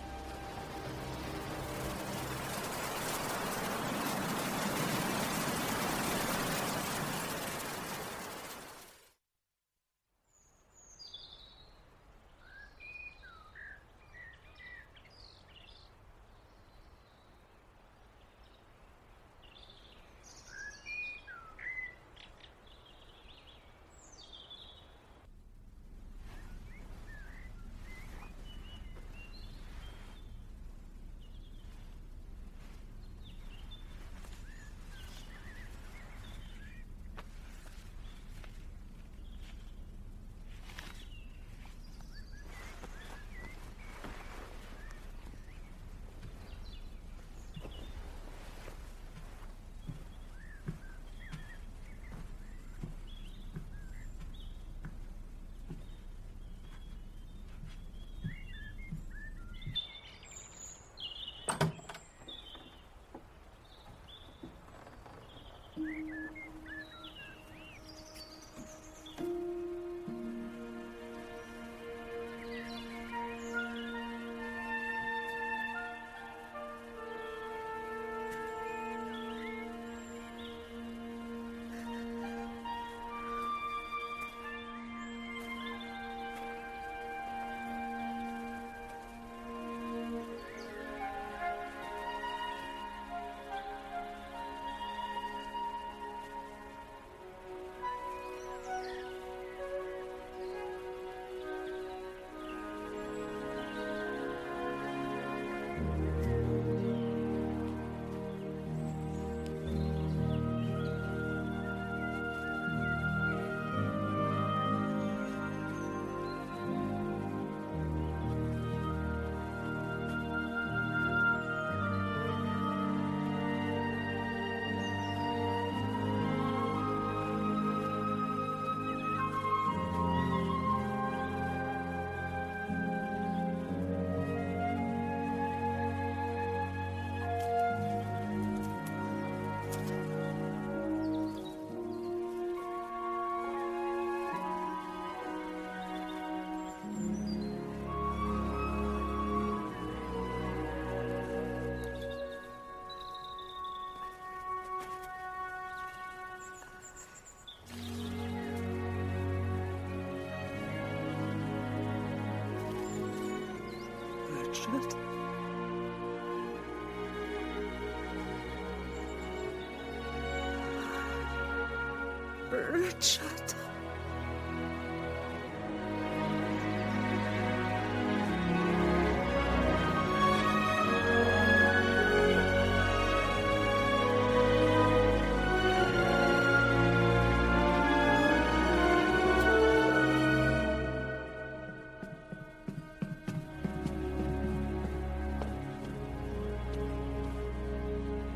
Richard.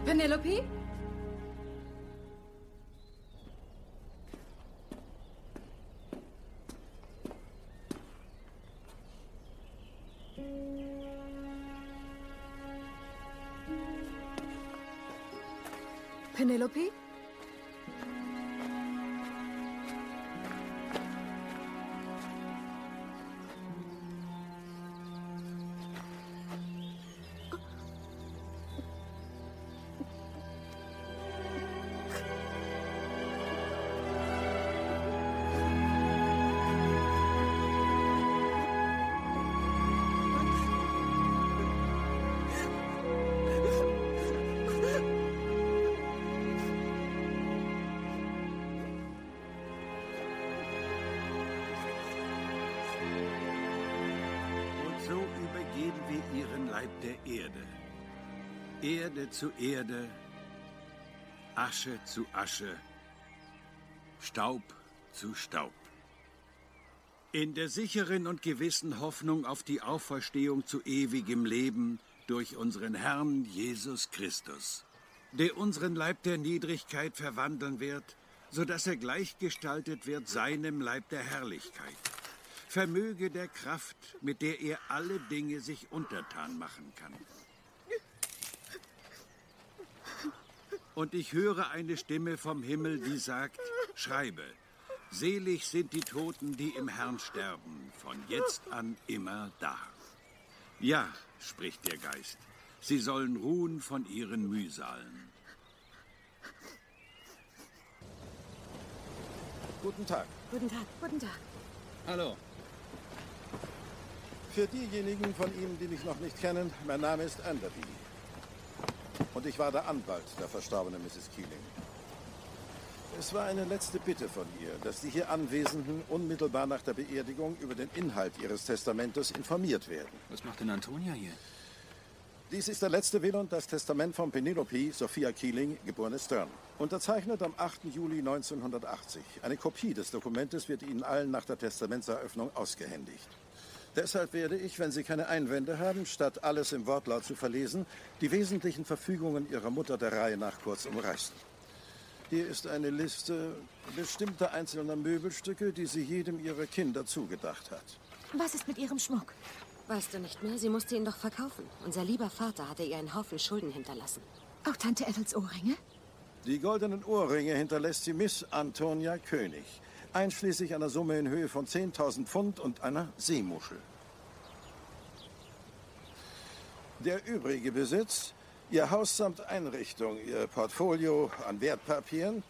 Penelope? Penelope? Erde zu Erde, Asche zu Asche, Staub zu Staub. In der sicheren und gewissen Hoffnung auf die Auferstehung zu ewigem Leben durch unseren Herrn Jesus Christus, der unseren Leib der Niedrigkeit verwandeln wird, so dass er gleichgestaltet wird seinem Leib der Herrlichkeit. Vermöge der Kraft, mit der er alle Dinge sich untertan machen kann. Und ich höre eine Stimme vom Himmel, die sagt, schreibe, Selig sind die Toten, die im Herrn sterben, von jetzt an immer da. Ja, spricht der Geist, sie sollen ruhen von ihren Mühsalen. Guten Tag. Guten Tag. Guten Tag. Hallo. Für diejenigen von Ihnen, die mich noch nicht kennen, mein Name ist Enderby. Und ich war der Anwalt der verstorbenen Mrs. Keeling. Es war eine letzte Bitte von ihr, dass die hier Anwesenden unmittelbar nach der Beerdigung über den Inhalt ihres Testamentes informiert werden. Was macht denn Antonia hier? Dies ist der letzte Will und das Testament von Penelope Sophia Keeling, geborene Stern. Unterzeichnet am 8. Juli 1980. Eine Kopie des Dokumentes wird Ihnen allen nach der Testamentseröffnung ausgehändigt. Deshalb werde ich, wenn Sie keine Einwände haben, statt alles im Wortlaut zu verlesen, die wesentlichen Verfügungen Ihrer Mutter der Reihe nach kurz umreißen. Hier ist eine Liste bestimmter einzelner Möbelstücke, die sie jedem ihrer Kinder zugedacht hat. Was ist mit Ihrem Schmuck? Weißt du nicht mehr? Sie musste ihn doch verkaufen. Unser lieber Vater hatte ihr einen Haufen Schulden hinterlassen. Auch Tante Ethels Ohrringe? Die goldenen Ohrringe hinterlässt sie Miss Antonia König, einschließlich einer Summe in Höhe von 10.000 Pfund und einer Seemuschel. Der übrige Besitz, Ihr Haus samt Einrichtung, Ihr Portfolio an Wertpapieren,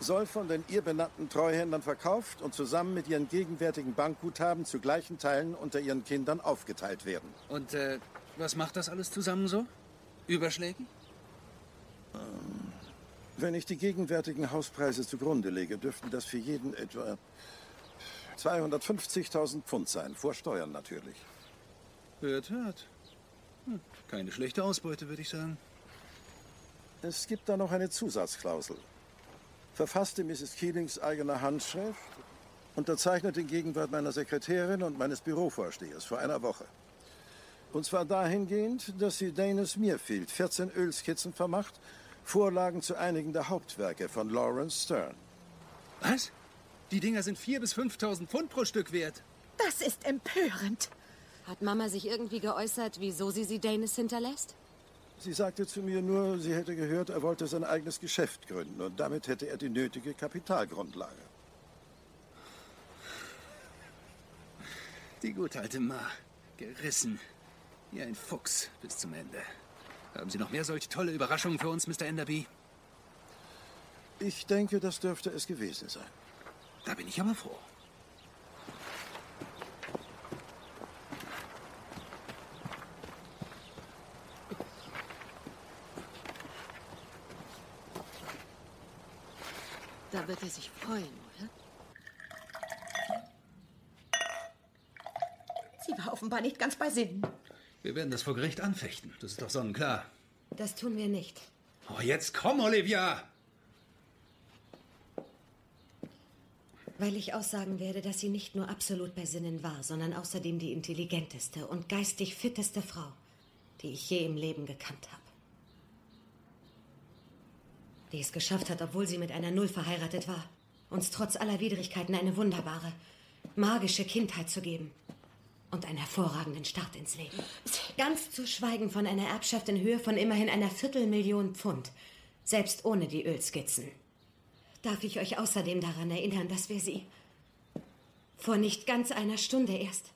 soll von den ihr benannten Treuhändern verkauft und zusammen mit ihren gegenwärtigen Bankguthaben zu gleichen Teilen unter ihren Kindern aufgeteilt werden. Und äh, was macht das alles zusammen so? Überschlägen? Ähm, wenn ich die gegenwärtigen Hauspreise zugrunde lege, dürften das für jeden etwa 250.000 Pfund sein, vor Steuern natürlich. Hört, hört. Hm, keine schlechte Ausbeute, würde ich sagen. Es gibt da noch eine Zusatzklausel. Verfasste Mrs. Keelings eigener Handschrift, unterzeichnet in Gegenwart meiner Sekretärin und meines Bürovorstehers vor einer Woche. Und zwar dahingehend, dass sie Danis Mirfield 14 Ölskizzen vermacht, Vorlagen zu einigen der Hauptwerke von Lawrence Stern. Was? Die Dinger sind 4.000 bis 5.000 Pfund pro Stück wert. Das ist empörend. Hat Mama sich irgendwie geäußert, wieso sie sie Danis hinterlässt? Sie sagte zu mir nur, sie hätte gehört, er wollte sein eigenes Geschäft gründen und damit hätte er die nötige Kapitalgrundlage. Die gute alte Ma. Gerissen. Wie ein Fuchs bis zum Ende. Haben Sie noch mehr solch tolle Überraschungen für uns, Mr. Enderby? Ich denke, das dürfte es gewesen sein. Da bin ich aber froh. Da wird er sich freuen, oder? Sie war offenbar nicht ganz bei Sinnen. Wir werden das vor Gericht anfechten. Das ist doch sonnenklar. Das tun wir nicht. Oh, jetzt komm, Olivia! Weil ich aussagen werde, dass sie nicht nur absolut bei Sinnen war, sondern außerdem die intelligenteste und geistig fitteste Frau, die ich je im Leben gekannt habe. Die es geschafft hat, obwohl sie mit einer Null verheiratet war, uns trotz aller Widrigkeiten eine wunderbare, magische Kindheit zu geben und einen hervorragenden Start ins Leben. Ganz zu schweigen von einer Erbschaft in Höhe von immerhin einer Viertelmillion Pfund, selbst ohne die Ölskizzen. Darf ich euch außerdem daran erinnern, dass wir sie vor nicht ganz einer Stunde erst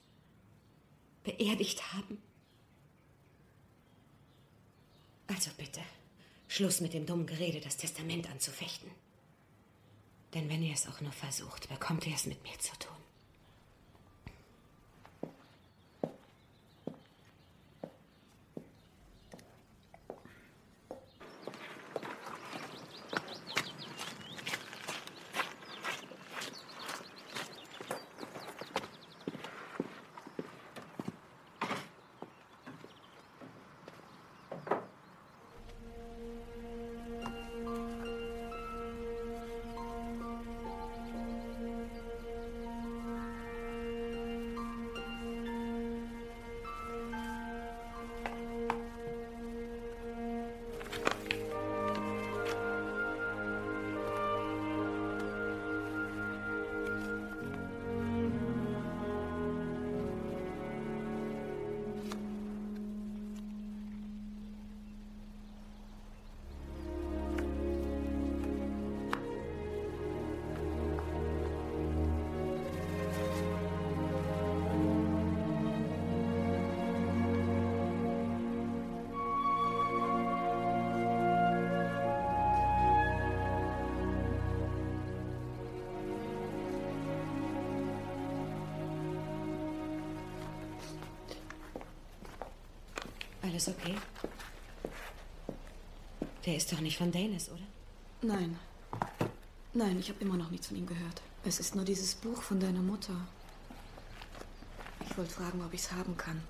beerdigt haben? Also bitte, Schluss mit dem dummen Gerede, das Testament anzufechten. Denn wenn ihr es auch nur versucht, bekommt ihr es mit mir zu tun. Alles okay? Der ist doch nicht von Danis, oder? Nein. Nein, ich habe immer noch nichts von ihm gehört. Es ist nur dieses Buch von deiner Mutter. Ich wollte fragen, ob ich es haben kann.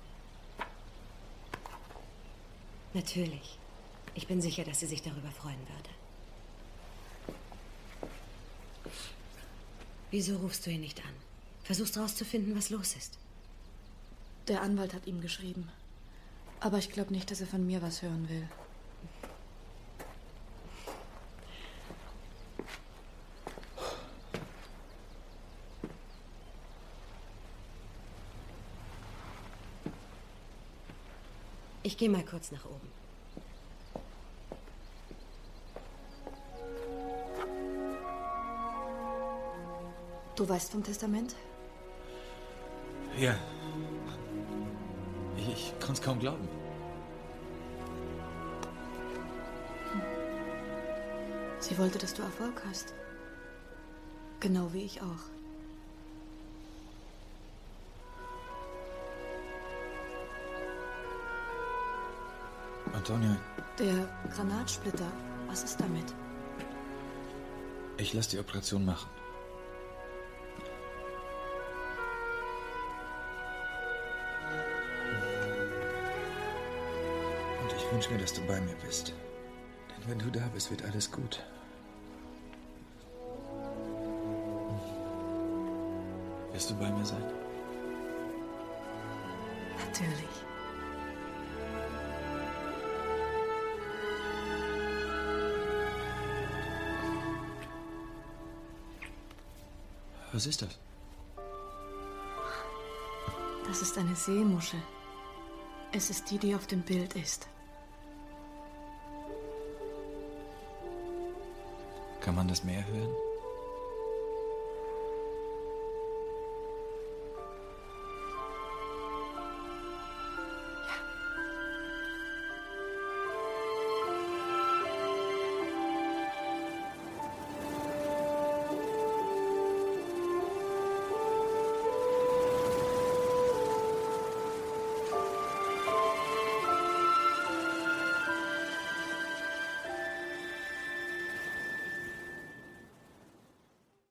Natürlich. Ich bin sicher, dass sie sich darüber freuen würde. Wieso rufst du ihn nicht an? Versuchst rauszufinden, was los ist. Der Anwalt hat ihm geschrieben. Aber ich glaube nicht, dass er von mir was hören will. Ich gehe mal kurz nach oben. Du weißt vom Testament? Ja. Ich, kann es kaum glauben. Sie wollte, dass du Erfolg hast. Genau wie ich auch. Antonia, Der Granatsplitter, was ist damit? ich lasse die Operation machen. Wünsche mir, dass du bei mir bist. Denn wenn du da bist, wird alles gut. Wirst du bei mir sein? Natürlich. Was ist das? Das ist eine Seemuschel. Es ist die, die auf dem Bild ist. Kann man das Meer hören?